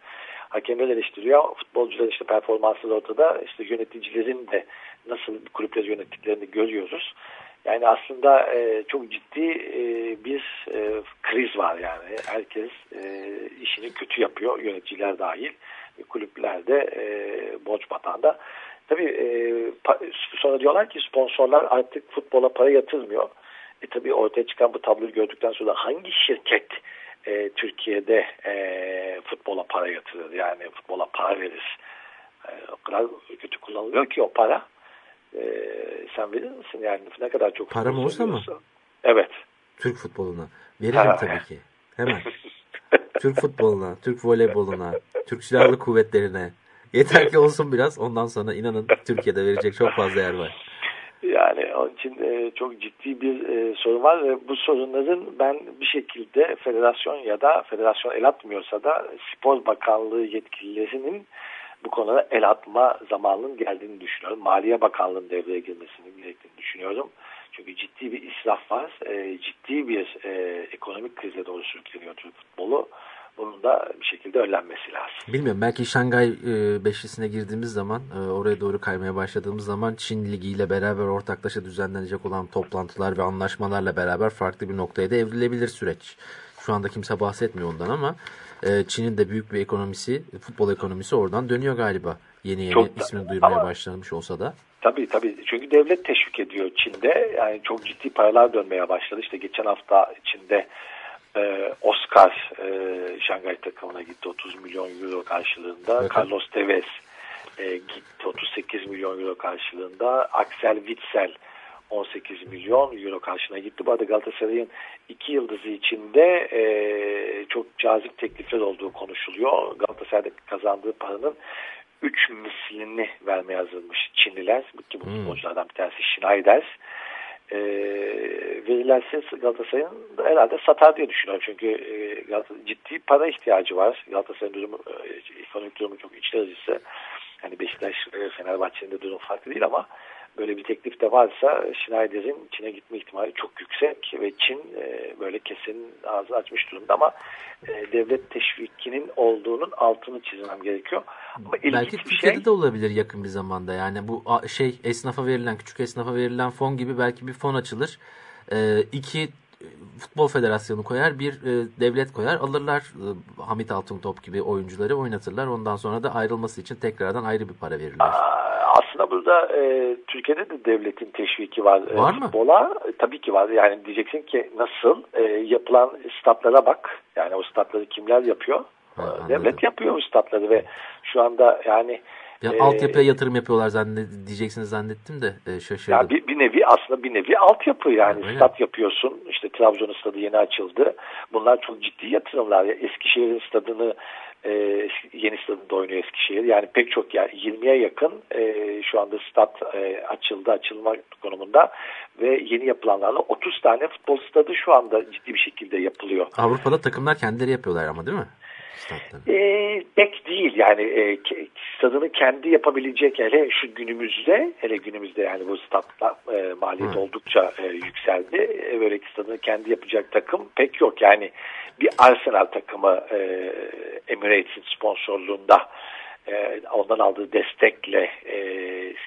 Hakemler eleştiriyor. Futbolcular işte performanssız ortada. İşte yöneticilerin de nasıl kulüpleri yönettiklerini görüyoruz. Yani aslında e, çok ciddi e, bir e, kriz var yani. Herkes e, işini kötü yapıyor, yöneticiler dahil. Kulüpler de e, borç batağında. Tabii e, sonra diyorlar ki sponsorlar artık futbola para yatırmıyor. E tabii ortaya çıkan bu tabloyu gördükten sonra hangi şirket e, Türkiye'de e, futbola para yatırır yani futbola para verir. E, o kadar kötü kullanılıyor ki o para. E, sen verir misin yani ne kadar çok Param futbol olsa mı? Evet. Türk futboluna. Veririm Ha. tabii ki. Hemen. Türk futboluna, Türk voleyboluna, Türk Silahlı Kuvvetlerine. Yeter ki olsun biraz. Ondan sonra inanın Türkiye'de verecek çok fazla yer var. Yani onun için e, çok ciddi bir e, sorun var ve bu sorunların ben bir şekilde federasyon ya da federasyon el atmıyorsa da spor bakanlığı yetkililerinin bu konuda el atma zamanının geldiğini düşünüyorum. Maliye Bakanlığı'nın devreye girmesinin gerektiğini düşünüyorum. Çünkü ciddi bir israf var. E, ciddi bir e, ekonomik krize doğru sürükleniyor Türk futbolu. Bunun da bir şekilde önlenmesi lazım. Bilmiyorum belki Şangay e, beşlisine girdiğimiz zaman e, oraya doğru kaymaya başladığımız zaman Çin Ligi ile beraber ortaklaşa düzenlenecek olan toplantılar ve anlaşmalarla beraber farklı bir noktaya da evrilebilir süreç. Şu anda kimse bahsetmiyor ondan ama e, Çin'in de büyük bir ekonomisi, futbol ekonomisi oradan dönüyor galiba. Yeni yeni Çok ismini duyurmaya ama- başlamış olsa da. Tabii tabii. Çünkü devlet teşvik ediyor Çin'de. Yani çok ciddi paralar dönmeye başladı. İşte geçen hafta Çin'de e, Oscar e, Şangay takımına gitti 30 milyon euro karşılığında. Evet. Carlos Tevez e, gitti 38 milyon euro karşılığında. Axel Witsel 18 milyon euro karşılığına gitti. Bu arada Galatasaray'ın iki yıldızı içinde e, çok cazip teklifler olduğu konuşuluyor. Galatasaray'da kazandığı paranın 3 mislini vermeye hazırmış Çinliler. Ki bu Hmm. futbolculardan bir tanesi Schneider. E, verirlerse Galatasaray'ın da herhalde satar diye düşünüyorum. Çünkü e, ciddi para ihtiyacı var. Galatasaray'ın durumu, e, ekonomik durumu çok içler acısı. Hani Beşiktaş, e, Fenerbahçe'nin de durum farklı değil ama böyle bir teklif de varsa Schneider'in Çin'e gitme ihtimali çok yüksek ve Çin e, böyle kesin ağzı açmış durumda ama e, devlet teşvikinin olduğunun altını çizmem gerekiyor. Ama Belki bir Türkiye'de şey de olabilir yakın bir zamanda. Yani bu şey esnafa verilen, küçük esnafa verilen fon gibi belki bir fon açılır. Ee, iki e, futbol federasyonu koyar, bir e, devlet koyar. Alırlar e, Hamit Altıntop gibi oyuncuları oynatırlar. Ondan sonra da ayrılması için tekrardan ayrı bir para verirler. Aa, aslında burada e, Türkiye'de de devletin teşviki var. e, Var mı? Futbola E, tabii ki var. Yani diyeceksin ki nasıl E, yapılan statlara bak. Yani o statları kimler yapıyor? Ha, E, devlet yapıyor o statları ve şu anda yani Ya Ee, altyapıya yatırım yapıyorlar zannet, diyeceksiniz zannettim de e, şaşırdım. Ya bir, bir nevi aslında bir nevi altyapı yani Öyle. stat yapıyorsun. İşte Trabzon'un stadı yeni açıldı. Bunlar çok ciddi yatırımlar. Ya Eskişehir'in stadını e, yeni stadında oynuyor Eskişehir. Yani pek çok yer 20'ye yakın e, şu anda stat e, açıldı açılma konumunda ve yeni yapılanlarla 30 tane futbol stadı şu anda ciddi bir şekilde yapılıyor. Avrupa'da takımlar kendileri yapıyorlar ama değil mi? Statları. E, pek değil yani e, stadını kendi yapabilecek hele şu günümüzde hele günümüzde yani bu statla e, maliyet Hı. oldukça e, yükseldi. E, böyle stadını kendi yapacak takım pek yok yani bir Arsenal takımı e, Emirates'in sponsorluğunda e, ondan aldığı destekle e,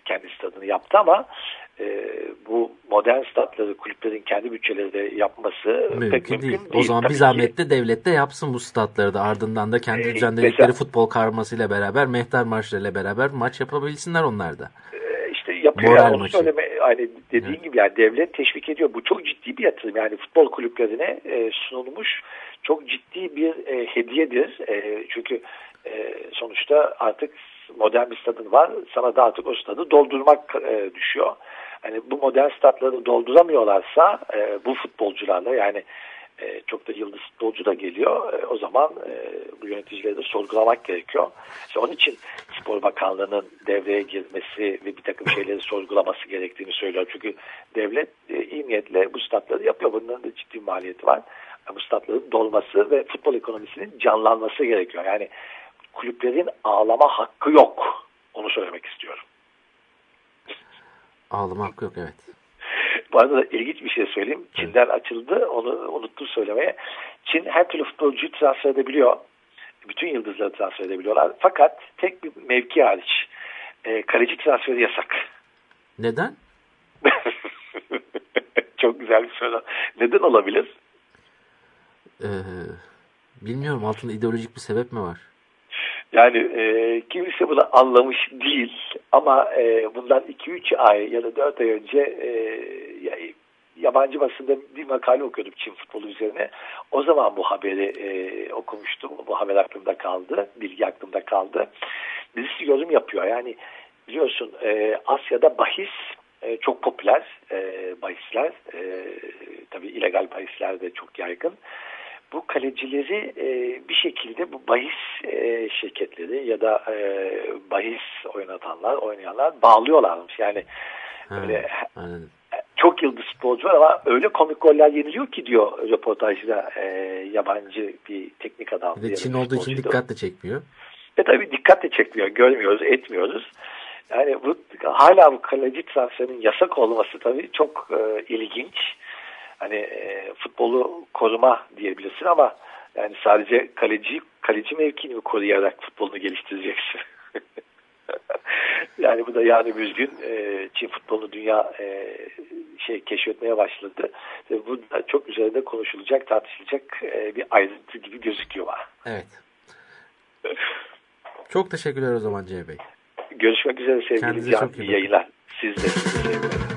kendi stadını yaptı ama e, bu modern statları kulüplerin kendi bütçeleri yapması pek Mümkün değil. mümkün O zaman Tabii bir zahmet de devlet de yapsın bu statları da ardından da kendi Ee, düzenledikleri mesela- futbol karmasıyla beraber mehter marşlarıyla beraber maç yapabilsinler onlar da. E, işte yapıyor Moral yani maçı. söyleme hani dediğin Evet. gibi yani devlet teşvik ediyor. Bu çok ciddi bir yatırım yani futbol kulüplerine e, sunulmuş çok ciddi bir e, hediyedir. E, çünkü e, sonuçta artık modern bir stadın var. Sana da artık o stadı doldurmak e, düşüyor. Hani bu modern statları dolduramıyorlarsa e, bu futbolcularla yani e, çok da yıldız futbolcu da geliyor. O zaman bu yöneticileri de sorgulamak gerekiyor. İşte onun için Spor Bakanlığı'nın devreye girmesi ve bir takım şeyleri sorgulaması gerektiğini söylüyor. Çünkü devlet e, iyi niyetle bu statları yapıyor. Bunların da ciddi maliyeti var. Bu statların dolması ve futbol ekonomisinin canlanması gerekiyor. Yani kulüplerin ağlama hakkı yok. Onu söylemek istiyorum. Ağlama hakkı yok evet. Bu arada da ilginç bir şey söyleyeyim. Çin'den açıldı. Onu unuttum söylemeye. Çin her türlü futbolcuyu transfer edebiliyor. Bütün yıldızları transfer edebiliyorlar. Fakat tek bir mevki hariç. E, kaleci transferi yasak. Neden? Çok güzel bir soru. Neden olabilir? Ee, bilmiyorum altında ideolojik bir sebep mi var? Yani e, kimse bunu anlamış değil ama e, bundan 2-3 ay ya da 4 ay önce e, ya- yabancı basında bir makale okuyordum Çin futbolu üzerine. O zaman bu haberi e, okumuştum. Bu haber aklımda kaldı. Bilgi aklımda kaldı. Birisi yorum yapıyor. Yani biliyorsun e, Asya'da bahis e, çok popüler e, bahisler. E, tabii illegal bahisler de çok yaygın bu kalecileri e, bir şekilde bu bahis e, şirketleri ya da e, bahis oynatanlar, oynayanlar bağlıyorlarmış. Yani Ha, öyle anladım. çok yıldız futbolcu var ama öyle komik goller yeniliyor ki diyor röportajda e, yabancı bir teknik adam. Diye Çin olduğu için dikkat de çekmiyor. Ve tabii dikkat de çekmiyor. Görmüyoruz, etmiyoruz. Yani bu hala bu kaleci transferinin yasak olması tabii çok e, ilginç. Hani e, futbolu koruma diyebilirsin ama yani sadece kaleci kaleci mevkini mi koruyarak futbolunu geliştireceksin? yani bu da yani bir gün e, Çin futbolunu dünya e, şey keşfetmeye başladı. Ve bu da çok üzerinde konuşulacak, tartışılacak e, bir ayrıntı gibi gözüküyor bana. Evet. Çok teşekkürler o zaman C Bey. Görüşmek üzere sevgili Kendinize Can. iyi yayınlar. Siz de.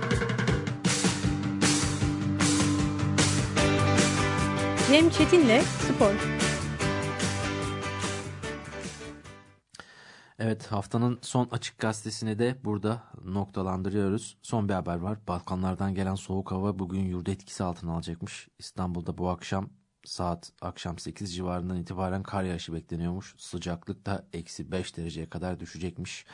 Cem Çetin'le Spor. Evet haftanın son açık gazetesini de burada noktalandırıyoruz. Son bir haber var. Balkanlardan gelen soğuk hava bugün yurdu etkisi altına alacakmış. İstanbul'da bu akşam saat akşam 8 civarından itibaren kar yağışı bekleniyormuş. Sıcaklık da eksi 5 dereceye kadar düşecekmiş.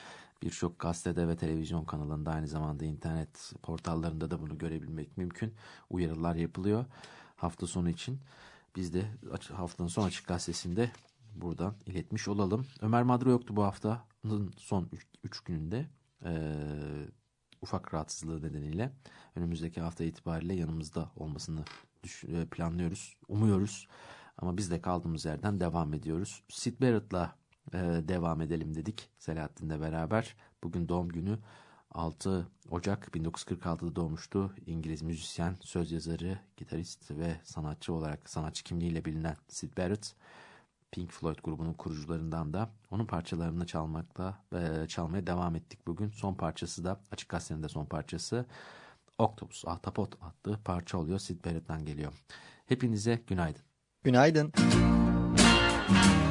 Birçok gazetede ve televizyon kanalında aynı zamanda internet portallarında da bunu görebilmek mümkün. Uyarılar yapılıyor hafta sonu için. Biz de haftanın son açık gazetesinde buradan iletmiş olalım. Ömer Madro yoktu bu haftanın son 3 gününde. Ee, ufak rahatsızlığı nedeniyle önümüzdeki hafta itibariyle yanımızda olmasını e, planlıyoruz, umuyoruz. Ama biz de kaldığımız yerden devam ediyoruz. Sid Barrett'la e, devam edelim dedik Selahattin'le beraber. Bugün doğum günü 6 Ocak 1946'da doğmuştu. İngiliz müzisyen, söz yazarı, gitarist ve sanatçı olarak sanatçı kimliğiyle bilinen Sid Barrett. Pink Floyd grubunun kurucularından da onun parçalarını çalmakla e, çalmaya devam ettik bugün. Son parçası da Açık Gazete'nin de son parçası Octopus, Ahtapot adlı parça oluyor. Sid Barrett'ten geliyor. Hepinize günaydın. Günaydın. red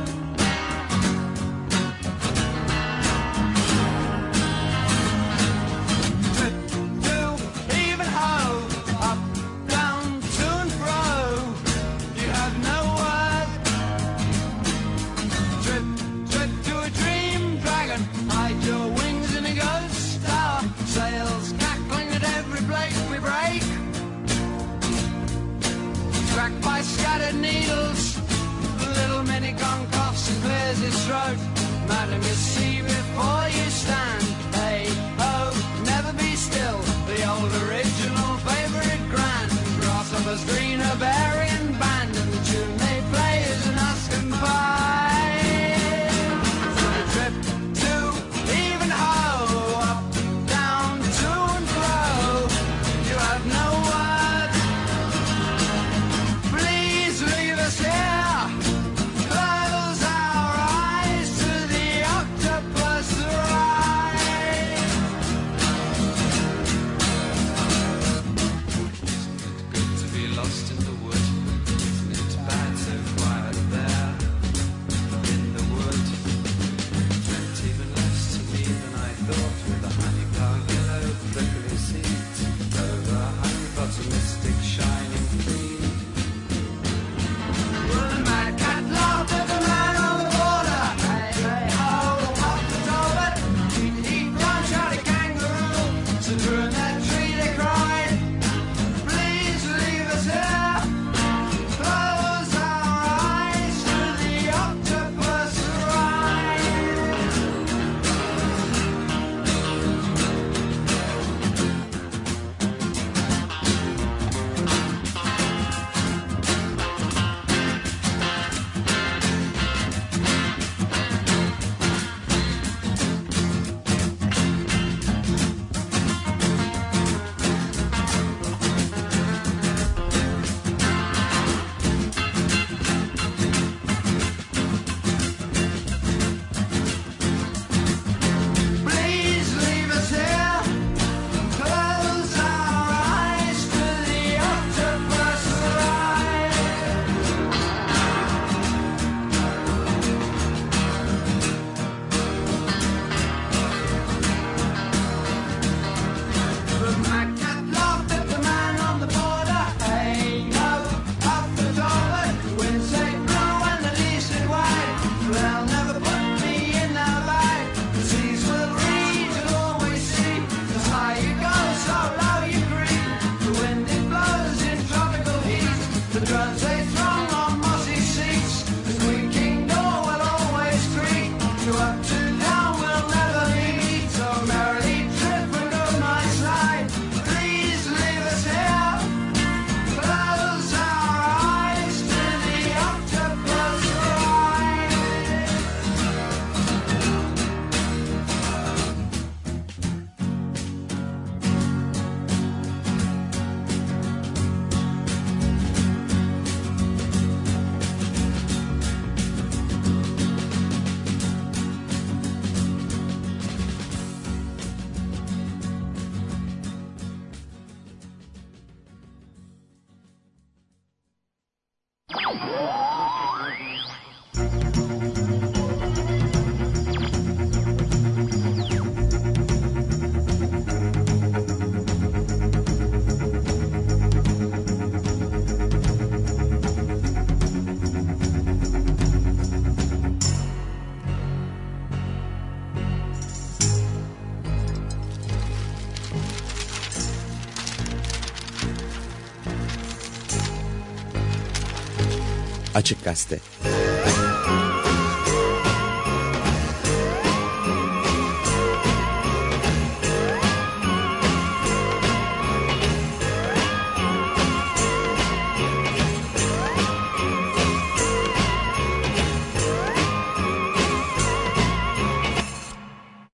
Açık Gazete.